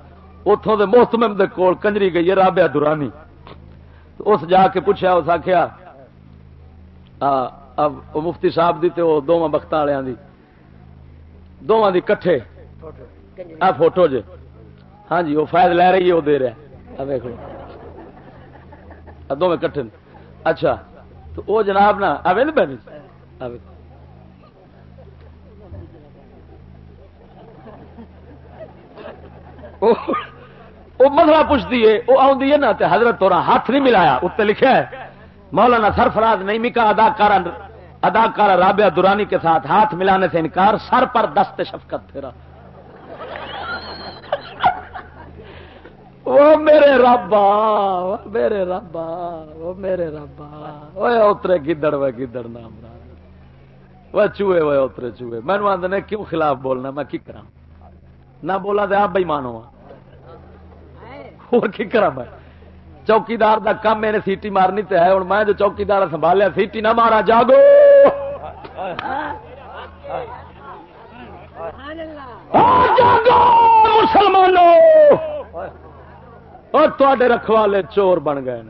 اتوں کے محتم دے کول کنجری گئی ہے رابعہ دورانی اس جا کے پوچھا اس آخیا مفتی صاحب دی تے وہ دونوں بخت والوں دی دونوں دی کٹھے آ فوٹو جے ہاں جی وہ فائد لے رہی ہے وہ دے رہا ویک لو دونوں کٹھے اچھا تو وہ جناب نا آئے نا بہن وہ مسئلہ پوچھتی ہے وہ آدھی ہے نا حضرت تو ہاتھ نہیں ملایا اتنے لکھا ہے مولانا سرفراز نہیں مکا اداکار اداکار رابعہ دورانی کے ساتھ ہاتھ ملانے سے انکار، سر پر دست شفقت پھیرا۔ وہ میرے ربا میرے ربا وہ میرے ربا وہ اترے گدڑ وہ گدڑ نام وہ چوہے وہ اترے چوہے۔ میں آدھے کیوں خلاف بولنا؟ میں کی کرا نہ بولا تو آپ بھائی مانو اور کی کرا میں؟ چوکیدار دا کام میں نے سیٹی مارنی تو ہے ہوں میں جو چوکیدار سنبھالیا سیٹی نہ مارا جاگو جاگو مسلمانوں اور تے رکھوالے چور بن گئے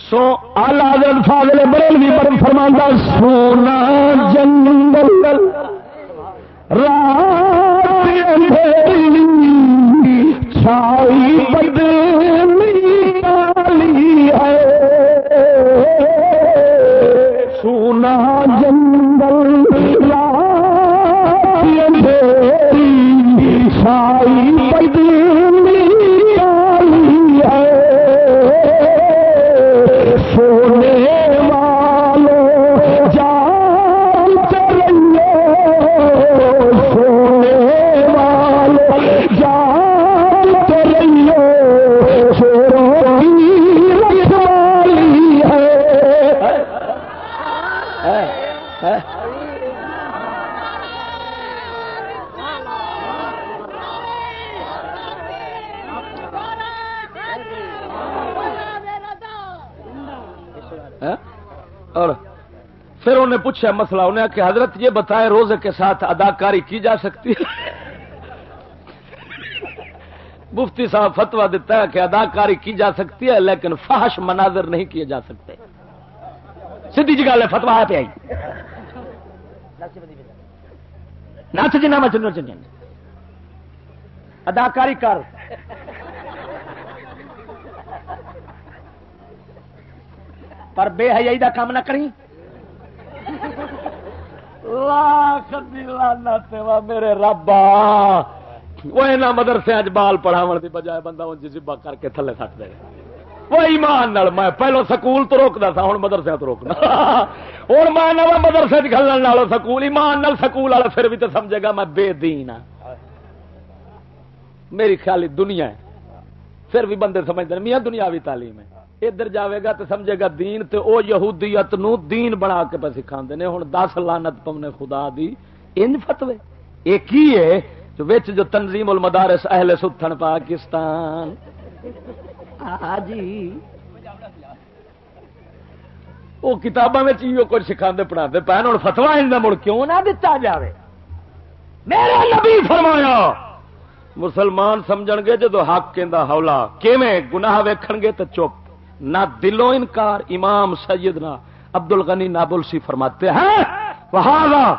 سو آلہ فاضل بڑے بھی فرماندہ سونا جنگل رات اندھیری چھائی بدلی ہے۔ سونا جن پھر انہیں پوچھا مسئلہ انہیں کہ حضرت یہ بتائے روزے کے ساتھ اداکاری کی جا سکتی ہے؟ مفتی صاحب فتوا دیتا ہے کہ اداکاری کی جا سکتی ہے، لیکن فحش مناظر نہیں کیے جا سکتے۔ سیدھی جی گل ہے فتوا پہ آئی نچ جنا مچن چن اداکاری کر۔ پر بے حیائی دا کام نہ کری لاکھ میرے ربا وہ مدرسے بال پڑھاو کی بجائے بندہ جذبا کر کے تھلے سٹ دے۔ وہ ایمان نال میں پہلو سکول تو روکتا تھا ہوں مدرسے تو روکنا۔ ہوں میں مدرسے کھلن والوں سکول، ایمان نال سکول والا پھر بھی تو سمجھے گا میں بے دین ہاں میری خیالی دنیا ہے۔ پھر بھی بندے سمجھتے میاں دنیاوی تعلیم ہے۔ ادھر جاوے گا تو سمجھے گا دین تے او یہودیت نو دین بنا کے پہ سکھا نے۔ ہوں دس لانت پونے خدا دی۔ ان فتوے۔ یہ کی ہے؟ جو وچ جو تنظیم المدارس اہل ستھن پاکستان۔ جی۔ وہ کتابوں میں کچھ سکھا پڑھا پہن ہوں فتوا ان مڑ کیوں نہ دتا جاوے؟ میرے نبی فرمایا۔ مسلمان سمجھ گے جدو حق کہ ہولا کیویں گناہ ویکھن گے تو چپ۔ نہ دلوں انکار امام سیدنا عبد الغنی نابلسی فرماتے ہیں۔ وہاں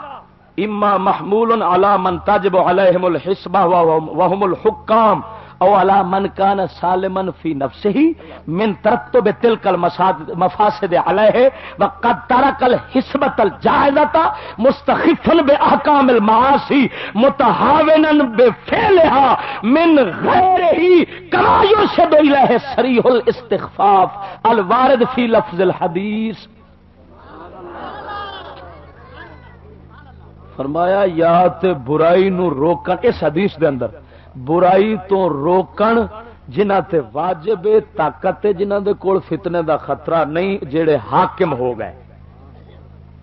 اما محمول علی من تجب علیہم الحسبہ وهم الحکام۔ او علی من کان سالمن فی نفسه من ترتب تلك المفاسد علیہ وقد ترك الحسبۃ الجائزۃ مستخفا باحکام المعاصی متهاونا بفعلها من غیر غیره كما يرشد الیہ صریح الاستخفاف الوارد فی لفظ الحدیث۔ فرمایا، یا تے برائی نو روکن اس حدیث دے اندر۔ برائی تو روکن جنہ تے واجب طاقت جنہ دے کول فتنے دا خطرہ نہیں، جڑے حاکم ہو گئے۔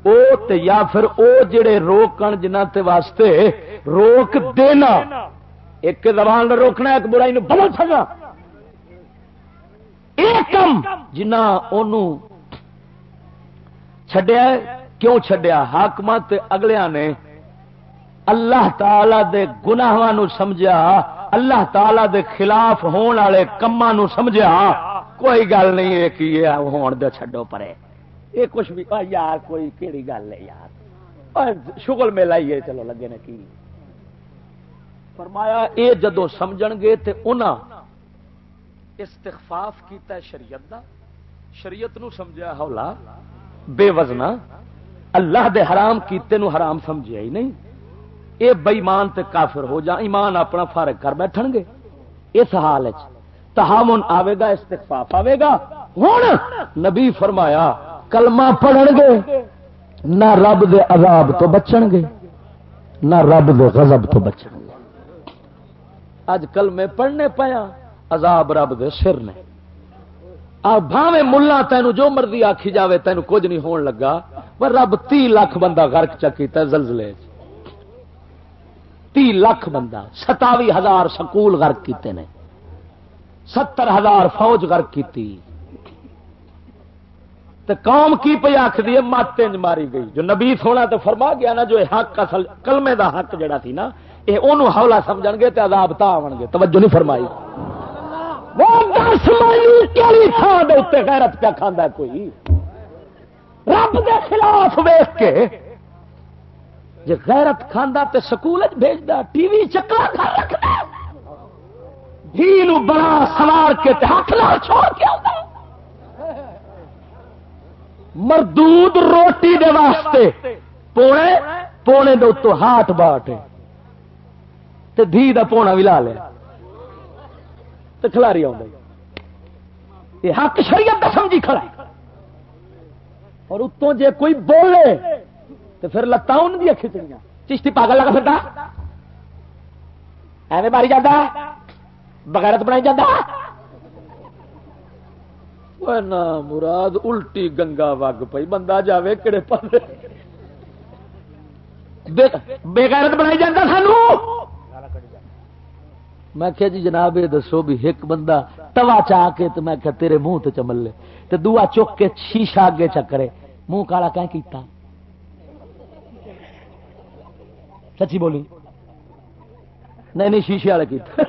او تے یا پھر او جڑے روکن جنہ تے واسطے روک دینا۔ ایک زبان روکنا، ایک برائی نو بدل سکا ایک کم جنا چڈیا کیوں چڈیا حاقمت اگلیا نے اللہ تعالی دے گناہ نو سمجھا اللہ تعالی دے خلاف ہون والے کما نو سمجھا کوئی گل نہیں ہے کہ یہ ہون دے، چھڈو پرے۔ یہ کچھ بھی یار، کوئی کہڑی گل ہے یار۔ شغل میلا ہی چلو لگے نے کی۔ فرمایا، اے جدو سمجھ گے تے انہاں استخفاف کیتا ہے شریعت دا، شریعت نو سمجھا ہولا بے وزنا، اللہ دے حرام کیتے نو حرام سمجھیا ہی نہیں۔ اے بےمان تے کافر ہو جا ایمان اپنا فارغ کر بیٹھن گے۔ اس حال تحامن آئے گا، استخفاف آئے گا۔ ہوں نبی فرمایا، کلمہ پڑھن گے، نہ رب دے عذاب تو بچن گے، نہ رب دے غضب تو بچن گے۔ اج کلمے پڑھنے پایا عذاب رب دے سر نے۔ بھاوے ملا تین جو مرضی آخی جاوے تین کچھ نہیں ہون لگا۔ پر رب تی لاکھ بندہ غرق چکیتا زلزلے تی لاکھ بندہ، ستاوی ہزار سکول غرق کیتے نے، ستر ہزار فوج غرق کیتی۔ تو قوم کی پہ آخری ہے، مات ماری گئی۔ جو نبی سونا تو فرما گیا نا، جو حق اصل، کلمے دا حق جڑا تھی نا یہ انہوں ہولا سمجھ گے تو عذاب تا آن گے۔ توجہ نہیں فرمائی۔ غیرت پہ کھانا کوئی؟ رب دے خلاف ویخ کے جی غیرت کھانا تے سکول بھیجتا ٹی وی چکر رکھتا دھی بڑا سوار کے ہاتھ لال چھوڑ کے آتا مردود روٹی دے واسطے پونے پونے دے اتو ہاتھ باٹ تے دھی دا پونا بھی لا لیا تو کھلاری آ یہ حق شریعت کا سمجھی کھڑا اور اتوں جے کوئی بولے تو پھر لتان دیا کھچڑیاں۔ چشتی پاگل لگا پھرتا ایویں ماری جاتا بغیرت بنائی جاتا مراد الٹی گنگا وگ پی بندہ جاوے کہڑے پاس بےغیرت بنائی جاتا سانو؟ میں کہا جی جناب یہ دسو بھی ایک بندہ توا چاہ کے تو میں کہا تیرے منہ تو چمل لے۔ تو دعا چک کے شیشہ اگے چکرے۔ منہ کالا کہیں کیتا؟ سچی بولی۔ نہیں نہیں شیشے والے کیتا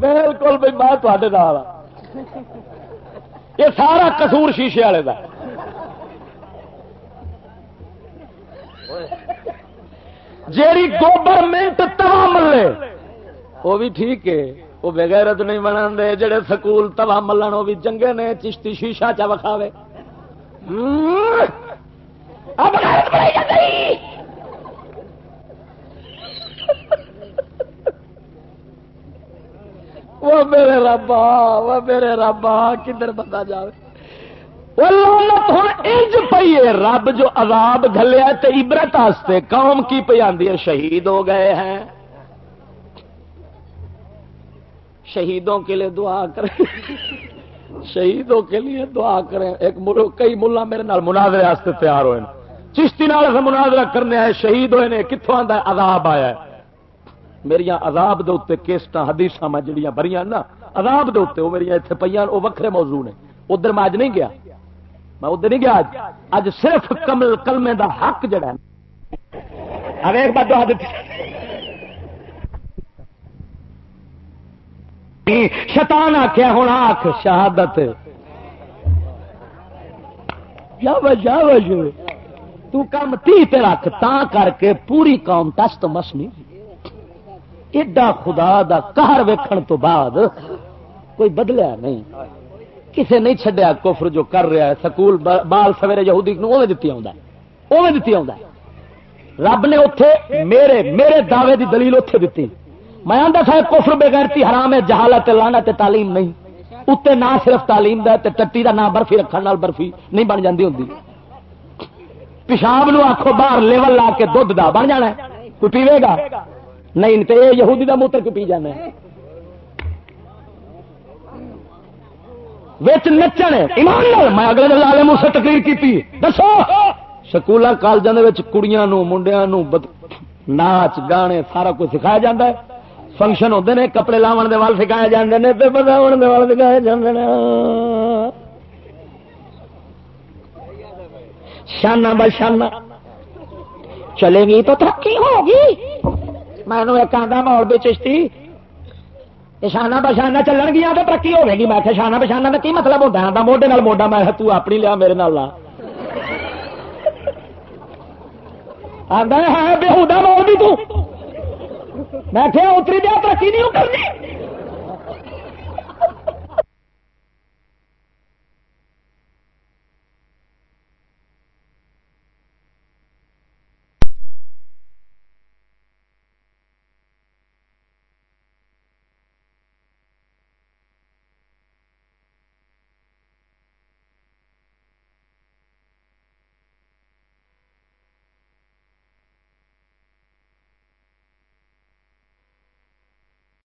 بالکل بھائی، میں تے نال ہاں۔ یہ سارا قصور شیشے والے کا جیڑی گورنمنٹ توا ملے، وہ بھی ٹھیک ہے۔ وہ بغیرت نہیں بنا دے جڑے سکول توا ملن، وہ بھی چنگے نے، چشتی شیشا چا وکھاوے۔ وہ میرے ربا وہ میرے ربا کدھر بندہ جائے انج پی ہے رب جو عذاب گلیا تو عبرت آستے، قوم کی پہ آدھی ہے، شہید ہو گئے ہیں۔ شہیدوں کے لیے دعا کریں۔ شہیدوں کے لیے دعا کریں۔ ایک کئی ملا میرے نال مناظرے واسطے تیار ہوئے۔ چشتی نال مناظرہ کرنے آئے، شہید ہوئے نے کتوں آتا عذاب آیا ہے۔ میری عذاب دے اتنے کیسٹ حدیث میں جڑیاں بری نا، عذاب دے اتنے وہ میری اتنے پہ وہ وکھرے موضوع نے۔ ادھر میں اج نہیں گیا۔ میں ادھر نہیں گیا اج صرف کمل کلمے دا حق جڑا ایک بات شتان آخیا ہوں آخ شہادت۔ تو کم تی رکھ تا کر کے پوری قوم تست مس نہیں ایڈا خدا دا کہر ویکھن تو بعد کوئی بدلیا نہیں۔ کسے نہیں چڈیا کفر جو کر رہا ہے۔ سکول بال سویرے یہودی دتی دتی رب نے اتے میرے میرے دعوے دی دلیل اتے دیتی میں آتا تھا کفر بغیرتی حرام ہے، جہالت لانا تے تعلیم نہیں۔ اتنے نہ صرف تعلیم دا تے ٹٹی دا نام برفی رکھنے برفی نہیں بن جاتی ہوں پیشاب نو آخو باہر لیول لا کے دھد دا، بن جانا کوئی پیوے گا؟ نہیں تو یہ یہودی دا موتر کو پی جانا نچن ایمان نال، میں اگلے دن لالے منہ تقریر کی دسو سکول کالجوں کے کڑیاں نو منڈیاں منڈیا ناچ، گانے، سارا کچھ سکھایا جاتا ہے۔ فنکشن ہوتے ہیں کپڑے لاؤن دے وال سکھائے جاتے ہیں بتاؤ دے وال سکھائے جاتے ہیں شانہ بشانہ چلے گی تو ترقی ہوگی۔ میں ایک آدھا ماحول بھی چشتی شانہ بشانہ چلن گیا تو ترقی ہوے گی میں شانہ بشانہ کا کی مطلب ہوتا ہے؟ موڈے موڈا، میں تو اپنی لیا میرے نال آدھا ہے ہاں، بےحدا ماحول بھی تو۔ میں اتری دیا ترقی نہیں کرنی۔